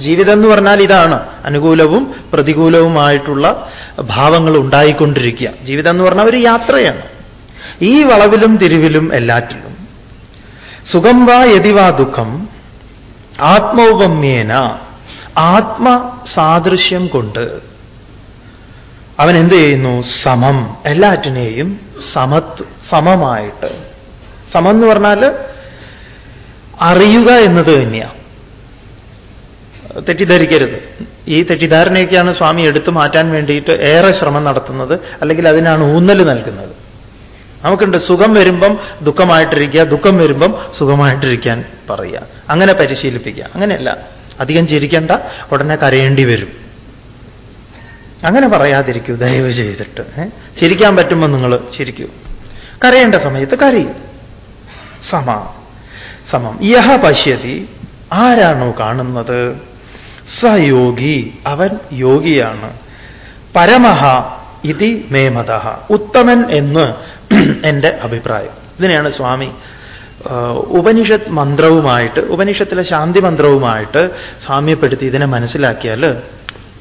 ജീവിതം എന്ന് പറഞ്ഞാൽ ഇതാണ്. അനുകൂലവും പ്രതികൂലവുമായിട്ടുള്ള ഭാവങ്ങൾ ഉണ്ടായിക്കൊണ്ടിരിക്കുക. ജീവിതം എന്ന് പറഞ്ഞാൽ ഒരു യാത്രയാണ്. ഈ വളവിലും തിരിവിലും എല്ലാറ്റിലും. സുഖം വാ യതിവാ ദുഃഖം. ആത്മൗപമ്യേന. ആത്മസാദൃശ്യം കൊണ്ട് അവൻ എന്ത് ചെയ്യുന്നു? സമം. എല്ലാറ്റിനെയും സമത്ത് സമമായിട്ട്. സമം എന്ന് പറഞ്ഞാൽ അറിയുക എന്നത് തന്നെയാണ് തെറ്റിദ്ധരിക്കരുത്. ഈ തെറ്റിദ്ധാരണയൊക്കെയാണ് സ്വാമി എടുത്തു മാറ്റാൻ വേണ്ടിയിട്ട് ഏറെ ശ്രമം നടത്തുന്നത് അല്ലെങ്കിൽ അതിനാണ് ഊന്നൽ നൽകുന്നത്. നമുക്കുണ്ട് സുഖം വരുമ്പം ദുഃഖമായിട്ടിരിക്കുക ദുഃഖം വരുമ്പം സുഖമായിട്ടിരിക്കാൻ പറയുക അങ്ങനെ പരിശീലിപ്പിക്കുക അങ്ങനെയല്ല. അധികം ചിരിക്കേണ്ട ഉടനെ കരയേണ്ടി വരും. അങ്ങനെ പറയാതിരിക്കൂ ദയവ് ചെയ്തിട്ട് ചിരിക്കാൻ പറ്റുമ്പോൾ നിങ്ങൾ ചിരിക്കൂ. കരയേണ്ട സമയത്ത് കരയും. സമ സമം. യഹ പശ്യതി ആരാണോ കാണുന്നത്? സ്വയോഗി അവൻ യോഗിയാണ്. പരമഹ ഇതി മേമത ഉത്തമൻ എന്ന് എന്റെ അഭിപ്രായം. ഇതിനെയാണ് സ്വാമി ഉപനിഷത്ത് മന്ത്രവുമായിട്ട് ഉപനിഷത്തിലെ ശാന്തി മന്ത്രവുമായിട്ട് സാമ്യപ്പെടുത്തി ഇതിനെ മനസ്സിലാക്കിയാൽ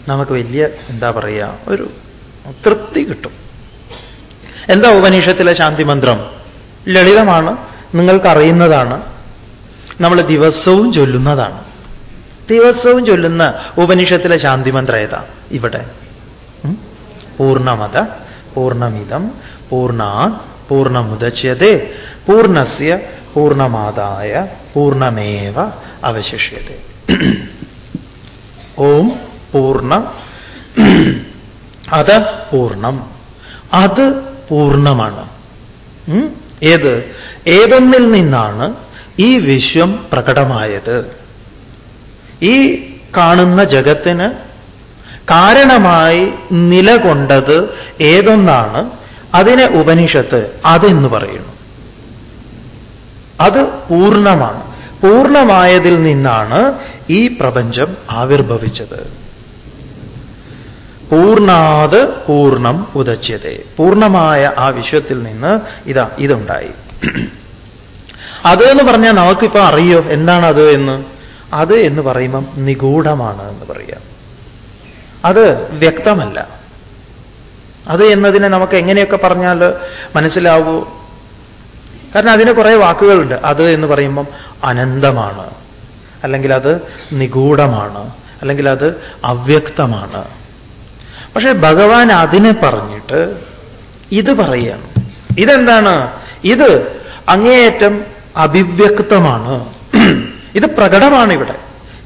നമുക്ക് വലിയ എന്താ പറയുക ഒരു തൃപ്തി കിട്ടും. എന്താ ഉപനിഷത്തിലെ ശാന്തി മന്ത്രം? ലളിതമാണ് നിങ്ങൾക്കറിയുന്നതാണ് നമ്മൾ ദിവസവും ചൊല്ലുന്നതാണ്. ദിവസവും ചൊല്ലുന്ന ഉപനിഷത്തിലെ ശാന്തിമന്ത്ര ഏതാ? ഇവിടെ. പൂർണമത പൂർണമിതം പൂർണ പൂർണമുദച്യത്തെ പൂർണസ്യ പൂർണമാതായ പൂർണമേവ അവശിഷ്യത്തെ ഓം പൂർണ. അത് പൂർണം. അത് പൂർണമാണ്. ഏത്? ഏതൊന്നിൽ നിന്നാണ് ഈ വിശ്വം പ്രകടമായത്? ഈ കാണുന്ന ജഗത്തിന് കാരണമായി നിലകൊണ്ടത് ഏതൊന്നാണ്? അതിനെ ഉപനിഷത്ത് അതെന്ന് പറയുന്നു. അത് പൂർണമാണ് പൂർണമായതിൽ നിന്നാണ് ഈ പ്രപഞ്ചം ആവിർഭവിച്ചത്. പൂർണാത് പൂർണം ഉദച്യത. പൂർണമായ ആ വിശ്വത്തിൽ നിന്ന് ഇതാ ഇതുണ്ടായി. അത് എന്ന് പറഞ്ഞാൽ നമുക്കിപ്പോ അറിയോ? എന്താണ് അത് എന്ന്? അത് എന്ന് പറയുമ്പം നിഗൂഢമാണ് എന്ന് പറയാം അത് വ്യക്തമല്ല. അത് എന്നതിനെ നമുക്ക് എങ്ങനെയൊക്കെ പറഞ്ഞാൽ മനസ്സിലാവൂ? കാരണം അതിന് കുറേ വാക്കുകളുണ്ട്. അത് എന്ന് പറയുമ്പം അനന്തമാണ്. അല്ലെങ്കിൽ അത് നിഗൂഢമാണ്. അല്ലെങ്കിൽ അത് അവ്യക്തമാണ്. പക്ഷേ ഭഗവാൻ അതിനെ പറഞ്ഞിട്ട് ഇത് പറയാണ് ഇതെന്താണ്? ഇത് അങ്ങേയറ്റം അഭിവ്യക്തമാണ്. ഇത് പ്രകടമാണ് ഇവിടെ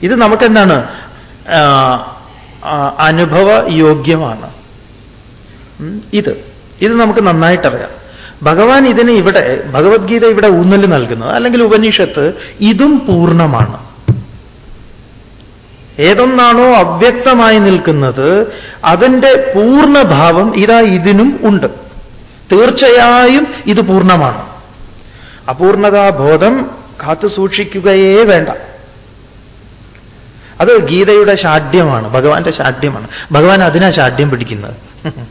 ഇത് നമുക്കെന്താണ്? അനുഭവ യോഗ്യമാണ് ഇത്. ഇത് നമുക്ക് നന്നായിട്ടറിയാം. ഭഗവാൻ ഇതിന് ഇവിടെ ഭഗവത്ഗീത ഇവിടെ ഊന്നൽ നൽകുന്നത് അല്ലെങ്കിൽ ഉപനിഷത്ത് ഇതും പൂർണമാണ്. ഏതൊന്നാണോ അവ്യക്തമായി നിൽക്കുന്നത് അതിന്റെ പൂർണഭാവം ഇതാ ഇതിനും ഉണ്ട്. തീർച്ചയായും ഇത് പൂർണമാണ്. അപൂർണതാബോധം കാത്തു സൂക്ഷിക്കുകയേ വേണ്ട. അത് ഗീതയുടെ ഷാഢ്യമാണ് ഭഗവാന്റെ ഷാഢ്യമാണ് ഭഗവാൻ അതിനാ ഷാഢ്യം പിടിക്കുന്നത്.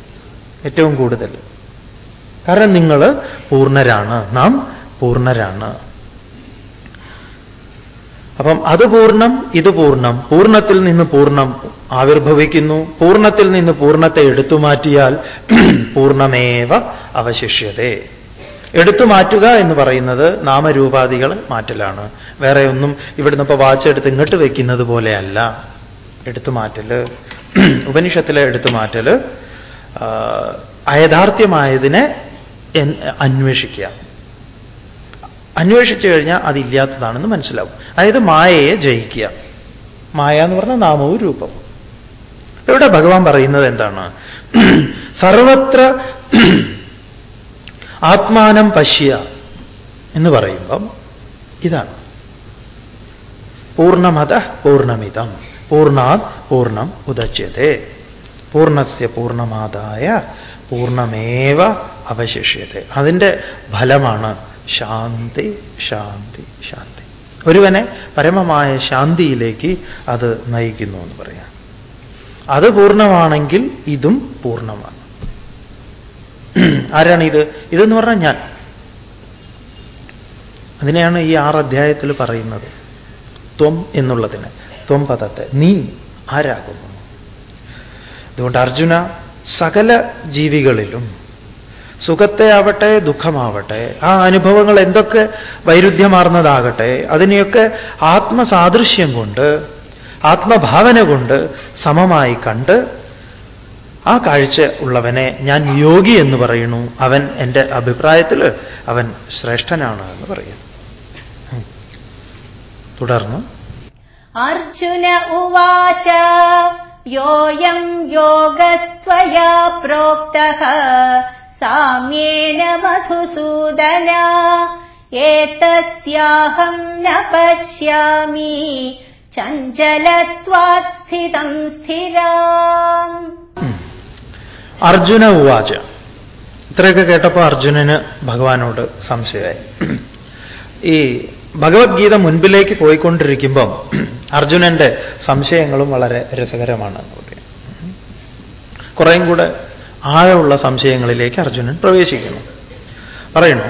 ഏറ്റവും കൂടുതൽ. കാരണം നിങ്ങൾ പൂർണരാണ് നാം പൂർണരാണ് അപ്പം അത് പൂർണം ഇത് പൂർണം. പൂർണത്തിൽ നിന്ന് പൂർണം ആവിർഭവിക്കുന്നു. പൂർണത്തിൽ നിന്ന് പൂർണത്തെ എടുത്തു മാറ്റിയാൽ പൂർണമേവ അവശിഷ്യതേ എടുത്തു മാറ്റുക എന്ന് പറയുന്നത് നാമരൂപാദികൾ മാറ്റലാണ്. വേറെ ഒന്നും ഇവിടുന്ന് ഇപ്പൊ വാച്ച് എടുത്ത് ഇങ്ങോട്ട് വെക്കുന്നത് പോലെയല്ല. എടുത്തു മാറ്റൽ ഉപനിഷത്തിലെ എടുത്തു മാറ്റൽ അയഥാർത്ഥ്യമായതിനെ അന്വേഷിക്കുക. അന്വേഷിച്ചു കഴിഞ്ഞാൽ അതില്ലാത്തതാണെന്ന് മനസ്സിലാവും. അതായത് മായയെ ജയിക്കുക. മായ എന്ന് പറഞ്ഞാൽ നാമവും രൂപവും. ഇവിടെ ഭഗവാൻ പറയുന്നത് എന്താണ്? സർവത്ര ആത്മാനം പശ്യ എന്ന് പറയുമ്പം ഇതാണ്. പൂർണമത പൂർണമിതം പൂർണാത് പൂർണം ഉദച്യത്തെ പൂർണസ്യ പൂർണമാതായ പൂർണമേവ അവശിഷ്യത്തെ അതിന്റെ ഫലമാണ് ശാന്തി ശാന്തി ശാന്തി. ഒരുവനെ പരമമായ ശാന്തിയിലേക്ക് അത് നയിക്കുന്നു എന്ന് പറയാം. അത് പൂർണമാണെങ്കിൽ ഇതും പൂർണമാണ് ആരാണ് ഇത്? ഇതെന്ന് പറഞ്ഞാൽ ഞാൻ. അതിനെയാണ് ഈ ആറ് അധ്യായത്തിൽ പറയുന്നത്. ത്വം എന്നുള്ളതിന്. ത്വം പദത്തെ. നീ ആരാകുന്നു? അതുകൊണ്ട് അർജുന സകല ജീവികളിലും സുഖത്തെ ആവട്ടെ ദുഃഖമാവട്ടെ ആ അനുഭവങ്ങൾ എന്തൊക്കെ വൈരുദ്ധ്യമാർന്നതാകട്ടെ അതിനെയൊക്കെ ആത്മസാദൃശ്യം കൊണ്ട് ആത്മഭാവന കൊണ്ട് സമമായി കണ്ട് ആ കാഴ്ച ഉള്ളവനെ ഞാൻ യോഗി എന്ന് പറയുന്നു. അവൻ എന്റെ അഭിപ്രായത്തിൽ അവൻ ശ്രേഷ്ഠനാണ് എന്ന് പറയുന്നു. തുടർന്ന്. അർജുന ഉവാച യോയം യോഗത്വയാ പ്രോക്ത സാമ്യേന മധുസൂദന ഏതസ്യാഹം ന പശ്യാമി ചഞ്ചലത്വാസ്ഥിതം സ്ഥിരാം. അർജുന ഉവാച. ഇത്രയൊക്കെ കേട്ടപ്പോൾ അർജുനന് ഭഗവാനോട് സംശയമായി. ഈ ഭഗവത്ഗീത മുൻപിലേക്ക് പോയിക്കൊണ്ടിരിക്കുമ്പം അർജുനന്റെ സംശയങ്ങളും വളരെ രസകരമാണ് കുറേയും കൂടെ ആഴമുള്ള സംശയങ്ങളിലേക്ക് അർജുനൻ പ്രവേശിക്കുന്നു. പറയുന്നു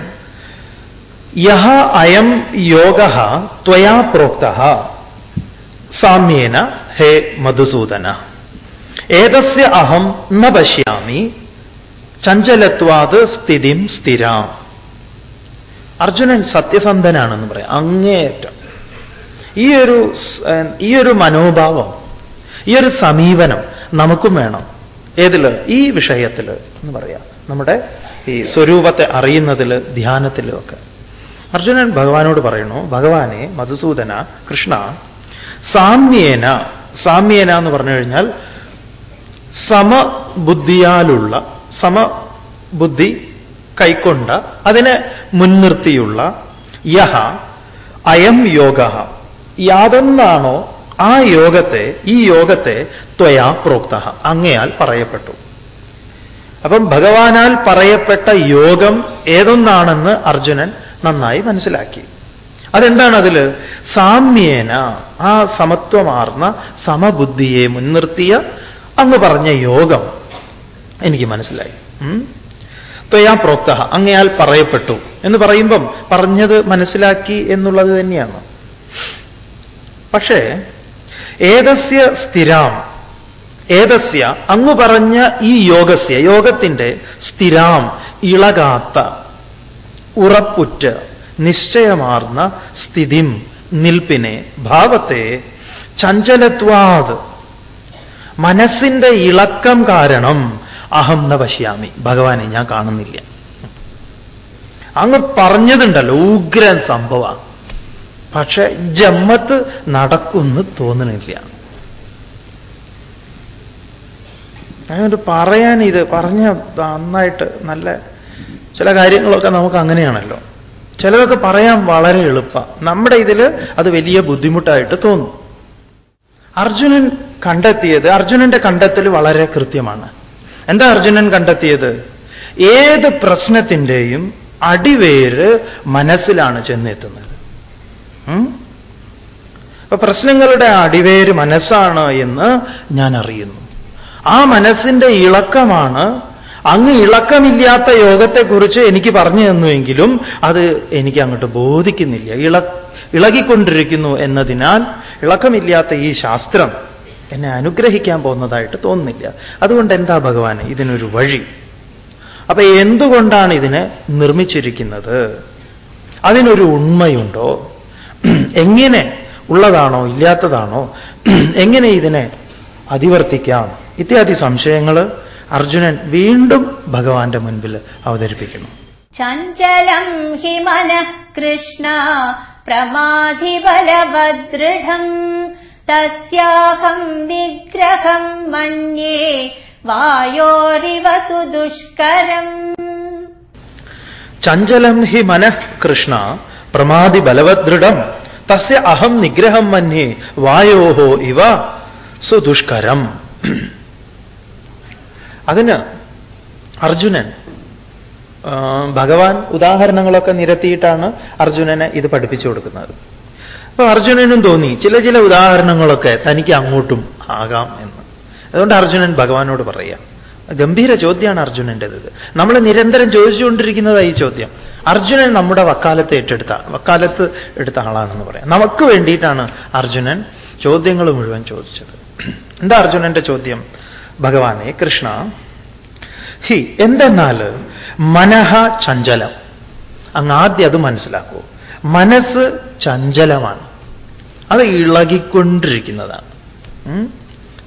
യഹ അയം യോഗ ത്വയാ പ്രോക്ത സാമ്യേന ഹേ മധുസൂദന. ഏതസ്യ അഹം ന പശ്യാമി. ചഞ്ചലത്വാത് സ്ഥിതിം സ്ഥിരാം. അർജുനൻ സത്യസന്ധനാണെന്ന് പറയാം. അങ്ങേയറ്റം. ഈ ഒരു ഈ ഒരു മനോഭാവം ഈ ഒരു സമീപനം നമുക്കും വേണം. ഏതിൽ ഈ വിഷയത്തിൽ എന്ന് പറയാം. നമ്മുടെ ഈ സ്വരൂപത്തെ അറിയുന്നതിൽ ധ്യാനത്തിലും ഒക്കെ. അർജുനൻ ഭഗവാനോട് പറയുന്നു ഭഗവാനെ മധുസൂദന കൃഷ്ണ സാമ്യേന. സാമ്യേന എന്ന് പറഞ്ഞു കഴിഞ്ഞാൽ സമബുദ്ധിയാലുള്ള സമബുദ്ധി കൈക്കൊണ്ട അതിനെ മുൻനിർത്തിയുള്ള യഹ അയം യോഗ യാതൊന്നാണോ ആ യോഗത്തെ ഈ യോഗത്തെ ത്വയാ പ്രോക്ത അങ്ങയാൽ പറയപ്പെട്ടു. അപ്പം ഭഗവാനാൽ പറയപ്പെട്ട യോഗം ഏതൊന്നാണെന്ന് അർജുനൻ നന്നായി മനസ്സിലാക്കി. അതെന്താണ് അതിൽ സാമ്യേന ആ സമത്വമാർന്ന സമബുദ്ധിയെ മുൻനിർത്തിയ അങ്ങ് പറഞ്ഞ യോഗം. എനിക്ക് മനസ്സിലായി. ത്വയാ പ്രോക്ത അങ്ങയാൽ പറയപ്പെട്ടു എന്ന് പറയുമ്പം പറഞ്ഞത് മനസ്സിലാക്കി എന്നുള്ളത് തന്നെയാണ്. പക്ഷേ ഏതസ്യ സ്ഥിരാം ഏതസ്യ അങ്ങ് പറഞ്ഞ ഈ യോഗസ്യ യോഗത്തിന്റെ സ്ഥിരാം ഇളകാത്ത ഉറപ്പുറ്റ് നിശ്ചയമാർന്ന സ്ഥിതിം നിൽപ്പിനെ ഭാവത്തെ ചഞ്ചലത്വാത് മനസ്സിന്റെ ഇളക്കം കാരണം അഹം ന പശ്യാമി. ഭഗവാനെ ഞാൻ കാണുന്നില്ല. അങ്ങ് പറഞ്ഞതുണ്ടല്ലോ ഉഗ്രൻ സംഭവ. പക്ഷെ ജമ്മത്ത് നടക്കുമെന്ന് തോന്നണില്ല. അതുകൊണ്ട് പറയാൻ ഇത് പറഞ്ഞ നന്നായിട്ട് നല്ല ചില കാര്യങ്ങളൊക്കെ നമുക്ക് അങ്ങനെയാണല്ലോ. ചിലതൊക്കെ പറയാൻ വളരെ എളുപ്പം. നമ്മുടെ ഇതിൽ അത് വലിയ ബുദ്ധിമുട്ടായിട്ട് തോന്നും. അർജുനൻ കണ്ടെത്തിയത് അർജുനന്റെ കണ്ടെത്തൽ വളരെ കൃത്യമാണ്. എന്താ അർജുനൻ കണ്ടെത്തിയത്? ഏത് പ്രശ്നത്തിന്റെയും അടിവേര് മനസ്സിലാണ് ചെന്നെത്തുന്നത്. അപ്പൊ പ്രശ്നങ്ങളുടെ അടിവേര് മനസ്സാണ് എന്ന് ഞാൻ അറിയുന്നു. ആ മനസ്സിന്റെ ഇളക്കമാണ് അങ്ങ് ഇളക്കമില്ലാത്ത യോഗത്തെക്കുറിച്ച് എനിക്ക് പറഞ്ഞു തന്നുവെങ്കിലും അത് എനിക്ക് അങ്ങോട്ട് ബോധിക്കുന്നില്ല. ഇള ഇളകിക്കൊണ്ടിരിക്കുന്നു എന്നതിനാൽ ഇളക്കമില്ലാത്ത ഈ ശാസ്ത്രം എന്നെ അനുഗ്രഹിക്കാൻ പോകുന്നതായിട്ട് തോന്നുന്നില്ല. അതുകൊണ്ട് എന്താ ഭഗവാൻ ഇതിനൊരു വഴി. അപ്പൊ എന്തുകൊണ്ടാണ് ഇതിനെ നിർമ്മിച്ചിരിക്കുന്നത്? അതിനൊരു ഉണ്മയുണ്ടോ? എങ്ങനെ ഉള്ളതാണോ ഇല്ലാത്തതാണോ? എങ്ങനെ ഇതിനെ അതിവർത്തിക്കാം? ഇത്യാദി സംശയങ്ങൾ അർജുനൻ വീണ്ടും ഭഗവാന്റെ മുൻപിൽ അവതരിപ്പിക്കുന്നു. ചഞ്ചലം ഹിമന കൃഷ്ണ പ്രമാധിബലവദൃഢം തസ്യാഹം നിഗ്രഹം മന്യേ വായോരിവ സുദുഷ്കരം. ചഞ്ചലം ഹി മനഃ കൃഷ്ണ പ്രമാതി ബലവദൃഢം തസ്യ അഹം നിഗ്രഹം മന്യേ വായോഹോ ഇവ സുദുഷ്കരം. അതിന് അർജുനൻ ഭഗവാൻ ഉദാഹരണങ്ങളൊക്കെ നിരത്തിയിട്ടാണ് അർജുനനെ ഇത് പഠിപ്പിച്ചു കൊടുക്കുന്നത്. അപ്പൊ അർജുനനും തോന്നി ചില ചില ഉദാഹരണങ്ങളൊക്കെ തനിക്ക് അങ്ങോട്ടും ആകാം എന്ന്. അതുകൊണ്ട് അർജുനൻ ഭഗവാനോട് പറയാം ഗംഭീര ചോദ്യമാണ് അർജുനന്റെത്. നമ്മൾ നിരന്തരം ചോദിച്ചുകൊണ്ടിരിക്കുന്നതായി ഈ ചോദ്യം. അർജുനൻ നമ്മുടെ വക്കാലത്ത് ഏറ്റെടുത്ത വക്കാലത്ത് എടുത്ത ആളാണെന്ന് പറയാം. നമുക്ക് വേണ്ടിയിട്ടാണ് അർജുനൻ ചോദ്യങ്ങൾ മുഴുവൻ ചോദിച്ചത്. എന്താ അർജുനന്റെ ചോദ്യം? ഭഗവാനെ കൃഷ്ണ ഹി എന്തെന്നാൽ മനഹ ചഞ്ചലം. അങ്ങ് ആദ്യം അത് മനസ്സിലാക്കൂ. മനസ്സ് ചഞ്ചലമാണ്. അത് ഇളകിക്കൊണ്ടിരിക്കുന്നതാണ്?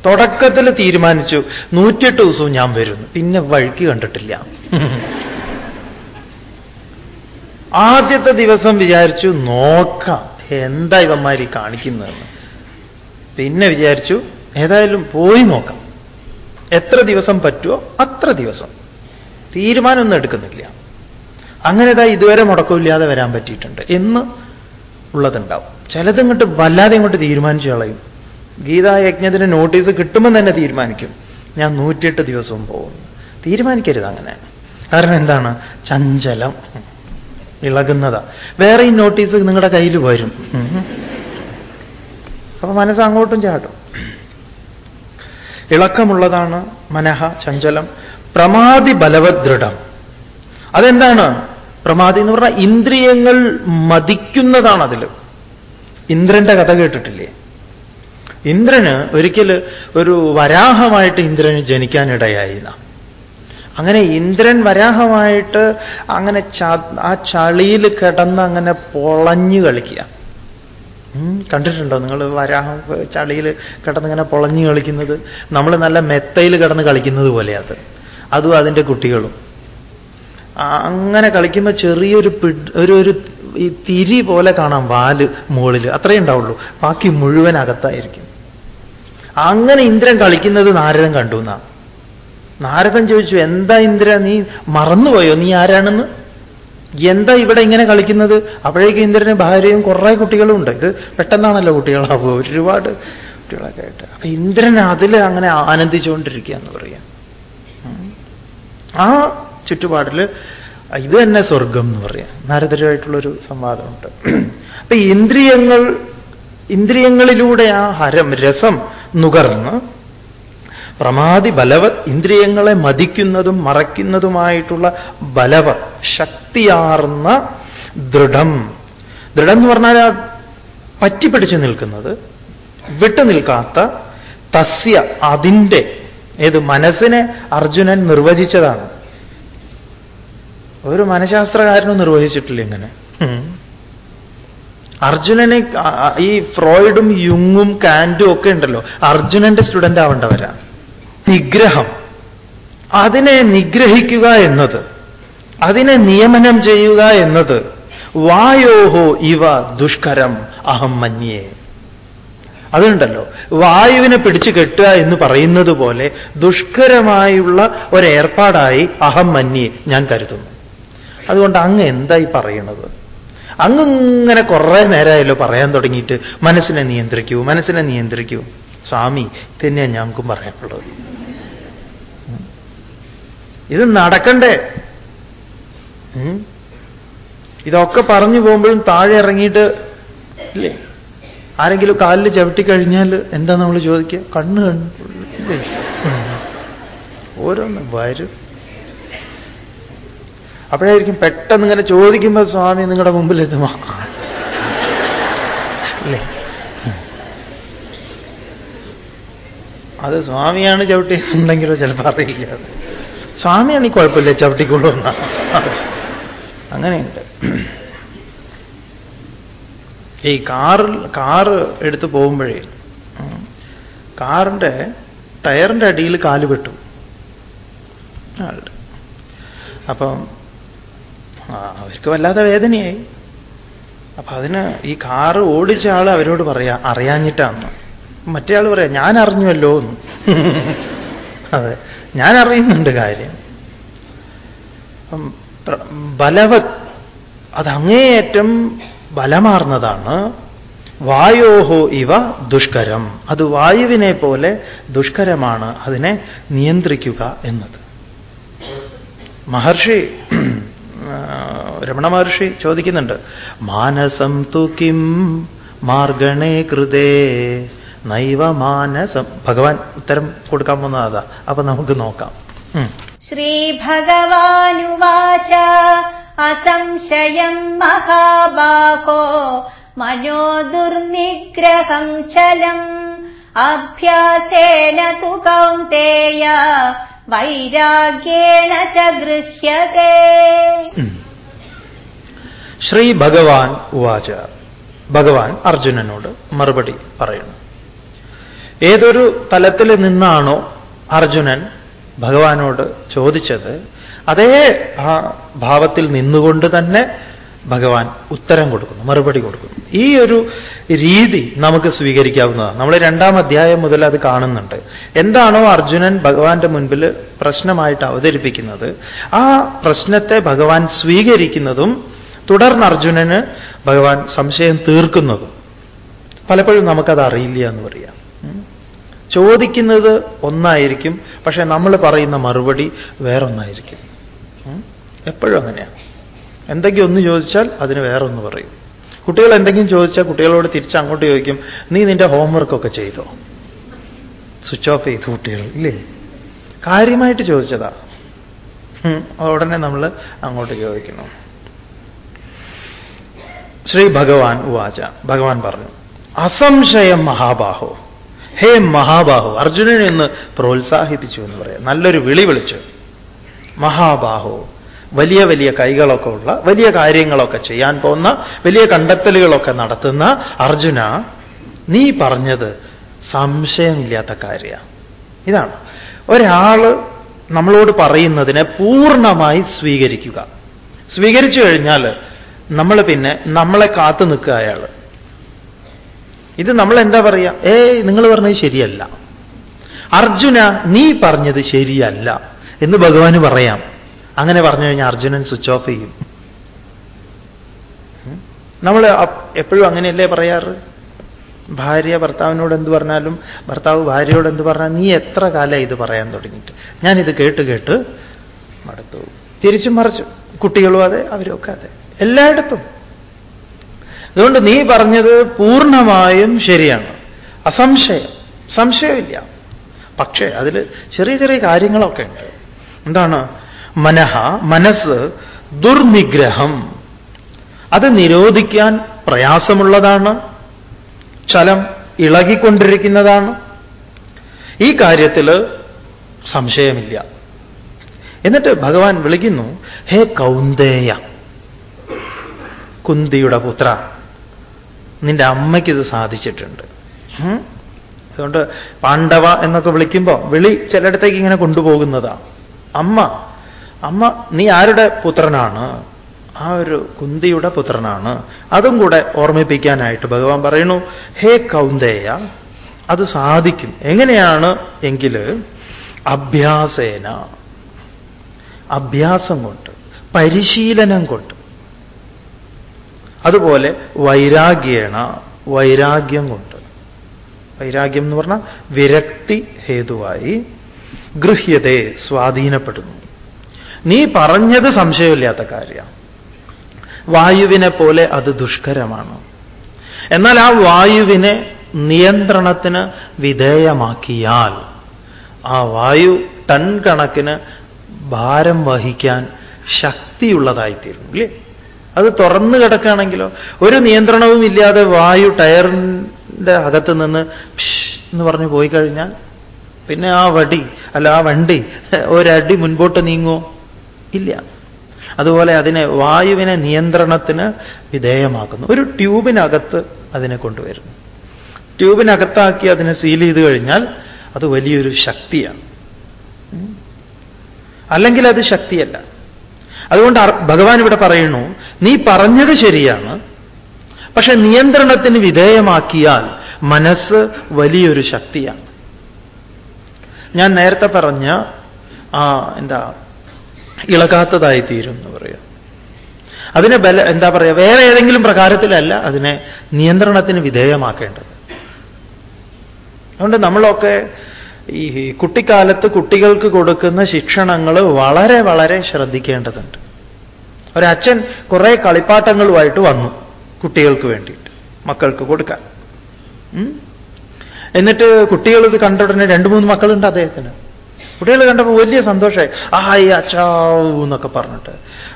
തുടക്കത്തിൽ തീരുമാനിച്ചു നൂറ്റിയെട്ട് ദിവസവും ഞാൻ വരുന്നു. പിന്നെ വഴിക്ക് കണ്ടിട്ടില്ല. ആദ്യത്തെ ദിവസം വിചാരിച്ചു നോക്കാം എന്താ ഇവന്മാരി കാണിക്കുന്നതെന്ന്. പിന്നെ വിചാരിച്ചു ഏതായാലും പോയി നോക്കാം. എത്ര ദിവസം പറ്റുമോ അത്ര ദിവസം. തീരുമാനമൊന്നും എടുക്കുന്നില്ല. അങ്ങനെ ഇതാ ഇതുവരെ മുടക്കമില്ലാതെ വരാൻ പറ്റിയിട്ടുണ്ട് എന്ന് ഉള്ളതുണ്ടാവും. ചിലതിങ്ങോട്ട് വല്ലാതെ ഇങ്ങോട്ട് തീരുമാനിച്ചു കളയും. ഗീതായജ്ഞത്തിന് നോട്ടീസ് കിട്ടുമ്പോൾ തന്നെ തീരുമാനിക്കും. ഞാൻ നൂറ്റിയെട്ട് ദിവസവും പോകും തീരുമാനിക്കരുത് അങ്ങനെ കാരണം എന്താണ്? ചഞ്ചലം. ഇളകുന്നതാ. വേറെ ഈ നോട്ടീസ് നിങ്ങളുടെ കയ്യിൽ വരും. അപ്പൊ മനസ്സ് അങ്ങോട്ടും ചാട്ടും. ഇളക്കമുള്ളതാണ് മനഃ ചഞ്ചലം. പ്രമാതി ബലവദൃഢം. അതെന്താണ്? പ്രമാതി എന്ന് പറഞ്ഞാൽ ഇന്ദ്രിയങ്ങൾ മതിക്കുന്നതാണ് അതിൽ. ഇന്ദ്രന്റെ കഥ കേട്ടിട്ടില്ലേ? ഇന്ദ്രന് ഒരിക്കൽ ഒരു വരാഹമായിട്ട് ഇന്ദ്രന് ജനിക്കാനിടയായി. അങ്ങനെ ഇന്ദ്രൻ വരാഹമായിട്ട് അങ്ങനെ ആ ചളിയിൽ കിടന്ന് അങ്ങനെ പൊളഞ്ഞു കളിക്കുക. കണ്ടിട്ടുണ്ടോ? നിങ്ങൾ വരാഹ ചളിയിൽ കിടന്നിങ്ങനെ പൊളഞ്ഞു കളിക്കുന്നത്. നമ്മൾ നല്ല മെത്തയിൽ കിടന്ന് കളിക്കുന്നത് പോലെയാത്. അതും അതിന്റെ കുട്ടികളും. അങ്ങനെ കളിക്കുമ്പോൾ ചെറിയൊരു ഒരു ഒരു ഈ തിരി പോലെ കാണാം വാൽ മുകളിൽ അത്രയേ ഉണ്ടാവുള്ളൂ. ബാക്കി മുഴുവൻ അകത്തായിരിക്കും. അങ്ങനെ ഇന്ദ്രൻ കളിക്കുന്നത് നാരദൻ കണ്ടു എന്നാ. നാരദൻ ചോദിച്ചു എന്താ ഇന്ദ്ര നീ മറന്നുപോയോ? നീ ആരാണെന്ന്? എന്താ ഇവിടെ ഇങ്ങനെ കളിക്കുന്നത്? അപ്പോഴേക്കും ഇന്ദ്രന് ഭാര്യയും കുറേ കുട്ടികളും ഉണ്ട്. ഇത് പെട്ടെന്നാണല്ലോ കുട്ടികളാവുക. ഒരുപാട് കുട്ടികളൊക്കെ ആയിട്ട്. അപ്പൊ ഇന്ദ്രൻ അതിൽ അങ്ങനെ ആനന്ദിച്ചുകൊണ്ടിരിക്കുക എന്ന് പറയാം. ആ ചുറ്റുപാടിൽ ഇത് തന്നെ സ്വർഗം എന്ന് പറയാം. നാരദരുമായിട്ടുള്ളൊരു സംവാദമുണ്ട്. അപ്പൊ ഇന്ദ്രിയങ്ങൾ ഇന്ദ്രിയങ്ങളിലൂടെ ആ ഹരം രസം നുകർന്ന് പ്രമാതി ബലവത് ഇന്ദ്രിയങ്ങളെ മതിക്കുന്നതും മറയ്ക്കുന്നതുമായിട്ടുള്ള ബലവത് ശക്തിയാർന്ന ദൃഢം. ദൃഢം എന്ന് പറഞ്ഞാൽ പറ്റിപ്പിടിച്ചു നിൽക്കുന്നത് വിട്ടു നിൽക്കാത്ത തസ്യ അതിന്റെ ഏത് മനസ്സിനെ അർജുനൻ നിർവചിച്ചതാണ്. ഒരു മനഃശാസ്ത്രകാരനും നിർവഹിച്ചിട്ടില്ല ഇങ്ങനെ. അർജുനനെ ഈ ഫ്രോയിഡും യുങ്ങും കാൻഡും ഒക്കെ ഉണ്ടല്ലോ അർജുനന്റെ സ്റ്റുഡന്റ് ആവേണ്ടവരാ. നിഗ്രഹം. അതിനെ നിഗ്രഹിക്കുക എന്നത് അതിനെ നിയമനം ചെയ്യുക എന്നത് വായോഹോ ഇവ ദുഷ്കരം അഹം മന്യേ. അതുണ്ടല്ലോ വായുവിനെ പിടിച്ചു കെട്ടുക എന്ന് പറയുന്നത് പോലെ ദുഷ്കരമായുള്ള ഒരേർപ്പാടായി അഹം മന്യേ ഞാൻ കരുതുന്നു. അതുകൊണ്ട് അങ്ങ് എന്തായി പറയണത്? അങ്ങിങ്ങനെ കുറേ നേരമായല്ലോ പറയാൻ തുടങ്ങിയിട്ട്. മനസ്സിനെ നിയന്ത്രിക്കൂ മനസ്സിനെ നിയന്ത്രിക്കൂ. സ്വാമി തന്നെയാണ് ഞങ്ങൾക്കും പറയാനുള്ളത്. ഇത് നടക്കണ്ടേ? ഇതൊക്കെ പറഞ്ഞു പോകുമ്പോഴും താഴെ ഇറങ്ങിയിട്ട് ഇല്ലേ? ആരെങ്കിലും കാലിൽ ചവിട്ടിക്കഴിഞ്ഞാൽ എന്താ നമ്മൾ ചോദിക്കുക? കണ്ണ് കണ്ണ്. ഓരോന്ന് വരും. അപ്പോഴായിരിക്കും പെട്ടെന്ന് ഇങ്ങനെ ചോദിക്കുമ്പോൾ സ്വാമി നിങ്ങളുടെ മുമ്പിൽ എത്തുമോ അല്ലേ അത് സ്വാമിയാണ് ചവിട്ടിയെന്നുണ്ടെങ്കിലോ ചിലപ്പോൾ അറിയില്ല. സ്വാമിയാണ് ഈ കുഴപ്പമില്ല ചവിട്ടിക്കൊള്ളൂ എന്നാണ് അങ്ങനെയുണ്ട്. ഈ കാറിൽ കാറ് എടുത്ത് പോകുമ്പോഴേ കാറിന്റെ ടയറിന്റെ അടിയിൽ കാൽ വെട്ടു. അപ്പം അവർക്ക് വല്ലാതെ വേദനയായി. അപ്പൊ അതിന് ഈ കാറ് ഓടിച്ച ആൾ അവരോട് പറയാ അറിയാഞ്ഞിട്ടാന്ന്. മറ്റേ ആൾ പറയാം ഞാൻ അറിഞ്ഞുവല്ലോ എന്ന്. അതെ ഞാൻ അറിയുന്നുണ്ട് കാര്യം ബലവത് അതങ്ങേയറ്റം ബലമാർന്നതാണ്. വായോഹോ ഇവ ദുഷ്കരം. അത് വായുവിനെ പോലെ ദുഷ്കരമാണ് അതിനെ നിയന്ത്രിക്കുക എന്നത്. മഹർഷി രമണ മഹർഷി ചോദിക്കുന്നുണ്ട് മാനസം തു കിം? മാർഗണേ കൃതേ? നൈവമാനസം. ഭഗവാൻ ഉത്തരം കൊടുക്കാൻ പോകുന്നതാ. അതാ അപ്പൊ നമുക്ക് നോക്കാം. ശ്രീ ഭഗവാനുവാച അസംശയം മഹാബാഹോ മനോ ദുർനിഗ്രഹം ചലം അഭ്യാസേന തു കൗന്തേയ വൈരാഗ്യേണ ച ഗൃഹ്യത്തെ ശ്രീ ഭഗവാൻ ഉവാച. ഭഗവാൻ അർജുനനോട് മറുപടി പറയുന്നു. ഏതൊരു തലത്തിൽ നിന്നാണോ അർജുനൻ ഭഗവാനോട് ചോദിച്ചത് അതേ ആ ഭാവത്തിൽ നിന്നുകൊണ്ട് തന്നെ ഭഗവാൻ ഉത്തരം കൊടുക്കുന്നു മറുപടി കൊടുക്കുന്നു. ഈ ഒരു രീതി നമുക്ക് സ്വീകരിക്കാവുന്നതാണ്. നമ്മൾ രണ്ടാം അധ്യായം മുതൽ അത് കാണുന്നുണ്ട്. എന്താണോ അർജുനൻ ഭഗവാന്റെ മുൻപിൽ പ്രശ്നമായിട്ട് അവതരിപ്പിക്കുന്നത് ആ പ്രശ്നത്തെ ഭഗവാൻ സ്വീകരിക്കുന്നതും തുടർന്ന് അർജുനന് ഭഗവാൻ സംശയം തീർക്കുന്നതും. പലപ്പോഴും നമുക്കത് അറിയില്ല എന്ന് പറയാം. ചോദിക്കുന്നത് ഒന്നായിരിക്കും പക്ഷെ നമ്മൾ പറയുന്ന മറുപടി വേറൊന്നായിരിക്കും. എപ്പോഴും അങ്ങനെയാണ് എന്തെങ്കിലും ഒന്ന് ചോദിച്ചാൽ അതിന് വേറൊന്ന് പറയും. കുട്ടികൾ എന്തെങ്കിലും ചോദിച്ചാൽ കുട്ടികളോട് തിരിച്ച് അങ്ങോട്ട് ചോദിക്കും നീ നിന്റെ ഹോംവർക്കൊക്കെ ചെയ്തോ? സ്വിച്ച് ഓഫ് ചെയ്തു കുട്ടികൾ ഇല്ലേ? കാര്യമായിട്ട് ചോദിച്ചതാ. ഉടനെ നമ്മൾ അങ്ങോട്ട് ചോദിക്കണം ശ്രീ ഭഗവാൻ ഉവാച ഭഗവാൻ പറഞ്ഞു അസംശയം മഹാബാഹോ ഹേ മഹാബാഹു അർജുനനെ ഒന്ന് പ്രോത്സാഹിപ്പിച്ചു എന്ന് പറയാം. നല്ലൊരു വിളി വിളിച്ചു. മഹാബാഹു വലിയ വലിയ കൈകളൊക്കെ ഉള്ള വലിയ കാര്യങ്ങളൊക്കെ ചെയ്യാൻ പോകുന്ന വലിയ കണ്ടെത്തലുകളൊക്കെ നടത്തുന്ന അർജുന നീ പറഞ്ഞത് സംശയമില്ലാത്ത കാര്യമാണ് ഇതാണ്. ഒരാൾ നമ്മളോട് പറയുന്നതിനെ പൂർണമായി സ്വീകരിക്കുക. സ്വീകരിച്ചു കഴിഞ്ഞാൽ നമ്മൾ പിന്നെ നമ്മളെ കാത്തു നിൽക്കുക അയാൾ ഇത് നമ്മൾ എന്താ പറയുക ഏയ് നിങ്ങൾ പറഞ്ഞത് ശരിയല്ല. അർജുന നീ പറഞ്ഞത് ശരിയല്ല എന്ന് ഭഗവാന് പറയാം. അങ്ങനെ പറഞ്ഞു കഴിഞ്ഞാൽ അർജുനൻ സ്വിച്ച് ഓഫ് ചെയ്യും. നമ്മൾ എപ്പോഴും അങ്ങനെയല്ലേ പറയാറ്? ഭാര്യ ഭർത്താവിനോട് എന്ത് പറഞ്ഞാലും ഭർത്താവ് ഭാര്യയോട് എന്ത് പറഞ്ഞാൽ നീ എത്ര കാലം ഇത് പറയാൻ തുടങ്ങിയിട്ട്? ഞാനിത് കേട്ട് കേട്ട് മടുത്തു. തിരിച്ചും മറിച്ചു കുട്ടികളും അതെ അവരൊക്കെ അതെ. എല്ലായിടത്തും. അതുകൊണ്ട് നീ പറഞ്ഞത് പൂർണമായും ശരിയാണ്. അസംശയം. സംശയമില്ല. പക്ഷേ അതിൽ ചെറിയ ചെറിയ കാര്യങ്ങളൊക്കെ ഉണ്ട്. എന്താണ്? മനഃ മനസ്സ് ദുർനിഗ്രഹം. അത് നിരോധിക്കാൻ പ്രയാസമുള്ളതാണ്. ചലം ഇളകിക്കൊണ്ടിരിക്കുന്നതാണ്. ഈ കാര്യത്തിൽ സംശയമില്ല. എന്നിട്ട് ഭഗവാൻ വിളിക്കുന്നു ഹേ കൗന്ദേയ കുന്തിയുടെ പുത്ര. നിന്റെ അമ്മയ്ക്ക് ഇത് സാധിച്ചിട്ടുണ്ട് അതുകൊണ്ട് പാണ്ഡവ എന്നൊക്കെ വിളിക്കുമ്പോൾ വിളി ചിലയിടത്തേക്ക് ഇങ്ങനെ കൊണ്ടുപോകുന്നതാ. അമ്മ അമ്മ നീ ആരുടെ പുത്രനാണ്? ആ ഒരു കുന്തിയുടെ പുത്രനാണ്. അതും കൂടെ ഓർമ്മിപ്പിക്കാനായിട്ട് ഭഗവാൻ പറയുന്നു ഹേ കൗന്ദേയ അത് സാധിക്കും. എങ്ങനെയാണ് എങ്കിൽ അഭ്യാസേന. അഭ്യാസം കൊണ്ട് പരിശീലനം കൊണ്ട് അതുപോലെ വൈരാഗ്യേണ വൈരാഗ്യം കൊണ്ട്. വൈരാഗ്യം എന്ന് പറഞ്ഞാൽ വിരക്തി ഹേതുവായി ഗൃഹ്യതയെ സ്വാധീനപ്പെടുന്നു. നീ പറഞ്ഞത് സംശയമില്ലാത്ത കാര്യമാണ് വായുവിനെ പോലെ അത് ദുഷ്കരമാണ്. എന്നാൽ ആ വായുവിനെ നിയന്ത്രണത്തിന് വിധേയമാക്കിയാൽ ആ വായു ടൺ കണക്കിന് ഭാരം വഹിക്കാൻ ശക്തിയുള്ളതായിത്തീരുന്നു ഇല്ലേ? അത് തുറന്നു കിടക്കുകയാണെങ്കിലോ? ഒരു നിയന്ത്രണവും ഇല്ലാതെ വായു ടയറിന്റെ അകത്ത് നിന്ന് എന്ന് പറഞ്ഞു പോയി കഴിഞ്ഞാൽ പിന്നെ ആ വടി അല്ല ആ വണ്ടി ഒരടി മുൻപോട്ട് നീങ്ങോ? ഇല്ല. അതുപോലെ അതിനെ വായുവിനെ നിയന്ത്രണത്തിന് വിധേയമാക്കുന്നു. ഒരു ട്യൂബിനകത്ത് അതിനെ കൊണ്ടുവരുന്നു. ട്യൂബിനകത്താക്കി അതിനെ സീൽ ചെയ്ത് കഴിഞ്ഞാൽ അത് വലിയൊരു ശക്തിയാണ്. അല്ലെങ്കിൽ അത് ശക്തിയല്ല. അതുകൊണ്ട് ഭഗവാൻ ഇവിടെ പറയുന്നു നീ പറഞ്ഞത് ശരിയാണ്. പക്ഷെ നിയന്ത്രണത്തിന് വിധേയമാക്കിയാൽ മനസ്സ് വലിയൊരു ശക്തിയാണ്. ഞാൻ നേരത്തെ പറഞ്ഞ ആ എന്താ ഇളകാത്തതായി തീരും എന്ന് പറയാം. അതിനെ ബല എന്താ പറയുക വേറെ ഏതെങ്കിലും പ്രകാരത്തിലല്ല അതിനെ നിയന്ത്രണത്തിന് വിധേയമാക്കേണ്ടത്. അതുകൊണ്ട് നമ്മളൊക്കെ ഈ കുട്ടിക്കാലത്ത് കുട്ടികൾക്ക് കൊടുക്കുന്ന ശിക്ഷണങ്ങൾ വളരെ വളരെ ശ്രദ്ധിക്കേണ്ടതുണ്ട്. ഒരച്ഛൻ കുറെ കളിപ്പാട്ടങ്ങളുമായിട്ട് വന്നു കുട്ടികൾക്ക് വേണ്ടിയിട്ട് മക്കൾക്ക് കൊടുക്കാൻ. എന്നിട്ട് കുട്ടികൾ ഇത് കണ്ട ഉടനെ രണ്ട് മൂന്ന് മക്കളുണ്ട് അദ്ദേഹത്തിന്. കുട്ടികൾ കണ്ടപ്പോൾ വലിയ സന്തോഷമായി. ആ ഈ അച്ചാവൂ എന്നൊക്കെ പറഞ്ഞിട്ട്.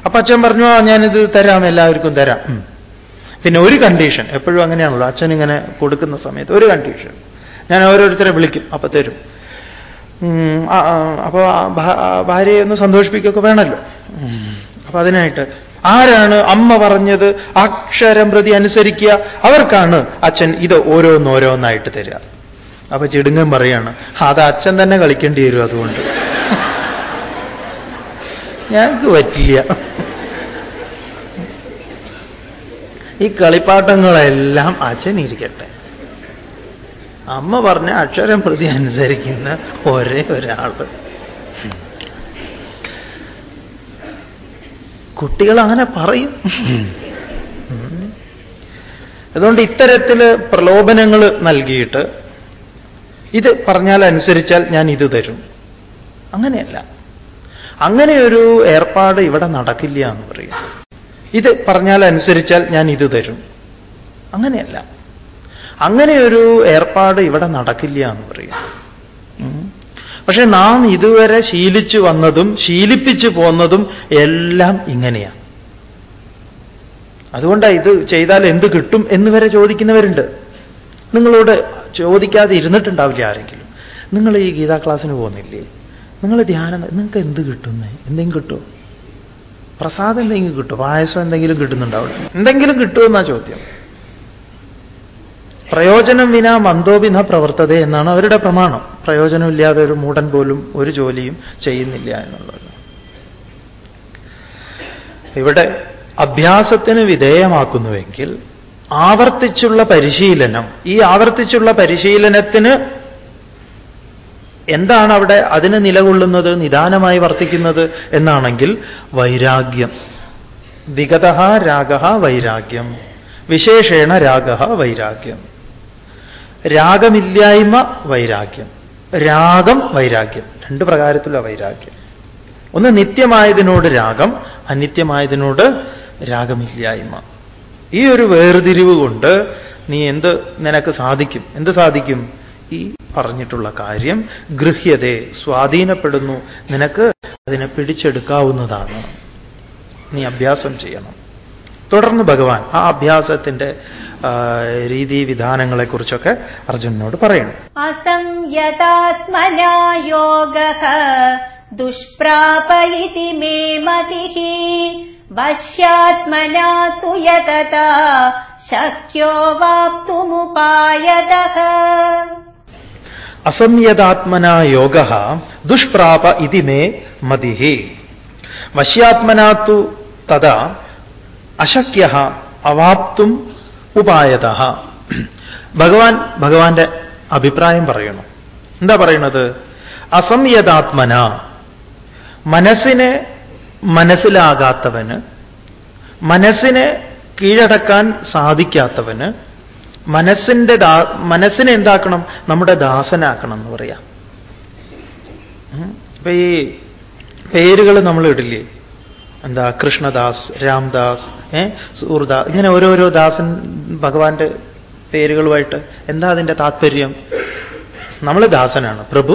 അപ്പൊ അച്ഛൻ പറഞ്ഞു ആ ഞാനിത് തരാം എല്ലാവർക്കും തരാം. പിന്നെ ഒരു കണ്ടീഷൻ എപ്പോഴും അങ്ങനെയാണല്ലോ. അച്ഛൻ ഇങ്ങനെ കൊടുക്കുന്ന സമയത്ത് ഒരു കണ്ടീഷൻ ഞാൻ ഓരോരുത്തരെ വിളിക്കും അപ്പൊ തരും. ഉം, ആ, ആ, അപ്പൊ ആ ഭാ- ആ ഭാര്യയെ ഒന്ന് സന്തോഷിപ്പിക്കുകയൊക്കെ വേണമല്ലോ. അപ്പൊ അതിനായിട്ട് ആരാണ് അമ്മ പറഞ്ഞത് അക്ഷരം പ്രതി അനുസരിക്കുക? അവർക്കാണ് അച്ഛൻ ഇത് ഓരോന്നോരോന്നായിട്ട് തരിക. അപ്പൊ ചിടുങ്ങൻ പറയാണ് അത് അച്ഛൻ തന്നെ കളിക്കേണ്ടി വരും അതുകൊണ്ട്. ഞങ്ങൾക്ക് പറ്റില്ല. ഈ കളിപ്പാട്ടങ്ങളെല്ലാം അച്ഛൻ ഇരിക്കട്ടെ. അമ്മ പറഞ്ഞ അക്ഷരം പ്രതി അനുസരിക്കുന്ന ഒരേ ഒരാൾ. കുട്ടികൾ അങ്ങനെ പറയും അതുകൊണ്ട് ഇത്തരത്തിൽ പ്രലോഭനങ്ങൾ നൽകിയിട്ട് ഇത് പറഞ്ഞാൽ അനുസരിച്ചാൽ ഞാൻ ഇത് തരും. അങ്ങനെയല്ല. അങ്ങനെ ഒരു ഏർപ്പാട് ഇവിടെ നടക്കില്ല എന്ന് പറയും. ഇത് പറഞ്ഞാൽ അനുസരിച്ചാൽ ഞാൻ ഇത് തരും. അങ്ങനെയല്ല. അങ്ങനെ ഒരു ഏർപ്പാട് ഇവിടെ നടക്കില്ല എന്ന് പറയും. പക്ഷെ നാം ഇതുവരെ ശീലിച്ചു വന്നതും ശീലിപ്പിച്ചു പോന്നതും എല്ലാം ഇങ്ങനെയാണ് അതുകൊണ്ടാണ് ഇത് ചെയ്താൽ എന്ത് കിട്ടും എന്ന് വരെ ചോദിക്കുന്നവരുണ്ട്. നിങ്ങളോട് ചോദിക്കാതെ ഇരുന്നിട്ടുണ്ടാവില്ല ആരെങ്കിലും. നിങ്ങൾ ഈ ഗീതാ ക്ലാസ്സിന് പോകുന്നില്ലേ? നിങ്ങൾ ധ്യാനം നിങ്ങൾക്ക് എന്ത് കിട്ടുന്നേ? എന്തെങ്കിലും കിട്ടുമോ പ്രസാദം എന്തെങ്കിലും കിട്ടും? പായസം എന്തെങ്കിലും കിട്ടുന്നുണ്ടാവില്ല എന്തെങ്കിലും കിട്ടുമെന്നാ ചോദ്യം. പ്രയോജനം വിനാ മന്ദോപി ന പ്രവർത്തത എന്നാണ് അവരുടെ പ്രമാണം. പ്രയോജനമില്ലാതെ ഒരു മൂടൻ പോലും ഒരു ജോലിയും ചെയ്യുന്നില്ല എന്നുള്ളത്. ഇവിടെ അഭ്യാസത്തിന് വിധേയമാക്കുന്നുവെങ്കിൽ ആവർത്തിച്ചുള്ള പരിശീലനം ഈ ആവർത്തിച്ചുള്ള പരിശീലനത്തിന് എന്താണ് അവിടെ അതിന് നിലകൊള്ളുന്നത് നിദാനമായി വർത്തിക്കുന്നത് എന്നാണെങ്കിൽ വൈരാഗ്യം. വിഗത രാഗ വൈരാഗ്യം. വിശേഷേണ രാഗ വൈരാഗ്യം. രാഗമില്ലായ്മ വൈരാഗ്യം. രാഗം വൈരാഗ്യം. രണ്ട് പ്രകാരത്തിലുള്ള വൈരാഗ്യം. ഒന്ന് നിത്യമായതിനോട് രാഗം അനിത്യമായതിനോട് രാഗമില്ലായ്മ. ഈ ഒരു വേർതിരിവ് കൊണ്ട് നീ എന്ത് നിനക്ക് സാധിക്കും? എന്ത് സാധിക്കും? ഈ പറഞ്ഞിട്ടുള്ള കാര്യം ഗൃഹ്യതയെ സ്വാധീനപ്പെടുന്നു. നിനക്ക് അതിനെ പിടിച്ചെടുക്കാവുന്നതാണ്. നീ അഭ്യാസം ചെയ്യണം. തുടർന്ന് ഭഗവാൻ ആ അഭ്യാസത്തിന്റെ രീതി വിധാനങ്ങളെക്കുറിച്ചൊക്കെ അർജുനോട് പറയണം. അസംയതാത്മനായോഗ ദുഷ്പ്രാപയിതി മേ മതി വശ്യാത്മനാ അസംയതാത്മന യോഗ ദുഷ്പ്രാപ ഇതി മേ മതി. വശ്യാത്മനാ തു തഥാ അശക്യ അവാപ്തും ഉപായത ഭഗവാൻ ഭഗവാന്റെ അഭിപ്രായം പറയണം. എന്താ പറയണത്? അസംയതാത്മന മനസ്സിനെ മനസ്സിലാകാത്തവന് മനസ്സിനെ കീഴടക്കാൻ സാധിക്കാത്തവന് മനസ്സിന്റെ ദാ മനസ്സിനെ എന്താക്കണം? നമ്മുടെ ദാസനാക്കണം എന്ന് പറയാം. അപ്പൊ ഈ പേരുകൾ നമ്മൾ ഇടില്ലേ? എന്താ കൃഷ്ണദാസ് രാംദാസ് ഏ സൂർദാസ് ഇങ്ങനെ ഓരോരോ ദാസൻ ഭഗവാന്റെ പേരുകളുമായിട്ട് എന്താ അതിന്റെ താത്പര്യം? നമ്മൾ ദാസനാണ് പ്രഭു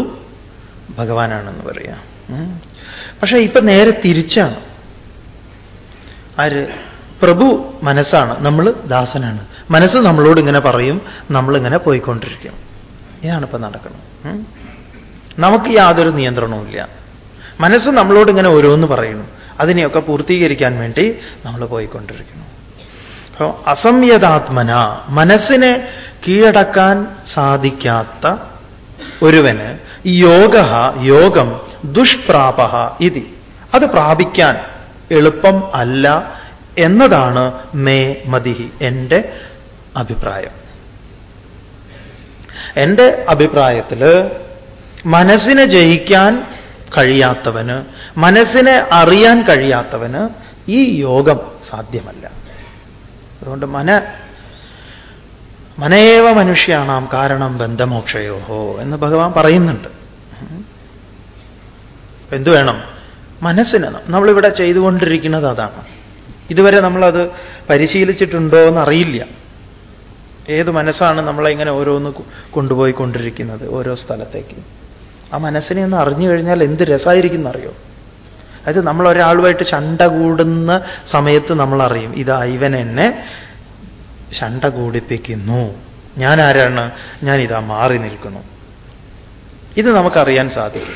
ഭഗവാനാണെന്ന് പറയാം. പക്ഷേ ഇപ്പൊ നേരെ തിരിച്ചാണ്. ആര്? പ്രഭു മനസ്സാണ് നമ്മൾ ദാസനാണ്. മനസ്സ് നമ്മളോട് ഇങ്ങനെ പറയും നമ്മളിങ്ങനെ പോയിക്കൊണ്ടിരിക്കും. ഇതാണ് ഇപ്പൊ നടക്കുന്നത് നമുക്ക് യാതൊരു നിയന്ത്രണവുമില്ല. മനസ്സ് നമ്മളോട് ഇങ്ങനെ ഓരോന്ന് പറയുന്നു അതിനെയൊക്കെ പൂർത്തീകരിക്കാൻ വേണ്ടി നമ്മൾ പോയിക്കൊണ്ടിരിക്കുന്നു. അപ്പോൾ അസംയതാത്മന മനസ്സിനെ കീഴടക്കാൻ സാധിക്കാത്ത ഒരുവന് യോഗ യോഗം ദുഷ്പ്രാപ ഇതി. അത് പ്രാപിക്കാൻ എളുപ്പം അല്ല എന്നതാണ് മേ മതിഹി എന്റെ അഭിപ്രായം. എന്റെ അഭിപ്രായത്തിൽ മനസ്സിനെ ജയിക്കാൻ കഴിയാത്തവന് മനസ്സിനെ അറിയാൻ കഴിയാത്തവന് ഈ യോഗം സാധ്യമല്ല. അതുകൊണ്ട് മന മനേവ മനുഷ്യാണാം കാരണം ബന്ധമോക്ഷയോഹോ എന്ന് ഭഗവാൻ പറയുന്നുണ്ട്. എന്തു വേണം? മനസ്സിന്. നമ്മളിവിടെ ചെയ്തുകൊണ്ടിരിക്കുന്നത് അതാണ്. ഇതുവരെ നമ്മളത് പരിശീലിച്ചിട്ടുണ്ടോ എന്നറിയില്ല. ഏത് മനസ്സാണ് നമ്മളെ ഇങ്ങനെ ഓരോന്ന് കൊണ്ടുപോയി കൊണ്ടുപോയിക്കൊണ്ടിരിക്കുന്നത് ഓരോ സ്ഥലത്തേക്ക്? ആ മനസ്സിനെ ഒന്ന് അറിഞ്ഞു കഴിഞ്ഞാൽ എന്ത് രസമായിരിക്കും അറിയോ അതായത് നമ്മൾ ഒരാളുമായിട്ട് ശണ്ട കൂടുന്ന സമയത്ത് നമ്മൾ അറിയും ഇതാ ഇവൻ എന്നെ ശണ്ട കൂടിപ്പിക്കുന്നു. ഞാൻ ആരാണ്? ഞാൻ ഇതാ മാറി നിൽക്കുന്നു. ഇത് നമുക്കറിയാൻ സാധിക്കും.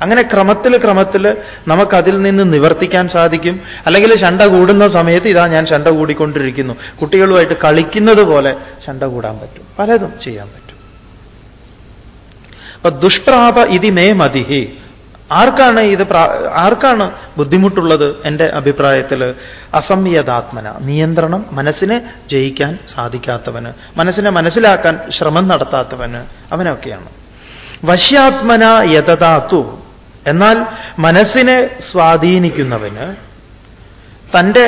അങ്ങനെ ക്രമത്തിൽ ക്രമത്തിൽ നമുക്കതിൽ നിന്ന് നിവർത്തിക്കാൻ സാധിക്കും. അല്ലെങ്കിൽ ശണ്ട കൂടുന്ന സമയത്ത് ഇതാ ഞാൻ ശണ്ട കൂടിക്കൊണ്ടിരിക്കുന്നു. കുട്ടികളുമായിട്ട് കളിക്കുന്നത് പോലെ ശണ്ട കൂടാൻ പറ്റും. പലതും ചെയ്യാൻ പറ്റും. അപ്പൊ ദുഷ്പ്രാപ ഇതി മേ മതിഹി. ആർക്കാണ് ഇത് ആർക്കാണ് ബുദ്ധിമുട്ടുള്ളത് എന്റെ അഭിപ്രായത്തിൽ അസംയതാത്മന നിയന്ത്രണം മനസ്സിനെ ജയിക്കാൻ സാധിക്കാത്തവന് മനസ്സിനെ മനസ്സിലാക്കാൻ ശ്രമം നടത്താത്തവന് അവനൊക്കെയാണ്. വശ്യാത്മന യഥതാത്തു എന്നാൽ മനസ്സിനെ സ്വാധീനിക്കുന്നവന് തന്റെ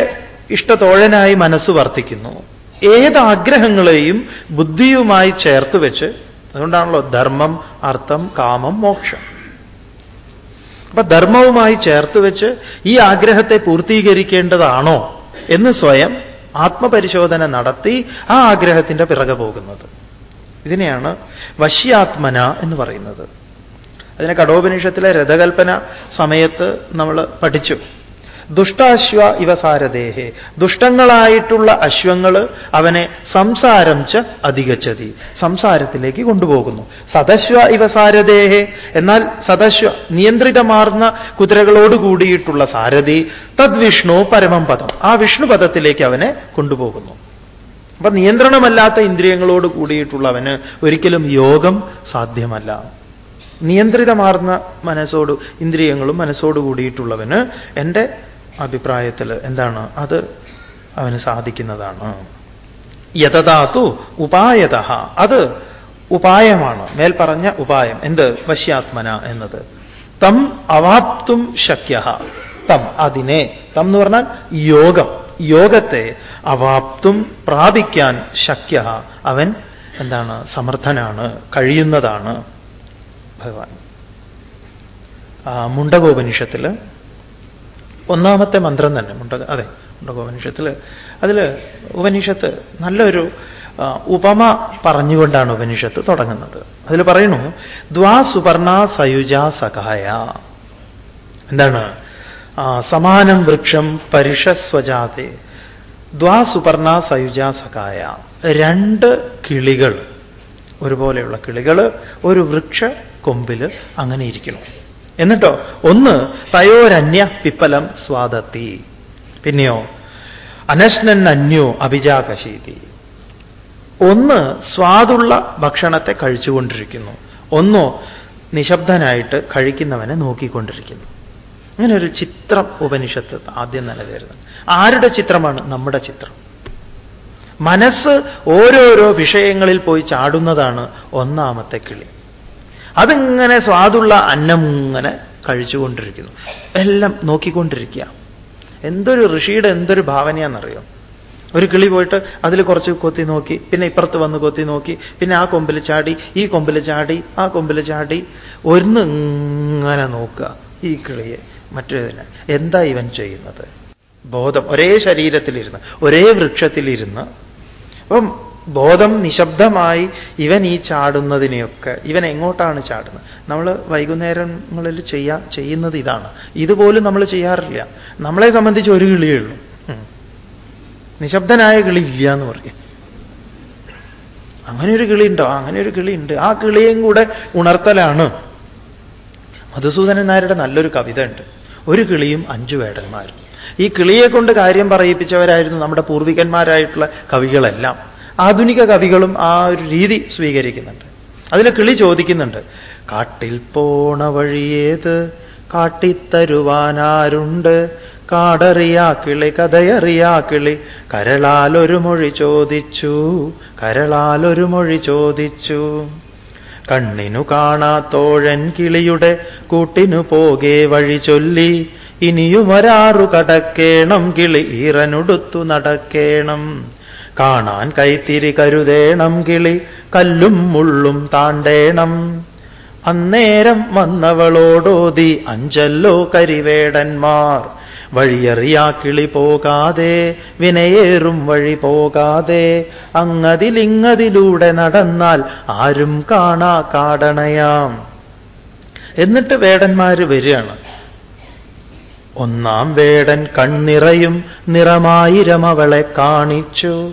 ഇഷ്ടത്തോഴനായി മനസ്സ് വർത്തിക്കുന്നു. ഏത് ആഗ്രഹങ്ങളെയും ബുദ്ധിയുമായി ചേർത്ത് വെച്ച് അതുകൊണ്ടാണല്ലോ ധർമ്മം അർത്ഥം കാമം മോക്ഷം. അപ്പൊ ധർമ്മവുമായി ചേർത്ത് വെച്ച് ഈ ആഗ്രഹത്തെ പൂർത്തീകരിക്കേണ്ടതാണോ എന്ന് സ്വയം ആത്മപരിശോധന നടത്തി ആ ആഗ്രഹത്തിന്റെ പിറകെ പോകുന്നത്. ഇതിനെയാണ് വശ്യാത്മന എന്ന് പറയുന്നത്. അതിനെ കടോപനിഷത്തിലെ രഥകൽപ്പന സമയത്ത് നമ്മൾ പഠിച്ചു. ദുഷ്ടാശ്വ ഇവ സാരദേഹേ ദുഷ്ടങ്ങളായിട്ടുള്ള അശ്വങ്ങൾ അവനെ സംസാരം ച അധികച്ചതി സംസാരത്തിലേക്ക് കൊണ്ടുപോകുന്നു. സദശ്വ ഇവ സാരദേഹേ എന്നാൽ സദശ്വ നിയന്ത്രിതമാർന്ന കുതിരകളോട് കൂടിയിട്ടുള്ള സാരഥി തദ്വിഷ്ണു പരമം പദം. ആ വിഷ്ണു പദത്തിലേക്ക് അവനെ കൊണ്ടുപോകുന്നു. അപ്പൊ നിയന്ത്രണമല്ലാത്ത ഇന്ദ്രിയങ്ങളോട് കൂടിയിട്ടുള്ളവന് ഒരിക്കലും യോഗം സാധ്യമല്ല. നിയന്ത്രിതമാർന്ന മനസ്സോട് ഇന്ദ്രിയങ്ങളും മനസ്സോട് കൂടിയിട്ടുള്ളവന് എന്റെ അഭിപ്രായത്തിൽ എന്താണ്? അത് അവന് സാധിക്കുന്നതാണ്. യഥതാത്തു ഉപായത അത് ഉപായമാണ്. മേൽപ്പറഞ്ഞ പറഞ്ഞ ഉപായം. എന്ത്? വശ്യാത്മന എന്നത്. തം അവാപ്തും ശക്യ തം അതിനെ. തം എന്ന് പറഞ്ഞാൽ യോഗം. യോഗത്തെ അവാപ്തും പ്രാപിക്കാൻ ശക്യ അവൻ എന്താണ്? സമർത്ഥനാണ്. കഴിയുന്നതാണ്. ഭഗവാൻ. മുണ്ടകോപനിഷത്തിൽ ഒന്നാമത്തെ മന്ത്രം തന്നെ മുണ്ട അതെ മുണ്ടക ഉപനിഷത്തിൽ അതിൽ ഉപനിഷത്ത് നല്ലൊരു ഉപമ പറഞ്ഞുകൊണ്ടാണ് ഉപനിഷത്ത് തുടങ്ങുന്നത്. അതിൽ പറയുന്നു ദ്വാ സുപർണ സയുജ സഖായ. എന്താണ്? സമാനം വൃക്ഷം പരിഷസ്വജാതെ ദ്വാ സുപർണ സയുജ സഖായ. രണ്ട് കിളികൾ ഒരുപോലെയുള്ള കിളികൾ ഒരു വൃക്ഷ കൊമ്പിൽ അങ്ങനെ ഇരിക്കണം എന്നിട്ടോ ഒന്ന് തയോരന്യ പിപ്പലം സ്വാദത്തി. പിന്നെയോ അനശ്നൻ അന്യോ അഭിജാകശീതി ഒന്ന് സ്വാദുള്ള ഭക്ഷണത്തെ കഴിച്ചുകൊണ്ടിരിക്കുന്നു. ഒന്നോ നിശബ്ദനായിട്ട് കഴിക്കുന്നവനെ നോക്കിക്കൊണ്ടിരിക്കുന്നു. അങ്ങനെ ഒരു ചിത്രം ഉപനിഷത്ത് ആദ്യം തന്നെ തരുന്നത് ആരുടെ ചിത്രമാണ്? നമ്മുടെ ചിത്രം. മനസ്സ് ഓരോരോ വിഷയങ്ങളിൽ പോയി ചാടുന്നതാണ് ഒന്നാമത്തെ കിളി. അതിങ്ങനെ സ്വാദുള്ള അന്നം ഇങ്ങനെ കഴിച്ചുകൊണ്ടിരിക്കുന്നു. എല്ലാം നോക്കിക്കൊണ്ടിരിക്കുക. എന്തൊരു ഋഷിയുടെ എന്തൊരു ഭാവനയാണെന്നറിയോ? ഒരു കിളി പോയിട്ട് അതിൽ കുറച്ച് കൊത്തി നോക്കി പിന്നെ ഇപ്പുറത്ത് വന്ന് കൊത്തി നോക്കി പിന്നെ ആ കൊമ്പിൽ ചാടി ഈ കൊമ്പിൽ ചാടി ആ കൊമ്പിൽ ചാടി. ഒരുന്ന് ഇങ്ങനെ നോക്കുക ഈ കിളിയെ. മറ്റേതിന് എന്താ ഇവൻ ചെയ്യുന്നത്? ബോധം. ഒരേ ശരീരത്തിലിരുന്ന് ഒരേ വൃക്ഷത്തിലിരുന്ന്. അപ്പം ബോധം നിശബ്ദമായി ഇവൻ ഈ ചാടുന്നതിനെയൊക്കെ ഇവൻ എങ്ങോട്ടാണ് ചാടുന്നത്? നമ്മൾ വൈകുന്നേരങ്ങളിൽ ചെയ്യാ ചെയ്യുന്നത് ഇതാണ്. ഇതുപോലും നമ്മൾ ചെയ്യാറില്ല. നമ്മളെ സംബന്ധിച്ച് ഒരു കിളിയേ ഉള്ളൂ. നിശബ്ദനായ കിളി ഇല്ല എന്ന് പറയും. അങ്ങനെ ഒരു കിളി ഉണ്ടോ? അങ്ങനെ ഒരു കിളി ഉണ്ട്. ആ കിളിയും കൂടെ ഉണർത്തലാണ്. മധുസൂദനൻ നായരുടെ നല്ലൊരു കവിത ഉണ്ട്. ഒരു കിളിയും അഞ്ചു വേടന്മാരും. ഈ കിളിയെ കൊണ്ട് കാര്യം പറയിപ്പിച്ചവരായിരുന്നു നമ്മുടെ പൂർവികന്മാരായിട്ടുള്ള കവികളെല്ലാം. ആധുനിക കവികളും ആ ഒരു രീതി സ്വീകരിക്കുന്നുണ്ട്. അതിൽ കിളി ചോദിക്കുന്നുണ്ട് കാട്ടിൽ പോണ വഴിയേത് കാട്ടിത്തരുവാനാരുണ്ട് കാടറിയാ കിളി കഥയറിയാ കിളി. കരളാലൊരു മൊഴി ചോദിച്ചു കരളാലൊരു മൊഴി ചോദിച്ചു. കണ്ണിനു കാണാത്തോഴൻ കിളിയുടെ കൂട്ടിനു പോകേ വഴി ചൊല്ലി. ഇനിയുമൊരാറു കടക്കേണം കിളി ഈറനുടുത്തു നടക്കേണം. കാണാൻ കൈത്തിരി കരുതേണം കിളി കല്ലും മുള്ളും താണ്ടേണം. അന്നേരം വന്നവളോടോതി അഞ്ചല്ലോ കരിവേടന്മാർ. വഴിയറിയാ കിളി പോകാതെ വിനയേറും വഴി പോകാതെ. അങ്ങതിലിങ്ങതിലൂടെ നടന്നാൽ ആരും കാണാ കാടണയാം. എന്നിട്ട് വേടന്മാര് വരികയാണ്. ഒന്നാം വേടൻ കണ്ണിറയും നിറമായിരം അവളെ കാണിച്ചു.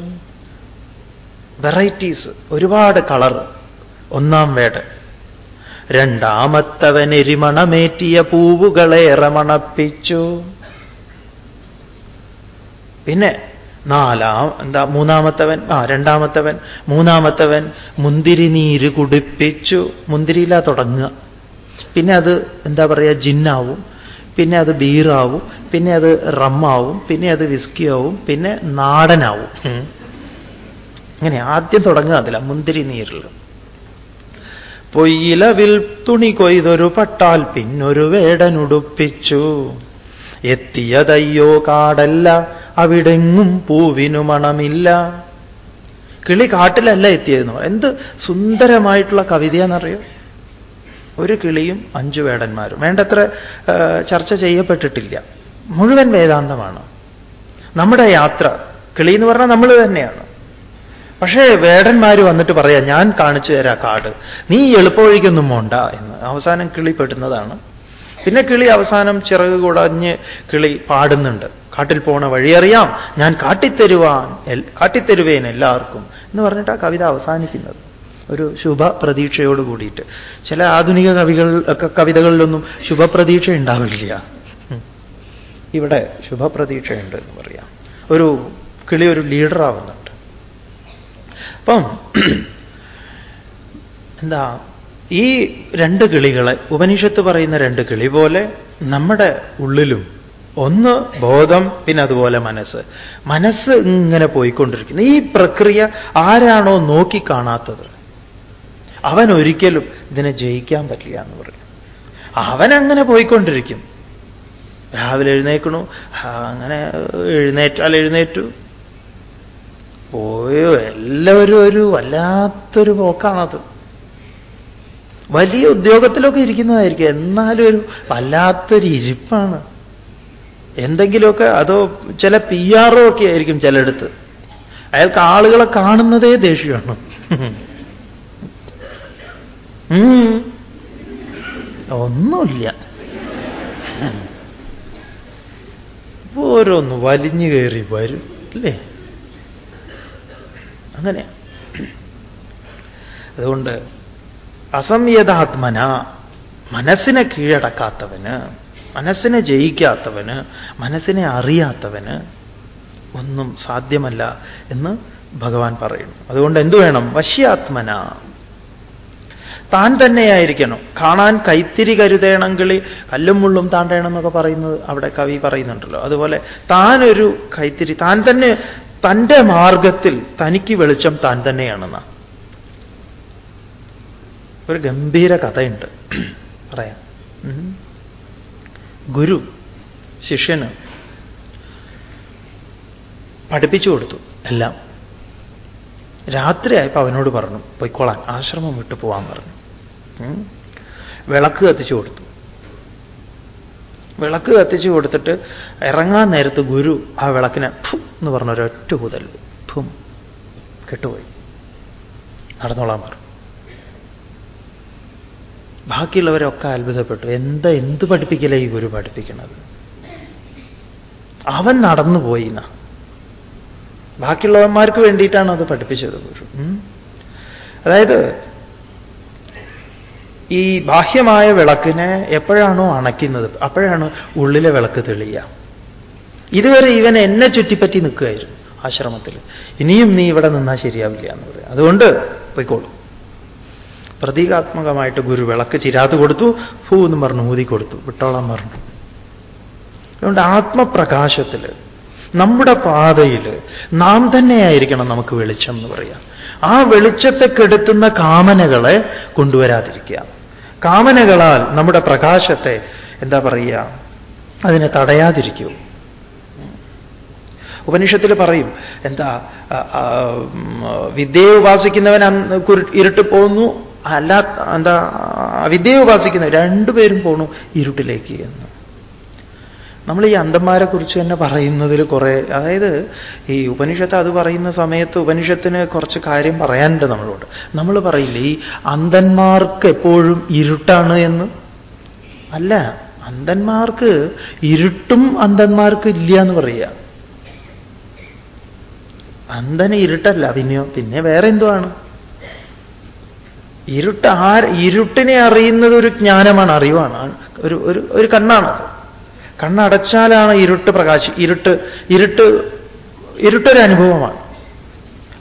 വെറൈറ്റീസ് ഒരുപാട് കളർ. ഒന്നാം വേടൻ. രണ്ടാമത്തവൻ എരിമണമേറ്റിയ പൂവുകളെ റമണപ്പിച്ചു പിന്നെ നാലാം എന്താ മൂന്നാമത്തവൻ ആ രണ്ടാമത്തവൻ മൂന്നാമത്തവൻ മുന്തിരി നീര് കുടിപ്പിച്ചു. മുന്തിരിയില തുടങ്ങുക. പിന്നെ അത് എന്താ പറയുക ജിന്നാവും. പിന്നെ അത് ബീറാവും പിന്നെ അത് റമ്മാവും പിന്നെ അത് വിസ്കി ആവും പിന്നെ നാടനാവും. അങ്ങനെ ആദ്യം തുടങ്ങുക അതില മുന്തിരി നീരിൽ പൊയ്യിലവിൽ തുണി കൊയ്തൊരു പട്ടാൽ പിന്നൊരു വേടനുടുപ്പിച്ചു എത്തിയതയ്യോ കാടല്ല അവിടെങ്ങും പൂവിനു മണമില്ല. കിളി കാട്ടിലല്ല എത്തിയതെന്ന് പറയും എന്ത് സുന്ദരമായിട്ടുള്ള കവിതയാണെന്നറിയോ ഒരു കിളിയും അഞ്ചു വേടന്മാരും. വേണ്ടത്ര ചർച്ച ചെയ്യപ്പെട്ടിട്ടില്ല. മുഴുവൻ വേദാന്തമാണ്. നമ്മുടെ യാത്ര കിളി എന്ന് പറഞ്ഞാൽ നമ്മൾ തന്നെയാണ്. പക്ഷേ വേടന്മാർ വന്നിട്ട് പറയാം ഞാൻ കാണിച്ചു തരാ കാട്. നീ എളുപ്പവഴിക്കൊന്നും പോണ്ട എന്ന്. അവസാനം കിളി പെടുന്നതാണ്. പിന്നെ കിളി അവസാനം ചിറക് കുടഞ്ഞ് കിളി പാടുന്നുണ്ട്. കാട്ടിൽ പോണ വഴിയറിയാം ഞാൻ കാട്ടിത്തരുവാൻ കാട്ടിത്തരുവേൻ എല്ലാവർക്കും എന്ന് പറഞ്ഞിട്ട് ആ കവിത അവസാനിക്കുന്നത്. ഒരു ശുഭ പ്രതീക്ഷയോട് കൂടിയിട്ട്. ചില ആധുനിക കവികൾ കവിതകളിലൊന്നും ശുഭപ്രതീക്ഷ ഉണ്ടാവില്ല. ഇവിടെ ശുഭപ്രതീക്ഷയുണ്ട് എന്ന് പറയാം. ഒരു കിളി ഒരു ലീഡർ ആവുന്നുണ്ട്. അപ്പം എന്താ ഈ രണ്ട് കിളികളെ ഉപനിഷത്ത് പറയുന്ന രണ്ട് കിളി പോലെ നമ്മുടെ ഉള്ളിലും ഒന്ന് ബോധം പിന്നെ അതുപോലെ മനസ്സ്. മനസ്സ് ഇങ്ങനെ പോയിക്കൊണ്ടിരിക്കുന്നു. ഈ പ്രക്രിയ ആരാണോ നോക്കിക്കാണാത്തത് അവൻ ഒരിക്കലും ഇതിനെ ജയിക്കാൻ പറ്റില്ല എന്ന് പറയും. അവൻ അങ്ങനെ പോയിക്കൊണ്ടിരിക്കും. രാവിലെ എഴുന്നേക്കണു. അങ്ങനെ എഴുന്നേറ്റാൽ എഴുന്നേറ്റു. പോയോ എല്ലാവരും ഒരു വല്ലാത്തൊരു പോക്കാണത്. വലിയ ഉദ്യോഗത്തിലൊക്കെ ഇരിക്കുന്നതായിരിക്കും. എന്നാലും ഒരു വല്ലാത്തൊരു ഇരിപ്പാണ്. എന്തെങ്കിലുമൊക്കെ അതോ ചില പി ആർഒ ഒക്കെ ആയിരിക്കും ചിലയിടത്ത്. അയാൾക്ക് ആളുകളെ കാണുന്നതേ ദേഷ്യമാണ്. ഒന്നുമില്ല. ഓരോന്ന് വലിഞ്ഞു കയറി വരും അല്ലേ? അങ്ങനെ. അതുകൊണ്ട് അസംയതാത്മന മനസ്സിനെ കീഴടക്കാത്തവന് മനസ്സിനെ ജയിക്കാത്തവന് മനസ്സിനെ അറിയാത്തവന് ഒന്നും സാധ്യമല്ല എന്ന് ഭഗവാൻ പറയുന്നു. അതുകൊണ്ട് എന്തു വേണം? വശ്യാത്മന. താൻ തന്നെയായിരിക്കണം. കാണാൻ കൈത്തിരി കരുതേണമെങ്കിൽ കല്ലും മുള്ളും താണ്ടേണം എന്നൊക്കെ പറയുന്നത് അവിടെ കവി പറയുന്നുണ്ടല്ലോ. അതുപോലെ താനൊരു കൈത്തിരി താൻ തന്നെ തന്റെ മാർഗത്തിൽ തനിക്ക് വെളിച്ചം താൻ തന്നെയാണെന്ന. ഒരു ഗംഭീര കഥയുണ്ട്. പറയാം. ഗുരു ശിഷ്യന് പഠിപ്പിച്ചു കൊടുത്തു എല്ലാം. രാത്രിയായപ്പോൾ അവനോട് പറഞ്ഞു പൊയ്ക്കോളാൻ ആശ്രമം വിട്ടു പോവാൻ പറഞ്ഞു. വിളക്ക് കത്തിച്ചു കൊടുത്തു. വിളക്ക് കത്തിച്ചു കൊടുത്തിട്ട് ഇറങ്ങാൻ നേരത്ത് ഗുരു ആ വിളക്കിനെ ഫും എന്ന് പറഞ്ഞ ഒരൊറ്റ കുതൽ ഫും കെട്ടുപോയി. നടന്നോളാൻ പറഞ്ഞു. ബാക്കിയുള്ളവരൊക്കെ അത്ഭുതപ്പെട്ടു. എന്താ എന്ത് പഠിപ്പിക്കല ഈ ഗുരു പഠിപ്പിക്കണത്? അവൻ നടന്നു പോയി എന്നാ. ബാക്കിയുള്ളവന്മാർക്ക് വേണ്ടിയിട്ടാണ് അത് പഠിപ്പിച്ചത് ഗുരു? അതായത് ഈ ബാഹ്യമായ വിളക്കിനെ എപ്പോഴാണോ അണയ്ക്കുന്നത് അപ്പോഴാണ് ഉള്ളിലെ വിളക്ക് തെളിയുക. ഇതുവരെ ഇവൻ എന്നെ ചുറ്റിപ്പറ്റി നിൽക്കുകയായിരുന്നു ആശ്രമത്തിൽ. ഇനിയും നീ ഇവിടെ നിന്നാൽ ശരിയാവില്ല എന്ന് പറയാം. അതുകൊണ്ട് പോയിക്കോളൂ. പ്രതീകാത്മകമായിട്ട് ഗുരു വിളക്ക് ചിരാത്ത് കൊടുത്തു ഭൂ എന്ന് പറഞ്ഞു ഊതി കൊടുത്തു വിട്ടോളം പറഞ്ഞു. അതുകൊണ്ട് ആത്മപ്രകാശത്തിൽ നമ്മുടെ പാതയിൽ നാം തന്നെയായിരിക്കണം നമുക്ക് വെളിച്ചം എന്ന് പറയാം. ആ വെളിച്ചത്തെ കെടുത്തുന്ന കാമനകളെ കൊണ്ടുവരാതിരിക്കുക. കാമനകളാൽ നമ്മുടെ പ്രകാശത്തെ എന്താ പറയുക അതിനെ തടയാതിരിക്കൂ. ഉപനിഷത്തിൽ പറയും എന്താ വിദ്യയെ ഉപാസിക്കുന്നവൻ ഇരുട്ട് പോകുന്നു അല്ലാ എന്താ വിദ്യയെ ഉപാസിക്കുന്നവൻ രണ്ടുപേരും പോണു ഇരുട്ടിലേക്ക് എന്ന്. നമ്മൾ ഈ അന്ധന്മാരെ കുറിച്ച് തന്നെ പറയുന്നതിൽ കുറെ അതായത് ഈ ഉപനിഷത്ത് അത് പറയുന്ന സമയത്ത് ഉപനിഷത്തിന് കുറച്ച് കാര്യം പറയാനുണ്ട് നമ്മളോട്. നമ്മൾ പറയില്ലേ ഈ അന്ധന്മാർക്ക് എപ്പോഴും ഇരുട്ടാണ് എന്ന്? അല്ല അന്ധന്മാർക്ക് ഇരുട്ടും അന്ധന്മാർക്ക് ഇല്ല എന്ന് പറയുക. അന്ധന് ഇരുട്ടല്ല പിന്നെയോ പിന്നെ വേറെ എന്തോ ആണ് ഇരുട്ട് ആ ഇരുട്ടിനെ അറിയുന്നത് ഒരു ജ്ഞാനമാണ് അറിവാണ്. ഒരു ഒരു കണ്ണാണത്. കണ്ണടച്ചാലാണ് ഇരുട്ട് പ്രകാശി ഇരുട്ട് ഇരുട്ട് ഇരുട്ടൊരു അനുഭവമാണ്.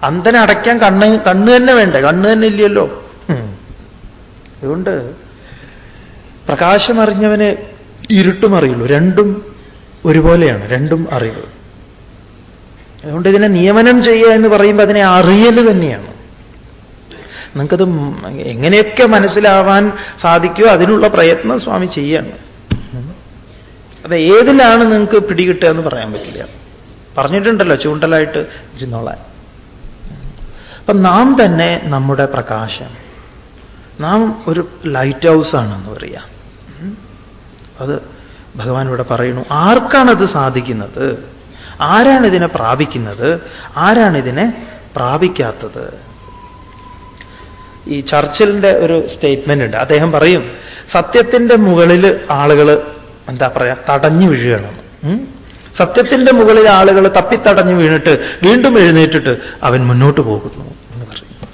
അന്ധനെ അടയ്ക്കാൻ കണ്ണ് കണ്ണ് തന്നെ വേണ്ടേ? കണ്ണ് തന്നെ ഇല്ലല്ലോ. അതുകൊണ്ട് പ്രകാശമറിഞ്ഞവന് ഇരുട്ടും അറിയുള്ളൂ. രണ്ടും ഒരുപോലെയാണ്. രണ്ടും അറിവ് അതുകൊണ്ട് ഇതിനെ നിയമനം ചെയ്യുക എന്ന് പറയുമ്പോൾ അതിനെ അറിയൽ തന്നെയാണ്. നിങ്ങൾക്കത് എങ്ങനെയൊക്കെ മനസ്സിലാവാൻ സാധിക്കുമോ അതിനുള്ള പ്രയത്നം സ്വാമി ചെയ്യാണ്. അത് ഏതിലാണ് നിങ്ങൾക്ക് പിടികിട്ടുക എന്ന് പറയാൻ പറ്റില്ല. പറഞ്ഞിട്ടുണ്ടല്ലോ ചൂണ്ടലായിട്ട് ഇരുന്നോളാൻ. അപ്പൊ നാം തന്നെ നമ്മുടെ പ്രകാശം. നാം ഒരു ലൈറ്റ് ഹൗസ് ആണെന്ന് പറയാം. അത് ഭഗവാൻ ഇവിടെ പറയുന്നു ആർക്കാണത് സാധിക്കുന്നത്? ആരാണ് ഇതിനെ പ്രാപിക്കുന്നത്? ആരാണ് ഇതിനെ പ്രാപിക്കാത്തത്? ഈ ചർച്ചിലിന്റെ ഒരു സ്റ്റേറ്റ്മെന്റ് ഉണ്ട്. അദ്ദേഹം പറയും സത്യത്തിന്റെ മുകളിൽ ആളുകൾ എന്താ പറയാ തടഞ്ഞു വീഴുകയാണ്. സത്യത്തിന്റെ മുകളിൽ ആളുകൾ തപ്പിത്തടഞ്ഞു വീണിട്ട് വീണ്ടും എഴുന്നേറ്റിട്ട് അവൻ മുന്നോട്ട് പോകുന്നു എന്ന് പറയും.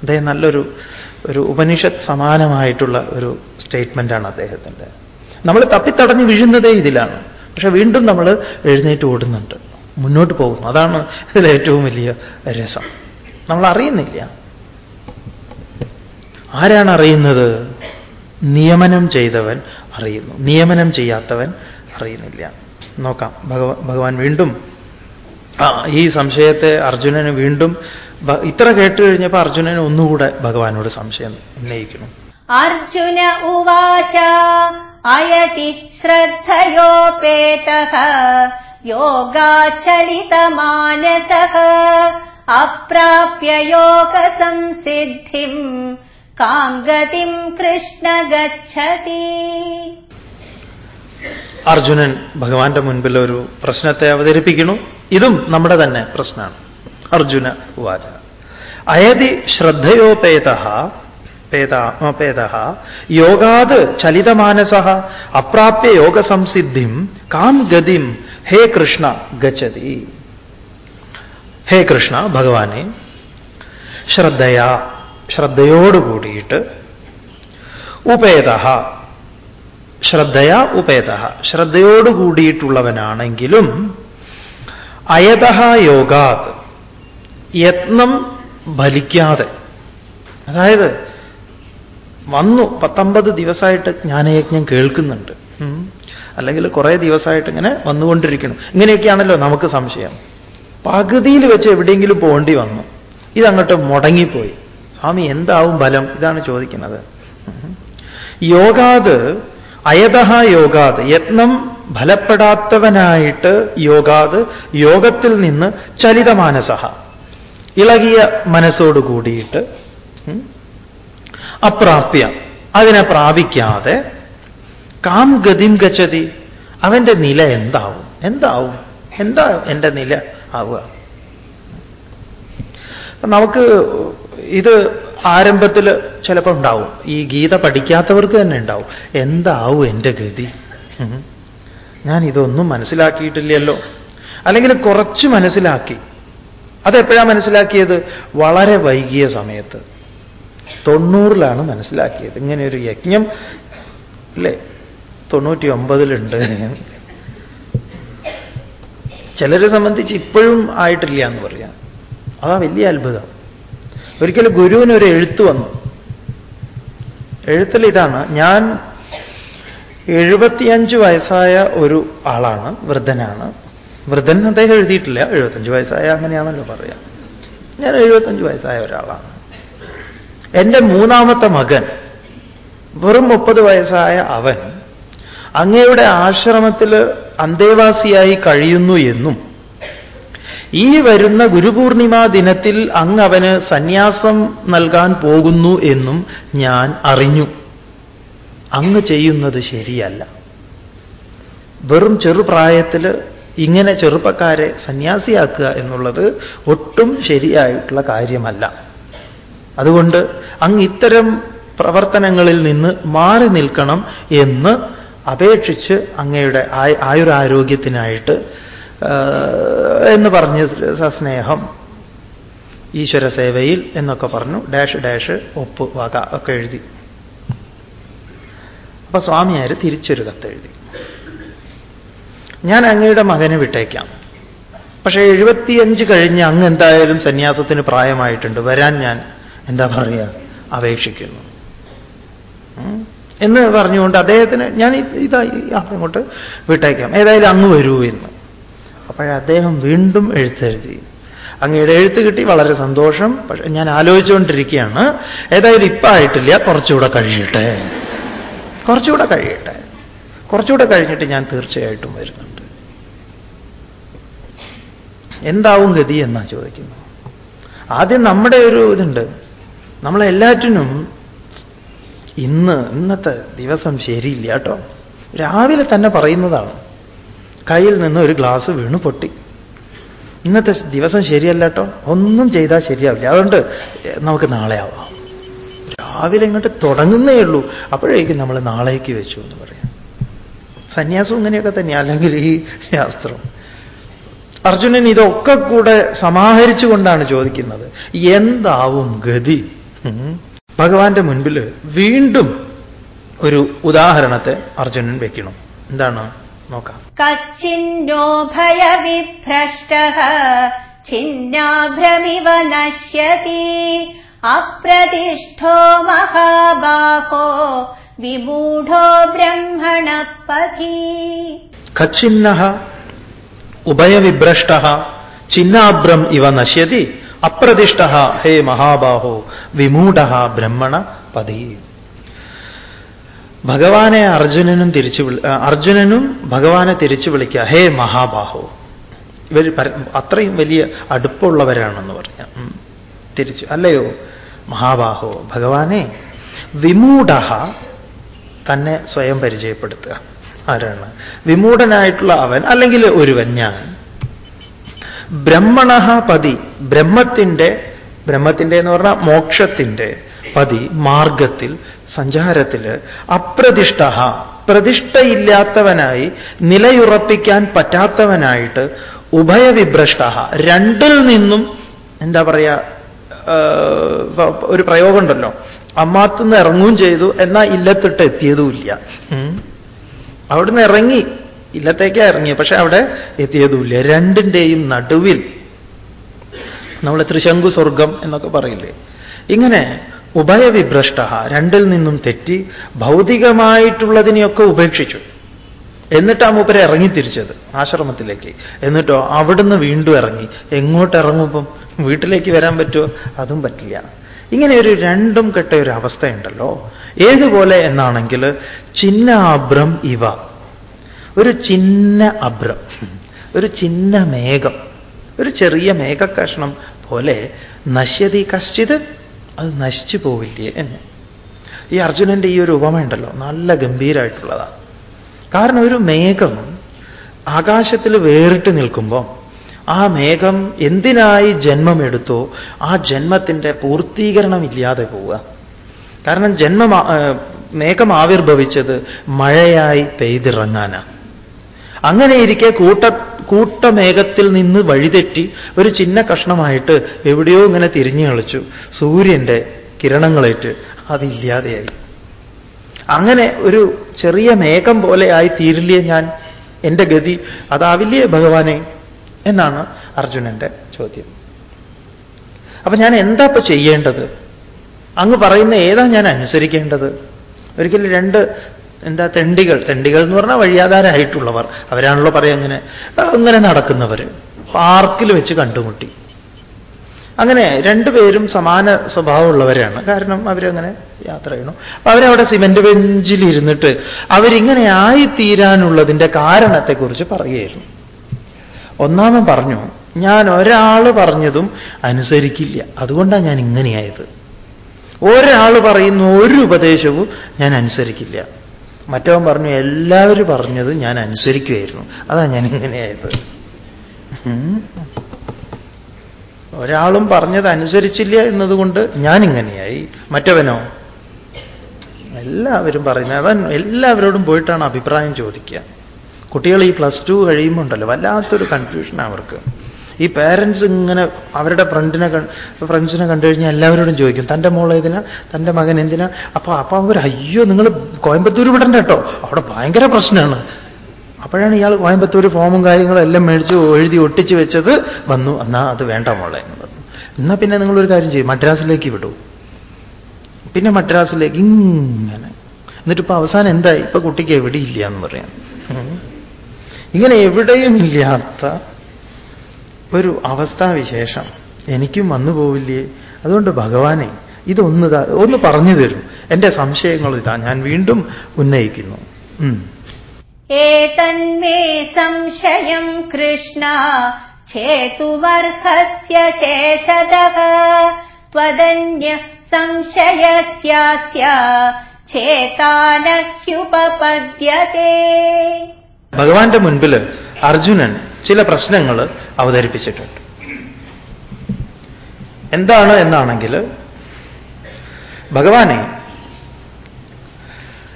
അദ്ദേഹം നല്ലൊരു ഒരു ഉപനിഷത്ത് സമാനമായിട്ടുള്ള ഒരു സ്റ്റേറ്റ്മെന്റാണ് അദ്ദേഹത്തിന്റെ നമ്മൾ തപ്പിത്തടഞ്ഞു വീഴുന്നതേ ഇതിലാണ്. പക്ഷെ വീണ്ടും നമ്മൾ എഴുന്നേറ്റ് ഓടുന്നുണ്ട്. മുന്നോട്ട് പോകുന്നു. അതാണ് ഇതിലേറ്റവും വലിയ രസം. നമ്മൾ അറിയുന്നില്ല. ആരാണ് അറിയുന്നത്? നിയമനം ചെയ്തവൻ അറിയുന്നു. നിയമനം ചെയ്യാത്തവൻ അറിയുന്നില്ല. നോക്കാം. ഭഗവ ഭഗവാൻ വീണ്ടും ഈ സംശയത്തെ അർജുനന് വീണ്ടും ഇത്ര കേട്ട് കഴിഞ്ഞപ്പോൾ അർജുനന് ഒന്നുകൂടെ ഭഗവാനോട് സംശയം ഉന്നയിക്കുന്നു. അർജുന ഉവാച അയതി ശ്രദ്ധയോപേത യോഗാചലിതമാനത അപ്രാപ്യ യോഗ സംസിദ്ധിം കാങ്കതിം കൃഷ്ണ ഗച്ഛതി. അർജുനൻ ഭഗവാന്റെ മുൻപിൽ ഒരു പ്രശ്നത്തെ അവതരിപ്പിക്കുന്നു. ഇതും നമ്മുടെ തന്നെ പ്രശ്നമാണ്. അർജുന വാച അയതി ശ്രദ്ധയോപേത പേത യോഗാത് ചലിതമാനസ അപ്രാപ്യ യോഗ സംസിദ്ധിം കാം ഗതിം ഹേ കൃഷ്ണ ഗച്ചതി ഹേ കൃഷ്ണ ഭഗവാനെ ശ്രദ്ധയാ ശ്രദ്ധയോടുകൂടിയിട്ട് ഉപേത ശ്രദ്ധയാ ഉപേത ശ്രദ്ധയോടുകൂടിയിട്ടുള്ളവനാണെങ്കിലും അയത യോഗാത്. യത്നം ഫലിക്കാതെ. അതായത് വന്നു പത്തൊമ്പത് ദിവസമായിട്ട് ജ്ഞാനയജ്ഞം കേൾക്കുന്നുണ്ട്. അല്ലെങ്കിൽ കുറേ ദിവസമായിട്ട് ഇങ്ങനെ വന്നുകൊണ്ടിരിക്കണം ഇങ്ങനെയൊക്കെയാണല്ലോ നമുക്ക് സംശയം. പകുതിയിൽ വെച്ച് എവിടെയെങ്കിലും പോകേണ്ടി വന്നു. ഇതങ്ങോട്ട് മുടങ്ങിപ്പോയി. സ്വാമി എന്താവും ബലം? ഇതാണ് ചോദിക്കുന്നത്. യോഗാത് അയതഹ യോഗാത്. യത്നം ഫലപ്പെടാത്തവനായിട്ട് യോഗാത് യോഗത്തിൽ നിന്ന് ചലിതമാനസഹ. ഇളകിയ മനസ്സോട് കൂടിയിട്ട് അപ്രാപ്യ. അതിനെ പ്രാപിക്കാതെ കാം ഗതിം ഗച്ചതി അവന്റെ നില എന്താവും? എന്താവും? എന്താ എന്റെ നില ആവുക? നമുക്ക് ഇത് ആരംഭത്തിൽ ചിലപ്പോൾ ഉണ്ടാവും. ഈ ഗീത പഠിക്കാത്തവർക്ക് തന്നെ ഉണ്ടാവും. എന്താവും എന്റെ ഗതി? ഞാൻ ഇതൊന്നും മനസ്സിലാക്കിയിട്ടില്ലല്ലോ. അല്ലെങ്കിൽ കുറച്ച് മനസ്സിലാക്കി. അതെപ്പോഴാണ് മനസ്സിലാക്കിയത്? വളരെ വൈകിയ സമയത്ത്. തൊണ്ണൂറിലാണ് മനസ്സിലാക്കിയത്. ഇങ്ങനെ ഒരു യജ്ഞം അല്ലേ? തൊണ്ണൂറ്റി ഒമ്പതിലുണ്ട് ചിലരെ സംബന്ധിച്ച് ഇപ്പോഴും ആയിട്ടില്ല എന്ന് പറയാം. അതാ വലിയ അത്ഭുതം. ഒരിക്കലും ഗുരുവിന് ഒരു എഴുത്ത് വന്നു. എഴുത്തിൽ ഇതാണ് ഞാൻ എഴുപത്തിയഞ്ച് വയസ്സായ ഒരു ആളാണ് വൃദ്ധനാണ്. വൃദ്ധൻ അദ്ദേഹം എഴുതിയിട്ടില്ല എഴുപത്തഞ്ച് വയസ്സായ അങ്ങനെയാണല്ലോ പറയാം ഞാൻ എഴുപത്തഞ്ച് വയസ്സായ ഒരാളാണ്. എന്റെ മൂന്നാമത്തെ മകൻ വെറും മുപ്പത് വയസ്സായ അവൻ അങ്ങയുടെ ആശ്രമത്തിൽ അന്തേവാസിയായി കഴിയുന്നു എന്നും ഈ വരുന്ന ഗുരുപൂർണിമ ദിനത്തിൽ അങ്ങ് അവന് സന്യാസം നൽകാൻ പോകുന്നു എന്നും ഞാൻ അറിഞ്ഞു. അങ്ങ് ചെയ്യുന്നത് ശരിയല്ല. വെറും ചെറുപ്രായത്തിൽ ഇങ്ങനെ ചെറുപ്പക്കാരെ സന്യാസിയാക്കുക എന്നുള്ളത് ഒട്ടും ശരിയായിട്ടുള്ള കാര്യമല്ല. അതുകൊണ്ട് അങ്ങ് ഇത്തരം പ്രവർത്തനങ്ങളിൽ നിന്ന് മാറി നിൽക്കണം എന്ന് അപേക്ഷിച്ച് അങ്ങയുടെ ആയുരാരോഗ്യത്തിനായിട്ട് എന്ന് പറഞ്ഞ് സസ്നേഹം ഈശ്വര സേവയിൽ എന്നൊക്കെ പറഞ്ഞു. ഡാഷ് ഡാഷ് ഒപ്പ് വക ഒക്കെ എഴുതി. അപ്പൊ സ്വാമിയാര് തിരിച്ചൊരു കത്തെഴുതി. ഞാൻ അങ്ങയുടെ മകനെ വിട്ടേക്കാം. പക്ഷേ എഴുപത്തിയഞ്ച് കഴിഞ്ഞ് അങ്ങ് എന്തായാലും സന്യാസത്തിന് പ്രായമായിട്ടുണ്ട്. വരാൻ ഞാൻ എന്താ പറയുക അപേക്ഷിക്കുന്നു. എന്ന് പറഞ്ഞുകൊണ്ട് അദ്ദേഹത്തിന് ഞാൻ ഇതാ അങ്ങോട്ട് വിട്ടേക്കാം. ഏതായാലും അങ്ങ് വരൂ എന്ന്. അപ്പോഴേ അദ്ദേഹം വീണ്ടും എഴുത്തെഴുതി. അങ്ങയുടെ എഴുത്ത് കിട്ടി വളരെ സന്തോഷം. പക്ഷെ ഞാൻ ആലോചിച്ചുകൊണ്ടിരിക്കുകയാണ് ഏതായാലും ഇപ്പം ആയിട്ടില്ല കുറച്ചുകൂടെ കഴിയട്ടെ. കുറച്ചുകൂടെ കഴിയട്ടെ. കുറച്ചുകൂടെ കഴിഞ്ഞിട്ട് ഞാൻ തീർച്ചയായിട്ടും വരുന്നുണ്ട്. എന്താവും ഗതി എന്നാ ചോദിക്കുന്നു. ആദ്യം നമ്മുടെ ഒരു ഇതുണ്ട്. നമ്മളെല്ലാറ്റിനും ഇന്ന് ഇന്നത്തെ ദിവസം ശരിയില്ല കേട്ടോ. രാവിലെ തന്നെ പറയുന്നതാണ്. കയ്യിൽ നിന്ന് ഒരു ഗ്ലാസ് വീണ് പൊട്ടി. ഇന്നത്തെ ദിവസം ശരിയല്ല കേട്ടോ ഒന്നും ചെയ്താൽ ശരിയാവില്ല. അതുകൊണ്ട് നമുക്ക് നാളെ ആവാം. രാവിലെ ഇങ്ങോട്ട് തുടങ്ങുന്നേ ഉള്ളൂ. അപ്പോഴേക്കും നമ്മൾ നാളേക്ക് വെച്ചു എന്ന് പറയാം. സന്യാസം ഇങ്ങനെയൊക്കെ തന്നെ അല്ലെങ്കിൽ ഈ ശാസ്ത്രം. അർജുനൻ ഇതൊക്കെ കൂടെ സമാഹരിച്ചുകൊണ്ടാണ് ചോദിക്കുന്നത്. എന്താവും ഗതി? ഭഗവാന്റെ മുൻപിൽ വീണ്ടും ഒരു ഉദാഹരണത്തെ അർജുനൻ വെക്കണം. എന്താണ്? നോക്കാം. കച്ചിന്നോ ഭയവിഭ്രഷ്ട ഛിന്നാഭ്രമിവ നശ്യതി അപ്രതിഷ്ഠോ മഹാബാഹോ വിമൂഢോ ബ്രഹ്മണപഥി കച്ചിന്ന ഉഭയവിഭ്രഷ്ട ചിന്നാഭ്രം ഇവ നശ്യതി അപ്രതിഷ്ഠ ഹേ മഹാബാഹോ വിമൂഢ ബ്രഹ്മണ പതി ഭഗവാനെ അർജുനനും തിരിച്ചു വിളി അർജുനനും ഭഗവാനെ തിരിച്ചു വിളിക്കുക. ഹേ മഹാബാഹോ. ഇവർ അത്രയും വലിയ അടുപ്പമുള്ളവരാണെന്ന് പറഞ്ഞ. തിരിച്ചു അല്ലയോ? മഹാബാഹോ. ഭഗവാനെ വിമൂഢ തന്നെ സ്വയം പരിചയപ്പെടുത്തുക. ആരാണ്? വിമൂഢനായിട്ടുള്ള അവൻ അല്ലെങ്കിൽ ഒരുവൻ ഞാൻ. ബ്രഹ്മണ പതി. ബ്രഹ്മത്തിന്റെ ബ്രഹ്മത്തിന്റെ എന്ന് പറഞ്ഞാൽ മോക്ഷത്തിന്റെ പതി മാർഗത്തിൽ സഞ്ചാരത്തിൽ അപ്രതിഷ്ഠ പ്രതിഷ്ഠയില്ലാത്തവനായി നിലയുറപ്പിക്കാൻ പറ്റാത്തവനായിട്ട് ഉഭയവിഭ്രഷ്ട രണ്ടിൽ നിന്നും എന്താ പറയുക ഒരു പ്രയോഗമുണ്ടല്ലോ. അമ്മാത്തുനിന്ന് ഇറങ്ങുകയും ചെയ്തു എന്നാൽ ഇല്ലത്തിട്ട് എത്തിയതുമില്ല. അവിടുന്ന് ഇറങ്ങി ഇല്ലത്തേക്കാ ഇറങ്ങി പക്ഷെ അവിടെ എത്തിയതുമില്ല. രണ്ടിന്റെയും നടുവിൽ നമ്മൾ ത്രിശങ്കു സ്വർഗം എന്നൊക്കെ പറയില്ലേ? ഇങ്ങനെ ഉഭയവിഭ്രഷ്ട രണ്ടിൽ നിന്നും തെറ്റി ഭൗതികമായിട്ടുള്ളതിനെയൊക്കെ ഉപേക്ഷിച്ചു. എന്നിട്ട് ആ മൂപ്പരെ ഇറങ്ങി തിരിച്ചത് ആശ്രമത്തിലേക്ക്. എന്നിട്ടോ അവിടുന്ന് വീണ്ടും ഇറങ്ങി. എങ്ങോട്ട് ഇറങ്ങുമ്പം വീട്ടിലേക്ക് വരാൻ പറ്റുമോ? അതും പറ്റില്ല. ഇങ്ങനെ ഒരു രണ്ടും കെട്ട ഒരു അവസ്ഥയുണ്ടല്ലോ. ഏതുപോലെ എന്നാണെങ്കിൽ ചിന്ന അഭ്രം ഇവ. ഒരു ചിന്ന അഭ്രം ഒരു ചിന്ന മേഘം ഒരു ചെറിയ മേഘക്കഷ്ണം പോലെ നശ്യതി കശ്ചിത് അത് നശിച്ചു പോവില്ലേ എന്ന്. ഈ അർജുനന്റെ ഈ ഒരു ഉപമയുണ്ടല്ലോ നല്ല ഗംഭീരമായിട്ടുള്ളതാണ് കാരണം ഒരു മേഘം ആകാശത്തിൽ വേറിട്ട് നിൽക്കുമ്പോൾ ആ മേഘം എന്തിനായി ജന്മമെടുത്തോ ആ ജന്മത്തിന്റെ പൂർത്തീകരണം ഇല്ലാതെ പോവുക. കാരണം ജന്മം മേഘം ആവിർഭവിച്ചത് മഴയായി പെയ്തിറങ്ങാനാണ് അങ്ങനെയിരിക്കെ കൂട്ട കൂട്ടമേഘത്തിൽ നിന്ന് വഴിതെറ്റി ഒരു ചിന്ന കഷ്ണമായിട്ട് എവിടെയോ ഇങ്ങനെ തിരിഞ്ഞു കളിച്ചു. സൂര്യന്റെ കിരണങ്ങളേറ്റ് അതില്ലാതെയായി. അങ്ങനെ ഒരു ചെറിയ മേഘം പോലെ ആയി തീരില്ലേ ഞാൻ? എന്റെ ഗതി അതാവില്ലേ ഭഗവാനെ? എന്നാണ് അർജുനന്റെ ചോദ്യം. അപ്പൊ ഞാൻ എന്താ ഇപ്പൊ ചെയ്യേണ്ടത്? അങ്ങ് പറയുന്ന ഏതാ ഞാൻ അനുസരിക്കേണ്ടത്? ഒരിക്കലും രണ്ട് എന്താ തെണ്ടികൾ? തെണ്ടികൾ എന്ന് പറഞ്ഞാൽ വഴിയാധാരായിട്ടുള്ളവർ. അവരാണല്ലോ പറയാം അങ്ങനെ അങ്ങനെ നടക്കുന്നവർ പാർക്കിൽ വെച്ച് കണ്ടുമുട്ടി. അങ്ങനെ രണ്ടുപേരും സമാന സ്വഭാവമുള്ളവരാണ്. കാരണം അവരങ്ങനെ യാത്ര ചെയ്യണം. അപ്പൊ അവരവിടെ സിമെന്റ് ബെഞ്ചിൽ ഇരുന്നിട്ട് അവരിങ്ങനെ ആയിത്തീരാനുള്ളതിന്റെ കാരണത്തെക്കുറിച്ച് പറയുകയായിരുന്നു. ഒന്നാമൻ പറഞ്ഞു ഞാൻ ഒരാൾ പറഞ്ഞതും അനുസരിക്കില്ല. അതുകൊണ്ടാണ് ഞാൻ ഇങ്ങനെയായത്. ഒരാൾ പറയുന്ന ഒരു ഉപദേശവും ഞാൻ അനുസരിക്കില്ല. മറ്റവൻ പറഞ്ഞു എല്ലാവരും പറഞ്ഞത് ഞാൻ അനുസരിക്കുമായിരുന്നു അതാ ഞാൻ ഇങ്ങനെയായത്. ഒരാളും പറഞ്ഞത് അനുസരിച്ചില്ല എന്നതുകൊണ്ട് ഞാൻ ഇങ്ങനെയായി. മറ്റവനോ? എല്ലാവരും പറയുന്നത് അവൻ എല്ലാവരോടും പോയിട്ടാണ് അഭിപ്രായം ചോദിക്കുക. കുട്ടികൾ ഈ പ്ലസ് ടു കഴിയുമ്പോൾ ഉണ്ടല്ലോ വല്ലാത്തൊരു കൺഫ്യൂഷൻ അവർക്ക്. ഈ പേരൻസ് ഇങ്ങനെ അവരുടെ ഫ്രണ്ടിനെ ഫ്രണ്ട്സിനെ കണ്ടു കഴിഞ്ഞാൽ എല്ലാവരോടും ചോദിക്കും തന്റെ മോൾ തന്റെ മകൻ എന്തിനാ? അപ്പൊ അപ്പൊ അവർ അയ്യോ നിങ്ങൾ കോയമ്പത്തൂർ വിടണ്ട കേട്ടോ അവിടെ ഭയങ്കര പ്രശ്നമാണ് അപ്പോഴാണ് ഇയാൾ കോയമ്പത്തൂർ ഫോമും കാര്യങ്ങളും എല്ലാം മേടിച്ച് എഴുതി ഒട്ടിച്ച് വെച്ചത് വന്നു. എന്നാ അത് വേണ്ട മോളെ. എന്ന് പറഞ്ഞു. എന്നാ പിന്നെ നിങ്ങളൊരു കാര്യം ചെയ്യും മദ്രാസിലേക്ക് വിടൂ. പിന്നെ മദ്രാസിലേക്ക് ഇങ്ങനെ. എന്നിട്ട് ഇപ്പൊ അവസാനം എന്തായി? ഇപ്പൊ കുട്ടിക്ക് എവിടെയില്ല എന്ന് പറയാം. ഇങ്ങനെ എവിടെയും ഇല്ലാത്ത ഒരു അവസ്ഥാവിശേഷം എനിക്കും വന്നു പോവില്ലേ അതുകൊണ്ട് ഭഗവാനെ ഇതൊന്ന് ദാ- ഒന്ന് പറഞ്ഞു തരും എന്റെ സംശയങ്ങൾ ഇതാ ഞാൻ വീണ്ടും ഉന്നയിക്കുന്നു ഉം. एतन्मे संशयम् कृष्ण छेतुमर्हस्य शेषतः त्वदन्यः संशयस्यास्य ചേതാനഹ്യുപപദ്യത്തെ ഭഗവാന്റെ മുൻപിൽ അർജുനൻ ചില പ്രശ്നങ്ങൾ അവതരിപ്പിച്ചിട്ടുണ്ട്. എന്താണ് എന്നാണെങ്കിൽ ഭഗവാനെ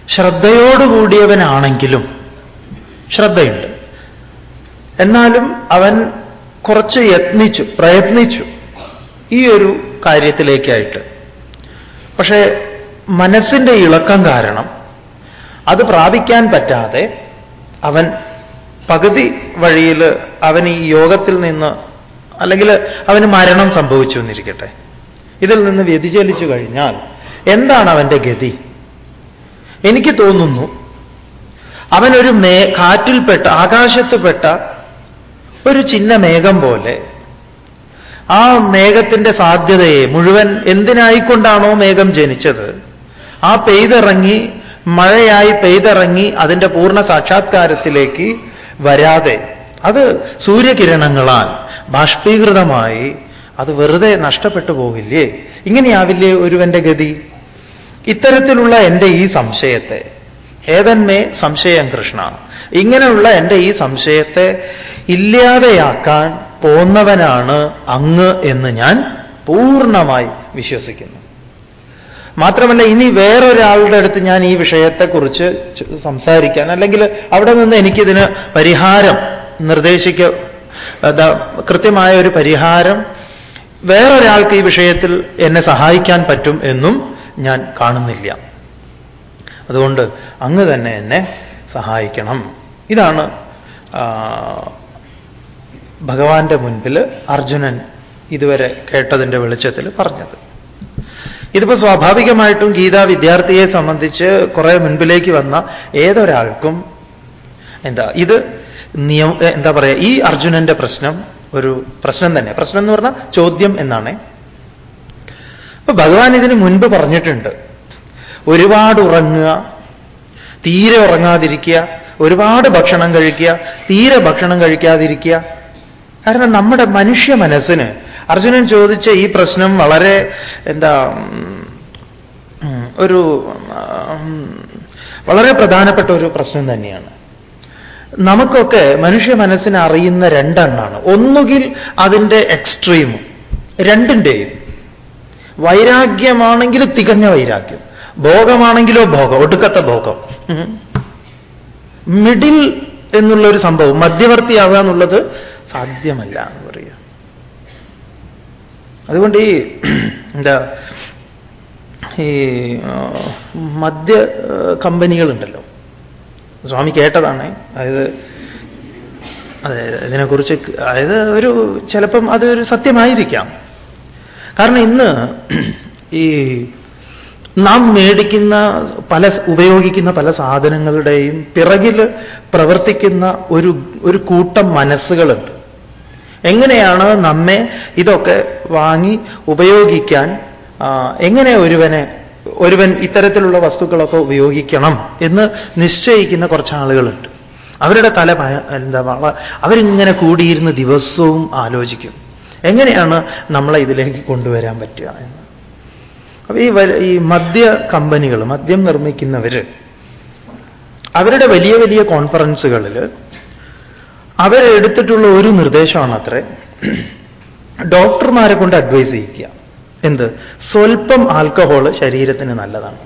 ശ്രദ്ധയോടുകൂടിയവനാണെങ്കിലും ശ്രദ്ധയുണ്ട്. എന്നാലും അവൻ കുറച്ച് യത്നിച്ചു പ്രയത്നിച്ചു ഈ ഒരു കാര്യത്തിലേക്കായിട്ട്. പക്ഷേ മനസ്സിന്റെ ഇളക്കം കാരണം അത് പ്രാപിക്കാൻ പറ്റാതെ അവൻ പകുതി വഴിയിൽ അവൻ ഈ യോഗത്തിൽ നിന്ന് അല്ലെങ്കിൽ അവന് മരണം സംഭവിച്ചു എന്നിരിക്കട്ടെ. ഇതിൽ നിന്ന് വ്യതിചലിച്ചു കഴിഞ്ഞാൽ എന്താണ് അവന്റെ ഗതി? എനിക്ക് തോന്നുന്നു അവനൊരു മേ കാറ്റിൽപ്പെട്ട ആകാശത്തുപെട്ട ഒരു ചിന്ന മേഘം പോലെ ആ മേഘത്തിന്റെ സാധ്യതയെ മുഴുവൻ എന്തിനായിക്കൊണ്ടാണോ മേഘം ജനിച്ചത്? ആ പെയ്തിറങ്ങി മഴയായി പെയ്തിറങ്ങി അതിന്റെ പൂർണ സാക്ഷാത്കാരത്തിലേക്ക് വരാതെ. അത് സൂര്യകിരണങ്ങളാൽ ബാഷ്പീകൃതമായി അത് വെറുതെ നഷ്ടപ്പെട്ടു പോകില്ലേ ഇങ്ങനെയാവില്ലേ ഒരുവന്റെ ഗതി? ഇത്തരത്തിലുള്ള എന്റെ ഈ സംശയത്തെ ഏതന്മേ സംശയം കൃഷ്ണ? ഇങ്ങനെയുള്ള എന്റെ ഈ സംശയത്തെ ഇല്ലാതെയാക്കാൻ പോന്നവനാണ് അങ്ങ് എന്ന് ഞാൻ പൂർണമായി വിശ്വസിക്കുന്നു. മാത്രമല്ല ഇനി വേറൊരാളുടെ അടുത്ത് ഞാൻ ഈ വിഷയത്തെക്കുറിച്ച് സംസാരിക്കാൻ അല്ലെങ്കിൽ അവിടെ നിന്ന് എനിക്കിതിന് പരിഹാരം നിർദ്ദേശിക്ക കൃത്യമായ ഒരു പരിഹാരം വേറൊരാൾക്ക് ഈ വിഷയത്തിൽ എന്നെ സഹായിക്കാൻ പറ്റും എന്നും ഞാൻ കാണുന്നില്ല. അതുകൊണ്ട് അങ്ങ് തന്നെ എന്നെ സഹായിക്കണം. ഇതാണ് ഭഗവാന്റെ മുൻപിൽ അർജുനൻ ഇതുവരെ കേട്ടതിന്റെ വെളിച്ചത്തിൽ പറഞ്ഞത്. ഇതിപ്പോ സ്വാഭാവികമായിട്ടും ഗീതാ വിദ്യാർത്ഥിയെ സംബന്ധിച്ച് കുറെ മുൻപിലേക്ക് വന്ന ഏതൊരാൾക്കും എന്താ ഇത് നിയമ എന്താ പറയുക ഈ അർജുനന്റെ പ്രശ്നം ഒരു പ്രശ്നം തന്നെ. പ്രശ്നം എന്ന് പറഞ്ഞാൽ ചോദ്യം എന്നാണ്. അപ്പൊ ഭഗവാൻ ഇതിന് മുൻപ് പറഞ്ഞിട്ടുണ്ട്. ഒരുപാട് ഉറങ്ങുക തീരെ ഉറങ്ങാതിരിക്കുക ഒരുപാട് ഭക്ഷണം കഴിക്കുക തീരെ ഭക്ഷണം കഴിക്കാതിരിക്കുക. കാരണം നമ്മുടെ മനുഷ്യ മനസ്സിന് അർജുനൻ ചോദിച്ച ഈ പ്രശ്നം വളരെ എന്താ ഒരു വളരെ പ്രധാനപ്പെട്ട ഒരു പ്രശ്നം തന്നെയാണ്. നമുക്കൊക്കെ മനുഷ്യ മനസ്സിനെ അറിയുന്ന രണ്ടെണ്ണാണ്. ഒന്നുകിൽ അതിന്റെ എക്സ്ട്രീം രണ്ടിന്റെയും വൈരാഗ്യമാണെങ്കിൽ തികഞ്ഞ വൈരാഗ്യം. ഭോഗമാണെങ്കിലോ ഭോഗം ഒടുക്കത്തെ ഭോഗം. മിഡിൽ എന്നുള്ളൊരു സംഭവം മധ്യവർത്തിയാവുക എന്നുള്ളത് സാധ്യമല്ല എന്ന് പറയുക. അതുകൊണ്ട് ഈ എന്താ ഈ മദ്യ കമ്പനികളുണ്ടല്ലോ. സ്വാമി കേട്ടതാണ്. അതായത് അതെ ഇതിനെക്കുറിച്ച് അതായത് ഒരു ചിലപ്പം അതൊരു സത്യമായിരിക്കാം. കാരണം ഇന്ന് ഈ നാം മേടിക്കുന്ന പല ഉപയോഗിക്കുന്ന പല സാധനങ്ങളുടെയും പിറകിൽ പ്രവർത്തിക്കുന്ന ഒരു ഒരു കൂട്ടം മനസ്സുകളുണ്ട്. എങ്ങനെയാണ് നമ്മെ ഇതൊക്കെ വാങ്ങി ഉപയോഗിക്കാൻ എങ്ങനെ ഒരുവനെ ഒരുവൻ ഇത്തരത്തിലുള്ള വസ്തുക്കളൊക്കെ ഉപയോഗിക്കണം എന്ന് നിശ്ചയിക്കുന്ന കുറച്ച് ആളുകളുണ്ട് അവരുടെ തല എന്താ അവരിങ്ങനെ കൂടിയിരുന്ന് ദിവസവും ആലോചിക്കും. എങ്ങനെയാണ് നമ്മളെ ഇതിലേക്ക് കൊണ്ടുവരാൻ പറ്റുക എന്ന്. അപ്പൊ ഈ ഈ മദ്യ കമ്പനികൾ മദ്യം നിർമ്മിക്കുന്നവര് അവരുടെ വലിയ വലിയ കോൺഫറൻസുകളിൽ അവരെടുത്തിട്ടുള്ള ഒരു നിർദ്ദേശമാണ് അത്രേ ഡോക്ടർമാരെ കൊണ്ട് അഡ്വൈസ് ചെയ്യിക്കുക. എന്ത്? സ്വൽപ്പം ആൽക്കഹോൾ ശരീരത്തിന് നല്ലതാണ്.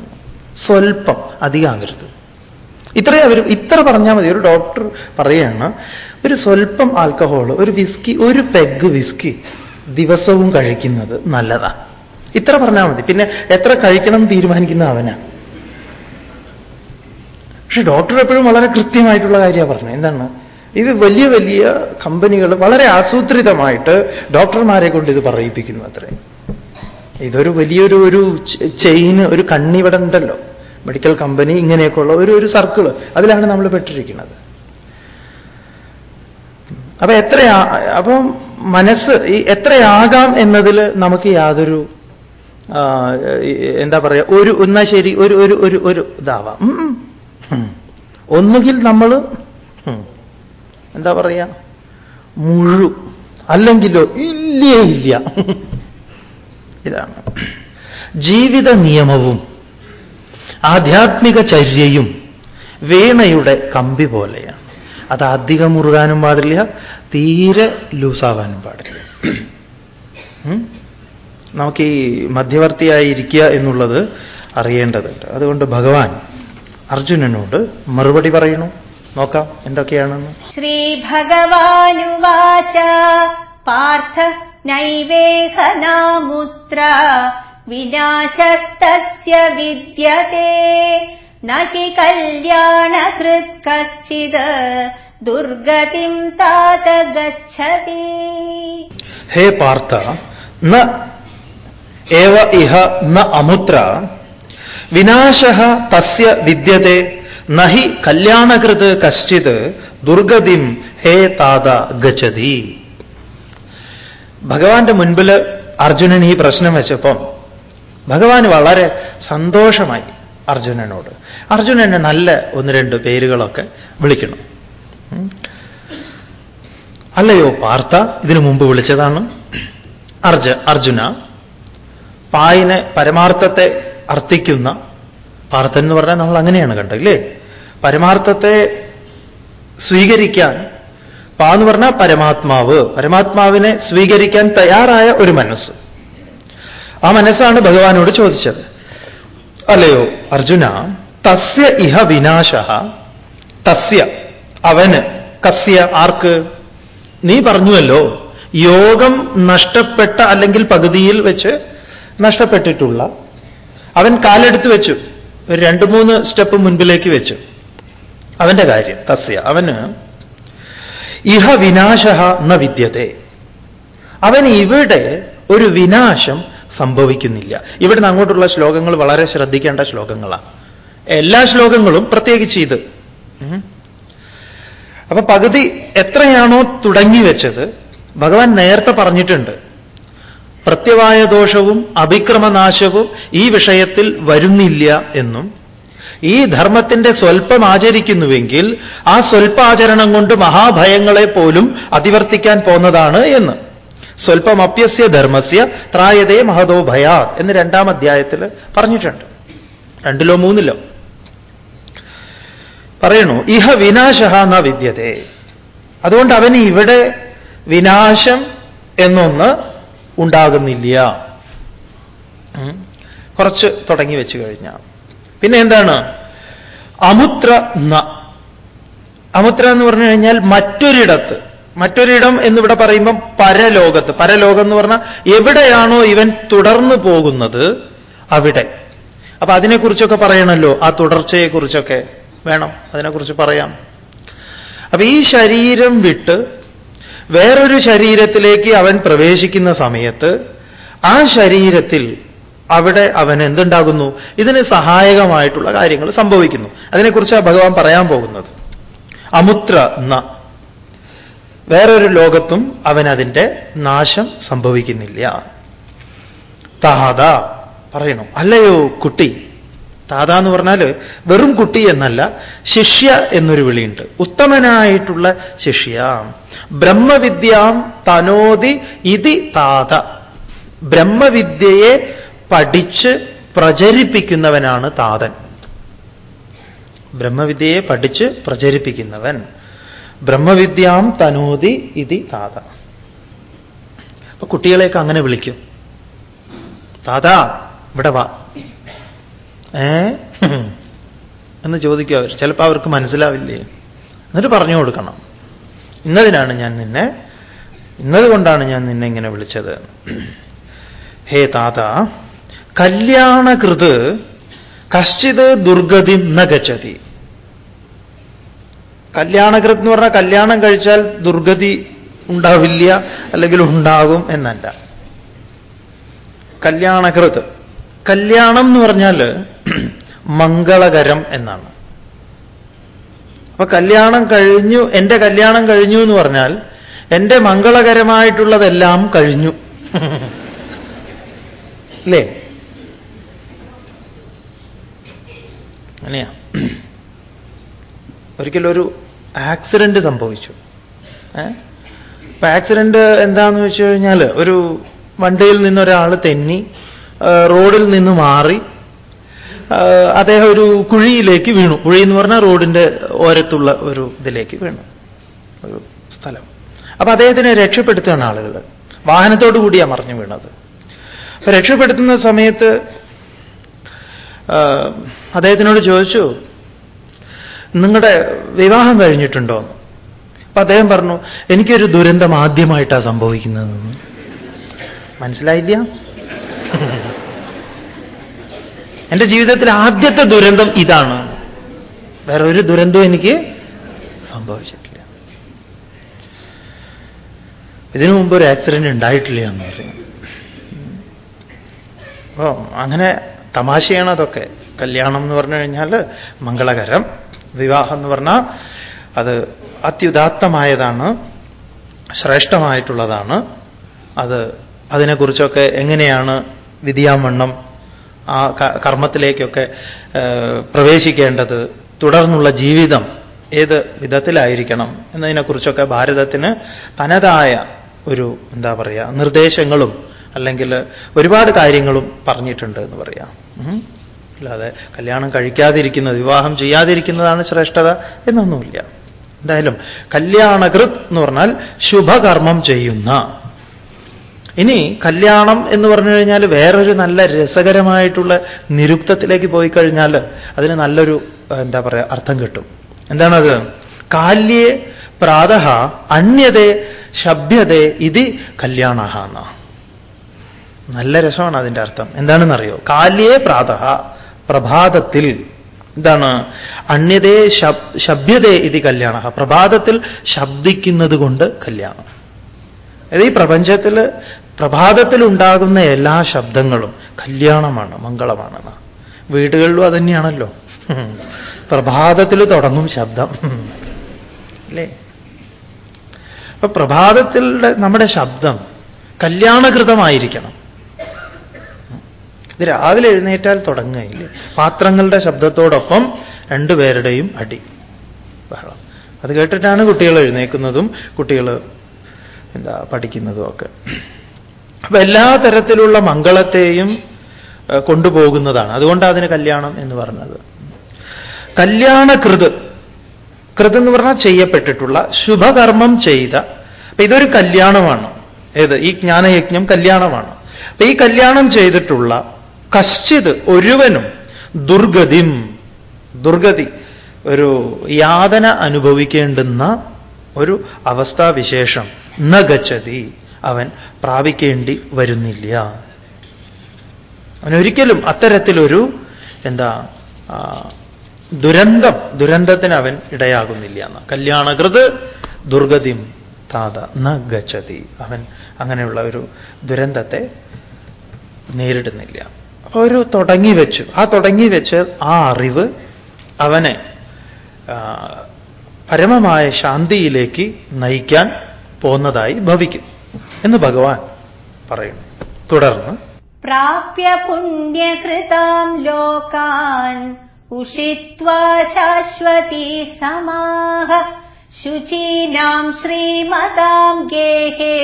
സ്വൽപ്പം അധികമാകരുത് ഇത്രയും അവർ ഇത്ര പറഞ്ഞാൽ മതി. ഒരു ഡോക്ടർ പറയുകയാണ് ഒരു സ്വൽപ്പം ആൽക്കഹോൾ ഒരു വിസ്കി ഒരു പെഗ് വിസ്കി ദിവസവും കഴിക്കുന്നത് നല്ലതാണ് ഇത്ര പറഞ്ഞാൽ മതി. പിന്നെ എത്ര കഴിക്കണം തീരുമാനിക്കുന്ന അവനാ. പക്ഷെ ഡോക്ടർ എപ്പോഴും വളരെ കൃത്യമായിട്ടുള്ള കാര്യമാണ് പറഞ്ഞത്. എന്താണ്? ഇത് വലിയ വലിയ കമ്പനികൾ വളരെ ആസൂത്രിതമായിട്ട് ഡോക്ടർമാരെ കൊണ്ട് ഇത് പറയിപ്പിക്കുന്നു അത്രേ. ഇതൊരു വലിയൊരു ഒരു ചെയിന് ഒരു കണ്ണിവിടെ ഉണ്ടല്ലോ. മെഡിക്കൽ കമ്പനി ഇങ്ങനെയൊക്കെയുള്ള ഒരു ഒരു സർക്കിൾ അതിലാണ് നമ്മൾ പെട്ടിരിക്കുന്നത്. അപ്പൊ എത്രയാ അപ്പം മനസ്സ് ഈ എത്രയാകാം എന്നതിൽ നമുക്ക് യാതൊരു എന്താ പറയുക ഒരു എന്നാ ശരി ഒരു ഒരു ഒരു ഒരു ഇതാവാം. ഒന്നുകിൽ നമ്മൾ എന്താ പറയുക മുഴു. അല്ലെങ്കിലോ ഇല്ലേ ഇല്ല. ഇതാണ്. ജീവിത നിയമവും ആധ്യാത്മിക ചര്യയും വീണയുടെ കമ്പി പോലെയാണ്. അത് അധികം മുറുകാനും പാടില്ല തീരെ ലൂസാവാനും പാടില്ല. നമുക്ക് ഈ മധ്യവർത്തിയായിരിക്കുക എന്നുള്ളത് അറിയേണ്ടതുണ്ട്. അതുകൊണ്ട് ഭഗവാൻ അർജുനനോട് മറുപടി പറയണു. നോക്കാം എന്തൊക്കെയാണെന്ന്. ശ്രീ ഭഗവാനുവാച പാർത്ഥ നൈവേഹനാമുത്ര വിനാശത്തസ്യ വിദ്യത്തെ നഹി കല്യാണകൃത് കശ്ചിത് ദുർഗതിം താത ഗച്ഛതി ഹേ പാർത്ഥ ന ഏവ ഇഹ ന അമുത്ര വിനാശ തസ്യ വിദ്യത്തെ നഹി കല്യാണകൃത് കശ്ചിത് ദുർഗതിം ഹേ താത ഗച്ഛതി ഭഗവാന്റെ മുൻപിൽ അർജുനൻ ഈ പ്രശ്നം വെച്ചപ്പം ഭഗവാൻ വളരെ സന്തോഷമായി അർജുനനോട്. അർജുനനെ നല്ല ഒന്ന് രണ്ട് പേരുകളൊക്കെ വിളിക്കണം. അല്ലയോ പാർത്ഥ ഇതിനു മുമ്പ് വിളിച്ചതാണ്. അർജ അർജുന പായിനെ പരമാർത്ഥത്തെ അർത്ഥിക്കുന്ന പാർത്ഥൻ എന്ന് പറഞ്ഞാൽ നമ്മൾ അങ്ങനെയാണ് കണ്ടത് ഇല്ലേ? പരമാർത്ഥത്തെ സ്വീകരിക്കാൻ പാ എന്ന് പറഞ്ഞാൽ പരമാത്മാവ് പരമാത്മാവിനെ സ്വീകരിക്കാൻ തയ്യാറായ ഒരു മനസ്സ്. ആ മനസ്സാണ് ഭഗവാനോട് ചോദിച്ചത്. അല്ലയോ അർജുന തസ്യ ഇഹ വിനാശ തസ്യ അവന് കസ്യ ആർക്ക്? നീ പറഞ്ഞുവല്ലോ യോഗം നഷ്ടപ്പെട്ട അല്ലെങ്കിൽ പകുതിയിൽ വെച്ച് നഷ്ടപ്പെട്ടിട്ടുള്ള അവൻ കാലെടുത്ത് വെച്ചു. ഒരു രണ്ട് മൂന്ന് സ്റ്റെപ്പ് മുൻപിലേക്ക് വെച്ചു. അവന്റെ കാര്യം തസ്യ. അവന് ഇഹ വിനാശ ന വിദ്യത്തെ. അവൻ ഇവിടെ ഒരു വിനാശം സംഭവിക്കുന്നില്ല. ഇവിടുന്ന് അങ്ങോട്ടുള്ള ശ്ലോകങ്ങൾ വളരെ ശ്രദ്ധിക്കേണ്ട ശ്ലോകങ്ങളാണ്. എല്ലാ ശ്ലോകങ്ങളും പ്രത്യേകിച്ച് ഇത്. അപ്പൊ പകുതി എത്രയാണോ തുടങ്ങി വെച്ചത് ഭഗവാൻ നേരത്തെ പറഞ്ഞിട്ടുണ്ട്. പ്രത്യവായ ദോഷവും അഭിക്രമനാശവും ഈ വിഷയത്തിൽ വരുന്നില്ല എന്നും ഈ ധർമ്മത്തിന്റെ സ്വൽപ്പം ആചരിക്കുന്നുവെങ്കിൽ ആ സ്വൽപ്പാചരണം കൊണ്ട് മഹാഭയങ്ങളെ പോലും അതിവർത്തിക്കാൻ പോന്നതാണ് എന്ന്. സ്വൽപ്പമപ്യസ്യ ധർമ്മസ്യ ത്രായതേ മഹതോ ഭയാത് എന്ന് രണ്ടാം അധ്യായത്തിൽ പറഞ്ഞിട്ടുണ്ട്. രണ്ടിലോ മൂന്നിലോ. പറയണു ഇഹ വിനാശ ന വിദ്യതേ. അതുകൊണ്ട് അവന് ഇവിടെ വിനാശം എന്നൊന്ന് ഉണ്ടാകുന്നില്ല. കുറച്ച് തുടങ്ങി വെച്ചു കഴിഞ്ഞാൽ പിന്നെ എന്താണ്? അമുത്ര ന. അമുത്ര എന്ന് പറഞ്ഞു കഴിഞ്ഞാൽ മറ്റൊരിടത്ത്. മറ്റൊരിടം എന്നിവിടെ പറയുമ്പം പരലോകത്ത്. പരലോകം എന്ന് പറഞ്ഞാൽ എവിടെയാണോ ഇവൻ തുടർന്നു പോകുന്നത് അവിടെ. അപ്പൊ അതിനെക്കുറിച്ചൊക്കെ പറയണല്ലോ. ആ തുടർച്ചയെക്കുറിച്ചൊക്കെ വേണം അതിനെക്കുറിച്ച് പറയാം അപ്പൊ ഈ ശരീരം വിട്ട് വേറൊരു ശരീരത്തിലേക്ക് അവൻ പ്രവേശിക്കുന്ന സമയത്ത് ആ ശരീരത്തിൽ അവിടെ അവൻ എന്തുണ്ടാകുന്നു? ഇതിന് സഹായകമായിട്ടുള്ള കാര്യങ്ങൾ സംഭവിക്കുന്നു. അതിനെക്കുറിച്ചാണ് ഭഗവാൻ പറയാൻ പോകുന്നത്. അമുത്ര ന. വേറൊരു ലോകത്തും അവൻ അതിന്റെ നാശം സംഭവിക്കുന്നില്ല. താത പറയണു അല്ലയോ കുട്ടി താത എന്ന് പറഞ്ഞാൽ വെറും കുട്ടി എന്നല്ല ശിഷ്യ എന്നൊരു വിളിയുണ്ട്. ഉത്തമനായിട്ടുള്ള ശിഷ്യ. ബ്രഹ്മവിദ്യാം തനോതി ഇതി താത. ബ്രഹ്മവിദ്യയെ പഠിച്ച് പ്രചരിപ്പിക്കുന്നവനാണ് താതൻ. ബ്രഹ്മവിദ്യയെ പഠിച്ച് പ്രചരിപ്പിക്കുന്നവൻ. ബ്രഹ്മവിദ്യാം തനോതി ഇതി താത. അപ്പൊ കുട്ടികളെയൊക്കെ അങ്ങനെ വിളിക്കും. താതാ ഇവിടെ വാ. ഏ? എന്ന് ചോദിക്കുക അവർ. ചിലപ്പോൾ അവർക്ക് മനസ്സിലാവില്ലേ? എന്നിട്ട് പറഞ്ഞു കൊടുക്കണം. ഇന്നതിനാണ് ഞാൻ നിന്നെ ഇന്നത് കൊണ്ടാണ് ഞാൻ നിന്നെ ഇങ്ങനെ വിളിച്ചത്. ഹേ താത കല്യാണകൃത് കശ്ചിത് ദുർഗതി ന ഗച്ഛതി കല്യാണകൃത് എന്ന് പറഞ്ഞാൽ കല്യാണം കഴിച്ചാൽ ദുർഗതി ഉണ്ടാവില്ല അല്ലെങ്കിൽ ഉണ്ടാകും എന്നല്ല. കല്യാണകൃത്. കല്യാണം എന്ന് പറഞ്ഞാൽ മംഗളകരം എന്നാണ്. അപ്പൊ കല്യാണം കഴിഞ്ഞു എന്റെ കല്യാണം കഴിഞ്ഞു എന്ന് പറഞ്ഞാൽ എന്റെ മംഗളകരമായിട്ടുള്ളതെല്ലാം കഴിഞ്ഞു. അല്ലേ? അങ്ങനെയാ. ഒരിക്കലൊരു ആക്സിഡന്റ് സംഭവിച്ചു. ആക്സിഡന്റ് എന്താന്ന് വെച്ച് കഴിഞ്ഞാൽ ഒരു വണ്ടിയിൽ നിന്നൊരാൾ തെന്നി റോഡിൽ നിന്ന് മാറി അദ്ദേഹം ഒരു കുഴിയിലേക്ക് വീണു. കുഴി എന്ന് പറഞ്ഞാൽ റോഡിന്റെ ഓരത്തുള്ള ഒരു ഇതിലേക്ക് വീണു. ഒരു സ്ഥലം. അപ്പൊ അദ്ദേഹത്തിനെ രക്ഷപ്പെടുത്തുകയാണ് ആളുകൾ വാഹനത്തോടു കൂടിയാണ് മറിഞ്ഞു വീണത്. രക്ഷപ്പെടുത്തുന്ന സമയത്ത് അദ്ദേഹത്തിനോട് ചോദിച്ചു നിങ്ങളുടെ വിവാഹം കഴിഞ്ഞിട്ടുണ്ടോ? അപ്പൊ അദ്ദേഹം പറഞ്ഞു എനിക്കൊരു ദുരന്തം ആദ്യമായിട്ടാണ് സംഭവിക്കുന്നതെന്ന്. മനസ്സിലായില്ല? എന്റെ ജീവിതത്തിൽ ആദ്യത്തെ ദുരന്തം ഇതാണ്. വേറെ ഒരു ദുരന്തവും എനിക്ക് സംഭവിച്ചിട്ടില്ല. ഇതിനു മുമ്പ് ഒരു ആക്സിഡന്റ് ഉണ്ടായിട്ടില്ല എന്ന് പറയും. അപ്പോ അങ്ങനെ തമാശയാണ് അതൊക്കെ. കല്യാണം എന്ന് പറഞ്ഞു കഴിഞ്ഞാൽ മംഗളകരം വിവാഹം എന്ന് പറഞ്ഞാൽ അത് അത്യുദാത്തമായതാണ് ശ്രേഷ്ഠമായിട്ടുള്ളതാണ്. അത് അതിനെക്കുറിച്ചൊക്കെ എങ്ങനെയാണ് വിധിയാമണ്ണം ആ കർമ്മത്തിലേക്കൊക്കെ പ്രവേശിക്കേണ്ടത് തുടർന്നുള്ള ജീവിതം ഏത് വിധത്തിലായിരിക്കണം എന്നതിനെക്കുറിച്ചൊക്കെ ഭാരതത്തിന് തനതായ ഒരു എന്താ പറയുക നിർദ്ദേശങ്ങളും അല്ലെങ്കിൽ ഒരുപാട് കാര്യങ്ങളും പറഞ്ഞിട്ടുണ്ട് എന്ന് പറയാം. അല്ലാതെ കല്യാണം കഴിക്കാതിരിക്കുന്നത് വിവാഹം ചെയ്യാതിരിക്കുന്നതാണ് ശ്രേഷ്ഠത എന്നൊന്നുമില്ല. എന്തായാലും കല്യാണകൃത് എന്ന് പറഞ്ഞാൽ ശുഭകർമ്മം ചെയ്യുന്ന ഇനി കല്യാണം എന്ന് പറഞ്ഞു കഴിഞ്ഞാൽ വേറൊരു നല്ല രസകരമായിട്ടുള്ള നിരുക്തത്തിലേക്ക് പോയി കഴിഞ്ഞാൽ അതിന് നല്ലൊരു എന്താ പറയുക അർത്ഥം കിട്ടും. എന്താണത്? കാല്യേ പ്രാത അന്യതേ ശബ്യതേ ഇത് കല്യാണ നല്ല രസമാണ് അതിന്റെ അർത്ഥം. എന്താണെന്നറിയോ? കാല്യേ പ്രാത പ്രഭാതത്തിൽ എന്താണ്? അന്യതേ ശബ്ദതേ ഇത് കല്യാണ പ്രഭാതത്തിൽ ശബ്ദിക്കുന്നത് കൊണ്ട് കല്യാണം. അതായത് ഈ പ്രപഞ്ചത്തിൽ പ്രഭാതത്തിൽ ഉണ്ടാകുന്ന എല്ലാ ശബ്ദങ്ങളും കല്യാണമാണ് മംഗളമാണ് വീടുകളിലും അതന്നെയാണല്ലോ. പ്രഭാതത്തിൽ തുടങ്ങും ശബ്ദം. അല്ലേ? അപ്പൊ പ്രഭാതത്തിൽ നമ്മുടെ ശബ്ദം കല്യാണകൃതമായിരിക്കണം. ഇത് രാവിലെ എഴുന്നേറ്റാൽ തുടങ്ങുകയില്ലേ? പാത്രങ്ങളുടെ ശബ്ദത്തോടൊപ്പം രണ്ടുപേരുടെയും അടി. ബഹളം. അത് കേട്ടിട്ടാണ് കുട്ടികൾ എഴുന്നേക്കുന്നതും കുട്ടികൾ എന്താ പഠിക്കുന്നതും ഒക്കെ. അപ്പൊ എല്ലാ തരത്തിലുള്ള മംഗളത്തെയും കൊണ്ടുപോകുന്നതാണ്. അതുകൊണ്ടാണ് അതിന് കല്യാണം എന്ന് പറഞ്ഞത്. കല്യാണകൃത്. കൃത് എന്ന് പറഞ്ഞാൽ ചെയ്യപ്പെട്ടിട്ടുള്ള ശുഭകർമ്മം ചെയ്ത. അപ്പൊ ഇതൊരു കല്യാണമാണ്. ഏത്? ഈ ജ്ഞാനയജ്ഞം കല്യാണമാണ്. അപ്പൊ ഈ കല്യാണം ചെയ്തിട്ടുള്ള കശ്ചിത് ഒരുവനും ദുർഗതിം. ദുർഗതി. ഒരു യാതന അനുഭവിക്കേണ്ടുന്ന ഒരു അവസ്ഥാവിശേഷം. ന ഗച്ഛതി. അവൻ പ്രാപിക്കേണ്ടി വരുന്നില്ല. അവനൊരിക്കലും അത്തരത്തിലൊരു എന്താ ദുരന്തം ദുരന്തത്തിന് അവൻ ഇടയാകുന്നില്ല എന്ന. കല്യാണകൃത് ദുർഗതിം താത ന ഗച്ഛതി. അവൻ അങ്ങനെയുള്ള ഒരു ദുരന്തത്തെ നേരിടുന്നില്ല. അപ്പൊ ഒരു തുടങ്ങി വെച്ചു. ആ തുടങ്ങി വെച്ച് ആ അറിവ് അവനെ പരമമായ ശാന്തിയിലേക്ക് നയിക്കാൻ പോന്നതായി ഭവിക്കും. എന്ന് ഭഗവാൻ പറയുന്നു. തുടർന്ന് പ്രാപ്യ പുണ്യകൃതാം ലോകാൻ ഉഷിത്വാ ശാശ്വതി സമാഹ. ശുചീനാം ശ്രീമതാം ഗേഹേ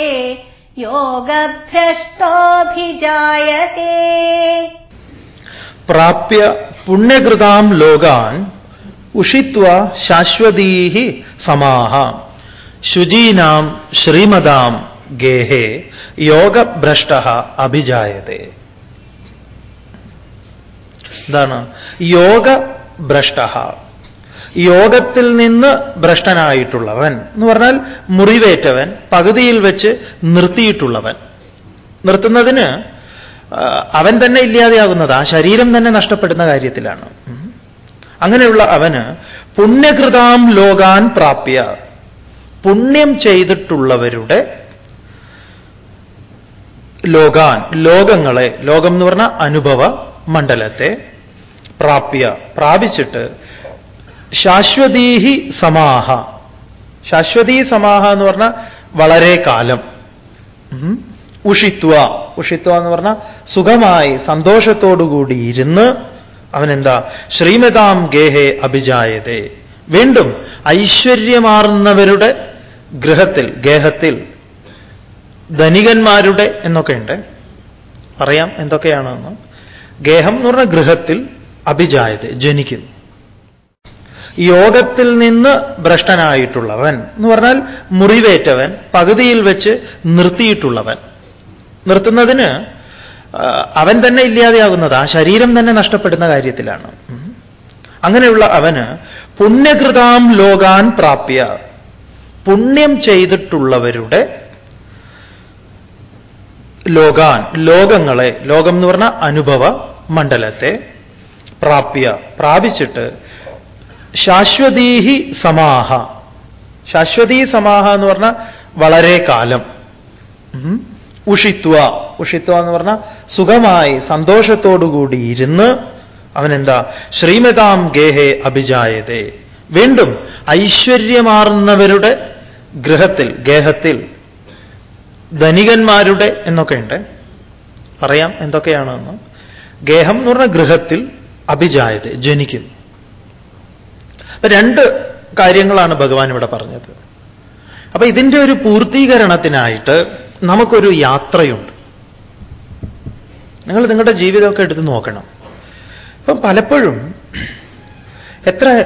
യോഗഭ്രഷ്ടോഭിജായത്തെ പ്രാപ്യ പുണ്യകൃതാം ലോകാൻ ഉഷിത്വ ശാശ്വതീ സമാഹ. ശുചീനാം ശ്രീമതാം ഗേഹേ യോഗഭ്രഷ്ട അഭിജായത. എന്താണ് യോഗ ഭ്രഷ്ട യോഗത്തിൽ നിന്ന് ഭ്രഷ്ടനായിട്ടുള്ളവൻ എന്ന് പറഞ്ഞാൽ മുറിവേറ്റവൻ പകുതിയിൽ വെച്ച് നിർത്തിയിട്ടുള്ളവൻ. നിർത്തുന്നതിന് അവൻ തന്നെ ഇല്ലാതെയാകുന്നത് ആ ശരീരം തന്നെ നഷ്ടപ്പെടുന്ന കാര്യത്തിലാണ്. അങ്ങനെയുള്ള അവന് പുണ്യകൃതാം ലോകാൻ പ്രാപ്യ. പുണ്യം ചെയ്തിട്ടുള്ളവരുടെ ലോകാൻ ലോകങ്ങളെ ലോകം എന്ന് പറഞ്ഞ അനുഭവ മണ്ഡലത്തെ പ്രാപ്യ പ്രാപിച്ചിട്ട് ശാശ്വതീഹി സമാഹ. ശാശ്വതീ സമാഹ എന്ന് പറഞ്ഞ വളരെ കാലം. ഉഷിത്വ. ഉഷിത്വ എന്ന് പറഞ്ഞ സുഖമായി സന്തോഷത്തോടുകൂടി ഇരുന്ന് അവനെന്താ? ശ്രീമതാം ഗേഹേ അഭിജായതേ. വീണ്ടും ഐശ്വര്യമാർന്നവരുടെ ഗൃഹത്തിൽ ഗേഹത്തിൽ ധനികന്മാരുടെ എന്നൊക്കെയുണ്ട്. പറയാം എന്തൊക്കെയാണെന്ന്. ഗേഹം എന്ന് പറഞ്ഞ ഗൃഹത്തിൽ അഭിജായത് ജനിക്കുന്നു. യോഗത്തിൽ നിന്ന് ഭ്രഷ്ടനായിട്ടുള്ളവൻ എന്ന് പറഞ്ഞാൽ മുറിവേറ്റവൻ പകുതിയിൽ വെച്ച് നിർത്തിയിട്ടുള്ളവൻ. നിർത്തുന്നതിന് അവൻ തന്നെ ഇല്ലാതെയാകുന്നത് ആ ശരീരം തന്നെ നഷ്ടപ്പെടുന്ന കാര്യത്തിലാണ്. അങ്ങനെയുള്ള അവന് പുണ്യകൃതാം ലോകാൻ പ്രാപ്യ. പുണ്യം ചെയ്തിട്ടുള്ളവരുടെ ലോകാൻ ലോകങ്ങളെ ലോകം എന്ന് പറഞ്ഞ അനുഭവ മണ്ഡലത്തെ പ്രാപ്യ പ്രാപിച്ചിട്ട് ശാശ്വതീഹി സമാഹ. ശാശ്വതീ സമാഹ എന്ന് പറഞ്ഞ വളരെ കാലം. ഉഷിത്വ. ഉഷിത്വ എന്ന് പറഞ്ഞ സുഖമായി സന്തോഷത്തോടുകൂടി ഇരുന്ന് അവനെന്താ? ശ്രീമതാം ഗേഹേ അഭിജായതേ. വീണ്ടും ഐശ്വര്യമാർന്നവരുടെ ഗൃഹത്തിൽ ഗേഹത്തിൽ ധനികന്മാരുടെ എന്നൊക്കെയുണ്ട് പറയാം എന്തൊക്കെയാണെന്ന്. ഗേഹം എന്ന് പറഞ്ഞ ഗൃഹത്തിൽ അഭിജായത് ജനിക്കുന്നു. രണ്ട് കാര്യങ്ങളാണ് ഭഗവാൻ ഇവിടെ പറഞ്ഞത്. അപ്പൊ ഇതിന്റെ ഒരു പൂർത്തീകരണത്തിനായിട്ട് നമുക്കൊരു യാത്രയുണ്ട്. നിങ്ങൾ നിങ്ങളുടെ ജീവിതമൊക്കെ എടുത്ത് നോക്കണം. അപ്പം പലപ്പോഴും എത്ര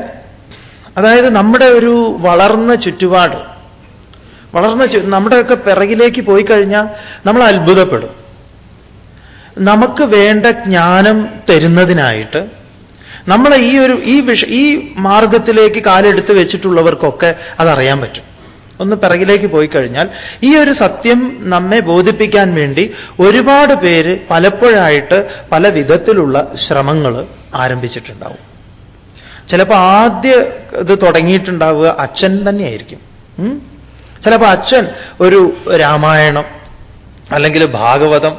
അതായത് നമ്മുടെ ഒരു വളർന്ന ചുറ്റുപാട് വളർന്ന നമ്മുടെ നമ്മുടെയൊക്കെ പിറകിലേക്ക് പോയി കഴിഞ്ഞാൽ നമ്മൾ അത്ഭുതപ്പെടും. നമുക്ക് വേണ്ട ജ്ഞാനം തരുന്നതിനായിട്ട് നമ്മളെ ഈ ഒരു ഈ വിഷ ഈ മാർഗത്തിലേക്ക് കാലെടുത്ത് വെച്ചിട്ടുള്ളവർക്കൊക്കെ അതറിയാൻ പറ്റും. ഒന്ന് പിറകിലേക്ക് പോയി കഴിഞ്ഞാൽ ഈ ഒരു സത്യം നമ്മെ ബോധിപ്പിക്കാൻ വേണ്ടി ഒരുപാട് പേര് പലപ്പോഴായിട്ട് പല വിധത്തിലുള്ള ശ്രമങ്ങൾ ആരംഭിച്ചിട്ടുണ്ടാവും. ചിലപ്പോൾ ആദ്യ ഇത് തുടങ്ങിയിട്ടുണ്ടാവുക അച്ഛൻ തന്നെയായിരിക്കും? ചിലപ്പോൾ അച്ഛൻ ഒരു രാമായണം അല്ലെങ്കിൽ ഭാഗവതം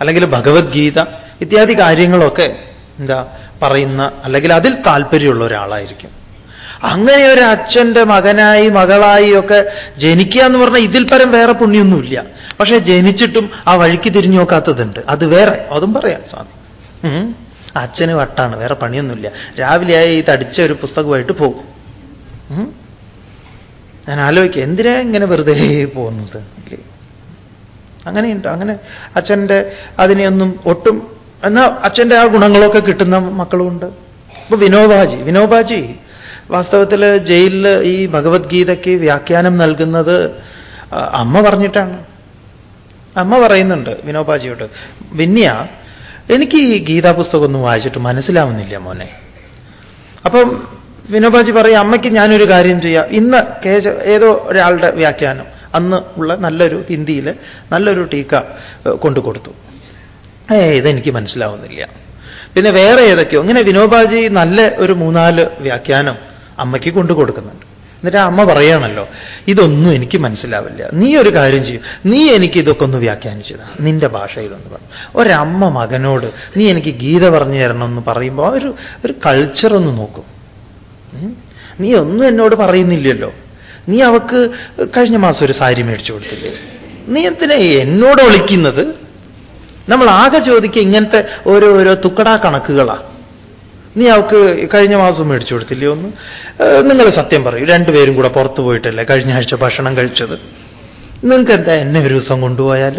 അല്ലെങ്കിൽ ഭഗവത്ഗീത ഇത്യാദി കാര്യങ്ങളൊക്കെ എന്താ പറയുന്ന അല്ലെങ്കിൽ അതിൽ താല്പര്യമുള്ള ഒരാളായിരിക്കും. അങ്ങനെ ഒരു അച്ഛന്റെ മകനായി മകളായി ഒക്കെ ജനിക്കുക എന്ന് പറഞ്ഞാൽ ഇതിൽ പരം വേറെ പുണ്യൊന്നുമില്ല. പക്ഷേ ജനിച്ചിട്ടും ആ വഴിക്ക് തിരിഞ്ഞു നോക്കാത്തതുണ്ട്. അത് വേറെ അതും പറയാം സ്വാമി. അച്ഛന് വട്ടാണ് വേറെ പണിയൊന്നുമില്ല. രാവിലെയായി തടിച്ച ഒരു പുസ്തകമായിട്ട് പോകും. ഞാൻ ആലോചിക്കുക എന്തിനാ ഇങ്ങനെ വെറുതെ പോകുന്നത്? ഇല്ലേ? അങ്ങനെയുണ്ട്. അങ്ങനെ അച്ഛന്റെ അതിനെയൊന്നും ഒട്ടും എന്നാൽ അച്ഛന്റെ ആ ഗുണങ്ങളൊക്കെ കിട്ടുന്ന മക്കളുമുണ്ട്. ഇപ്പൊ വിനോബാജി വിനോബാജി വാസ്തവത്തിൽ ജയിലിൽ ഈ ഭഗവത്ഗീതയ്ക്ക് വ്യാഖ്യാനം നൽകുന്നത് അമ്മ പറഞ്ഞിട്ടാണ്. അമ്മ പറയുന്നുണ്ട് വിനോബാജിയോട് വിന്യ എനിക്ക് ഈ ഗീതാ പുസ്തകമൊന്നും വായിച്ചിട്ട് മനസ്സിലാവുന്നില്ല മോനെ. അപ്പം വിനോബാജി പറയും അമ്മയ്ക്ക് ഞാനൊരു കാര്യം ചെയ്യാം. ഇന്ന് കേശ ഏതോ ഒരാളുടെ വ്യാഖ്യാനം അന്ന് ഉള്ള നല്ലൊരു ഹിന്ദിയിൽ നല്ലൊരു ടീക്ക കൊണ്ടു കൊടുത്തു. ഏ ഇതെനിക്ക് മനസ്സിലാവുന്നില്ല. പിന്നെ വേറെ ഏതൊക്കെയോ ഇങ്ങനെ വിനോബാജി നല്ല ഒരു മൂന്നാൽ വ്യാഖ്യാനം അമ്മയ്ക്ക് കൊണ്ടു കൊടുക്കുന്നുണ്ട്. എന്നിട്ട് അമ്മ പറയണല്ലോ ഇതൊന്നും എനിക്ക് മനസ്സിലാവില്ല. നീ ഒരു കാര്യം ചെയ്യും. നീ എനിക്ക് ഇതൊക്കെ ഒന്ന് വ്യാഖ്യാനിച്ചതാ നിന്റെ ഭാഷയിലൊന്ന് പറഞ്ഞു ഒരമ്മ മകനോട് നീ എനിക്ക് ഗീത പറഞ്ഞു തരണമെന്ന് പറയുമ്പോൾ ഒരു ഒരു കൾച്ചർ ഒന്ന് നോക്കും? നീ ഒന്നും എന്നോട് പറയുന്നില്ലല്ലോ. നീ അവക്ക് കഴിഞ്ഞ മാസം ഒരു സാരി മേടിച്ചു കൊടുത്തില്ലേ? നീ എന്തിനാ എന്നോട് ഒളിക്കുന്നത്? നമ്മൾ ആകെ ചോദിക്കുക ഇങ്ങനത്തെ ഓരോ ഓരോ തുക്കടാ കണക്കുകളാ. നീ അവക്ക് കഴിഞ്ഞ മാസം മേടിച്ചു കൊടുത്തില്ലേ ഒന്ന്? നിങ്ങൾ സത്യം പറയൂ രണ്ടുപേരും കൂടെ പുറത്തു പോയിട്ടല്ലേ കഴിഞ്ഞ ആഴ്ച ഭക്ഷണം കഴിച്ചത്? നിങ്ങൾക്ക് എന്താ എന്നെ ഒരു ദിവസം കൊണ്ടുപോയാൽ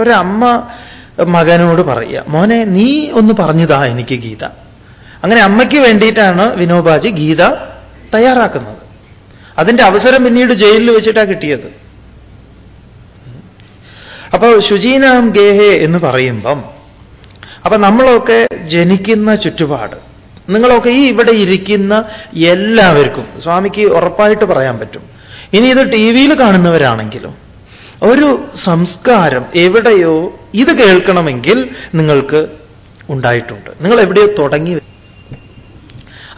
ഒരമ്മ മകനോട് പറയുക മോനെ നീ ഒന്ന് പറഞ്ഞതാ എനിക്ക് ഗീത. അങ്ങനെ അമ്മയ്ക്ക് വേണ്ടിയിട്ടാണ് വിനോബാജി ഗീത തയ്യാറാക്കുന്നത്. അതിന്റെ അവസരം പിന്നീട് ജയിലിൽ വെച്ചിട്ടാണ് കിട്ടിയത്. അപ്പോൾ ശുചീനാം ഗേഹേ എന്ന് പറയുമ്പം അപ്പൊ നമ്മളൊക്കെ ജനിക്കുന്ന ചുറ്റുപാട് നിങ്ങളൊക്കെ ഈ ഇവിടെ ഇരിക്കുന്ന എല്ലാവർക്കും സ്വാമിക്ക് ഉറപ്പായിട്ട് പറയാൻ പറ്റും ഇനി ഇത് ടി വിയിൽ കാണുന്നവരാണെങ്കിലും ഒരു സംസ്കാരം എവിടെയോ ഇത് കേൾക്കണമെങ്കിൽ നിങ്ങൾക്ക് ഉണ്ടായിട്ടുണ്ട്. നിങ്ങൾ എവിടെയോ തുടങ്ങി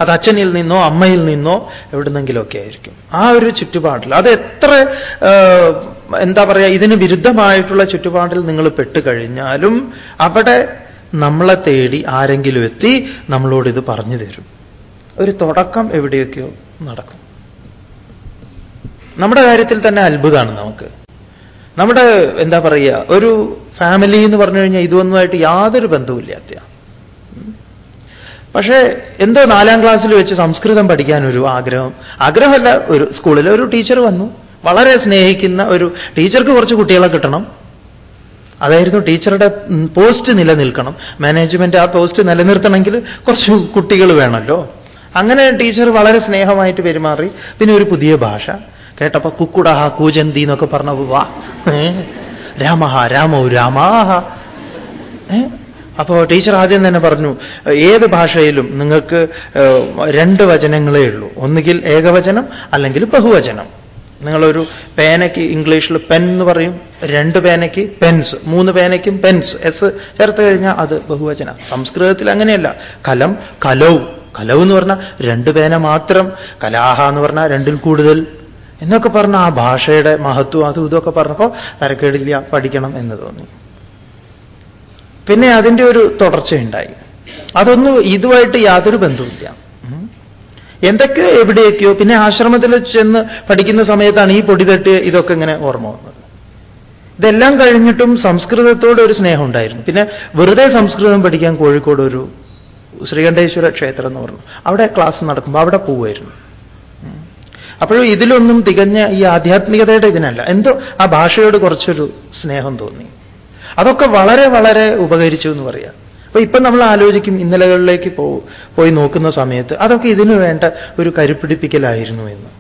അത് അച്ഛനിൽ നിന്നോ അമ്മയിൽ നിന്നോ എവിടുന്നെങ്കിലുമൊക്കെ ആയിരിക്കും. ആ ഒരു ചുറ്റുപാടിൽ. അത് എത്ര എന്താ പറയുക ഇതിന് വിരുദ്ധമായിട്ടുള്ള ചുറ്റുപാടിൽ നിങ്ങൾ പെട്ടുകഴിഞ്ഞാലും അവിടെ നമ്മളെ തേടി ആരെങ്കിലും എത്തി നമ്മളോട് ഇത് പറഞ്ഞു തരും. ഒരു തുടക്കം എവിടെയൊക്കെയോ നടക്കും. നമ്മുടെ കാര്യത്തിൽ തന്നെ അത്ഭുതമാണ് നമുക്ക്. നമ്മുടെ എന്താ പറയുക ഒരു ഫാമിലി എന്ന് പറഞ്ഞു കഴിഞ്ഞാൽ ഇതൊന്നുമായിട്ട് യാതൊരു ബന്ധവുമില്ലാത്ത പക്ഷേ എന്തോ നാലാം ക്ലാസ്സിൽ വെച്ച് സംസ്കൃതം പഠിക്കാൻ ഒരു ആഗ്രഹം. ആഗ്രഹമല്ല ഒരു സ്കൂളിൽ ഒരു ടീച്ചർ വന്നു. വളരെ സ്നേഹിക്കുന്ന ഒരു ടീച്ചർക്ക് കുറച്ച് കുട്ടികളെ കിട്ടണം. അതായിരുന്നു ടീച്ചറുടെ പോസ്റ്റ് നിലനിൽക്കണം. മാനേജ്മെന്റ് ആ പോസ്റ്റ് നിലനിർത്തണമെങ്കിൽ കുറച്ച് കുട്ടികൾ വേണമല്ലോ. അങ്ങനെ ടീച്ചർ വളരെ സ്നേഹമായിട്ട് പെരുമാറി. പിന്നെ ഒരു പുതിയ ഭാഷ. കേട്ടപ്പോ കുക്കുടഹ കൂജന്തി എന്നൊക്കെ പറഞ്ഞ വാ രാമഹ രാമോ രാമാഹ അപ്പോ ടീച്ചർ ആദ്യം തന്നെ പറഞ്ഞു ഏത് ഭാഷയിലും നിങ്ങൾക്ക് രണ്ട് വചനങ്ങളേ ഉള്ളൂ. ഒന്നുകിൽ ഏകവചനം അല്ലെങ്കിൽ ബഹുവചനം. നിങ്ങളൊരു പേനയ്ക്ക് ഇംഗ്ലീഷിൽ പെൻ എന്ന് പറയും രണ്ട് പേനയ്ക്ക് പെൻസ് മൂന്ന് പേനയ്ക്കും പെൻസ് എസ് ചേർത്ത് കഴിഞ്ഞാൽ അത് ബഹുവചന. സംസ്കൃതത്തിൽ അങ്ങനെയല്ല. കലം കലവും കലവ് എന്ന് പറഞ്ഞാൽ രണ്ട് പേന മാത്രം കലാഹ എന്ന് പറഞ്ഞാൽ രണ്ടിൽ കൂടുതൽ. എന്നൊക്കെ പറഞ്ഞ ആ ഭാഷയുടെ മഹത്വം അതും ഇതൊക്കെ പറഞ്ഞപ്പോൾ തരക്കേടില്ല പഠിക്കണം എന്ന് തോന്നി. പിന്നെ അതിന്റെ ഒരു തുടർച്ചയുണ്ടായി. അതൊന്നും ഇതുമായിട്ട് യാതൊരു ബന്ധവുമില്ല. എന്തൊക്കെയോ എവിടെയൊക്കെയോ പിന്നെ ആശ്രമത്തിൽ ചെന്ന് പഠിക്കുന്ന സമയത്താണ് ഈ പൊടി തട്ടി ഇതൊക്കെ ഇങ്ങനെ ഓർമ്മ വന്നത്. ഇതെല്ലാം കഴിഞ്ഞിട്ടും സംസ്കൃതത്തോട് ഒരു സ്നേഹം ഉണ്ടായിരുന്നു. പിന്നെ വെറുതെ സംസ്കൃതം പഠിക്കാൻ കോഴിക്കോട് ഒരു ശ്രീകണ്ഠേശ്വര ക്ഷേത്രം എന്ന് പറഞ്ഞു. അവിടെ ക്ലാസ് നടക്കുമ്പോൾ അവിടെ പോവുമായിരുന്നു അപ്പോഴും ഇതിലൊന്നും തികഞ്ഞ ഈ ആധ്യാത്മികതയുടെ ഇതിനല്ല. എന്തോ ആ ഭാഷയോട് കുറച്ചൊരു സ്നേഹം തോന്നി. അതൊക്കെ വളരെ വളരെ ഉപകരിച്ചു എന്ന് പറയാം. അപ്പൊ ഇപ്പം നമ്മൾ ആലോചിക്കും ഇന്നലകളിലേക്ക് പോ പോയി നോക്കുന്ന സമയത്ത് അതൊക്കെ ഇതിനു വേണ്ട ഒരു കരുപ്പിടിപ്പിക്കലായിരുന്നു എന്ന്.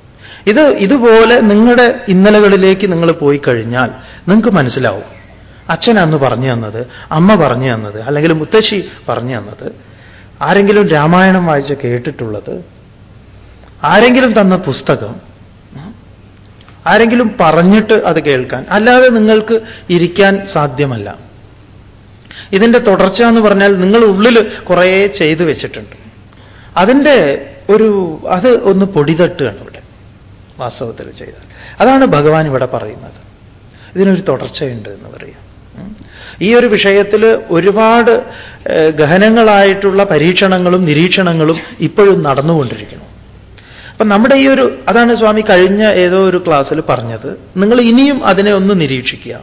ഇത് ഇതുപോലെ നിങ്ങളുടെ ഇന്നലകളിലേക്ക് നിങ്ങൾ പോയി കഴിഞ്ഞാൽ നിങ്ങൾക്ക് മനസ്സിലാവും. അച്ഛൻ അന്ന് പറഞ്ഞു തന്നത് അമ്മ പറഞ്ഞു തന്നത് അല്ലെങ്കിൽ മുത്തശ്ശി പറഞ്ഞു തന്നത് ആരെങ്കിലും രാമായണം വായിച്ച് കേട്ടിട്ടുള്ളത് ആരെങ്കിലും തന്ന പുസ്തകം ആരെങ്കിലും പറഞ്ഞിട്ട് അത് കേൾക്കാൻ. അല്ലാതെ നിങ്ങൾക്ക് ഇരിക്കാൻ സാധ്യമല്ല. ഇതിന്റെ തുടർച്ച എന്ന് പറഞ്ഞാൽ നിങ്ങൾ ഉള്ളിൽ കുറേ ചെയ്തു വെച്ചിട്ടുണ്ട്. അതിന്റെ ഒരു അത് ഒന്ന് പൊടിതട്ടുകയാണ് ഇവിടെ വാസ്തവത്തിൽ ചെയ്താൽ. അതാണ് ഭഗവാൻ ഇവിടെ പറയുന്നത്. ഇതിനൊരു തുടർച്ചയുണ്ട് എന്ന് പറയാം ഈ ഒരു വിഷയത്തിൽ ഒരുപാട് ഗഹനങ്ങളായിട്ടുള്ള പരീക്ഷണങ്ങളും നിരീക്ഷണങ്ങളും ഇപ്പോഴും നടന്നുകൊണ്ടിരിക്കുന്നു. അപ്പൊ നമ്മുടെ ഈ ഒരു അതാണ് സ്വാമി കഴിഞ്ഞ ഏതോ ഒരു ക്ലാസ്സിൽ പറഞ്ഞത്. നിങ്ങൾ ഇനിയും അതിനെ ഒന്ന് നിരീക്ഷിക്കുക.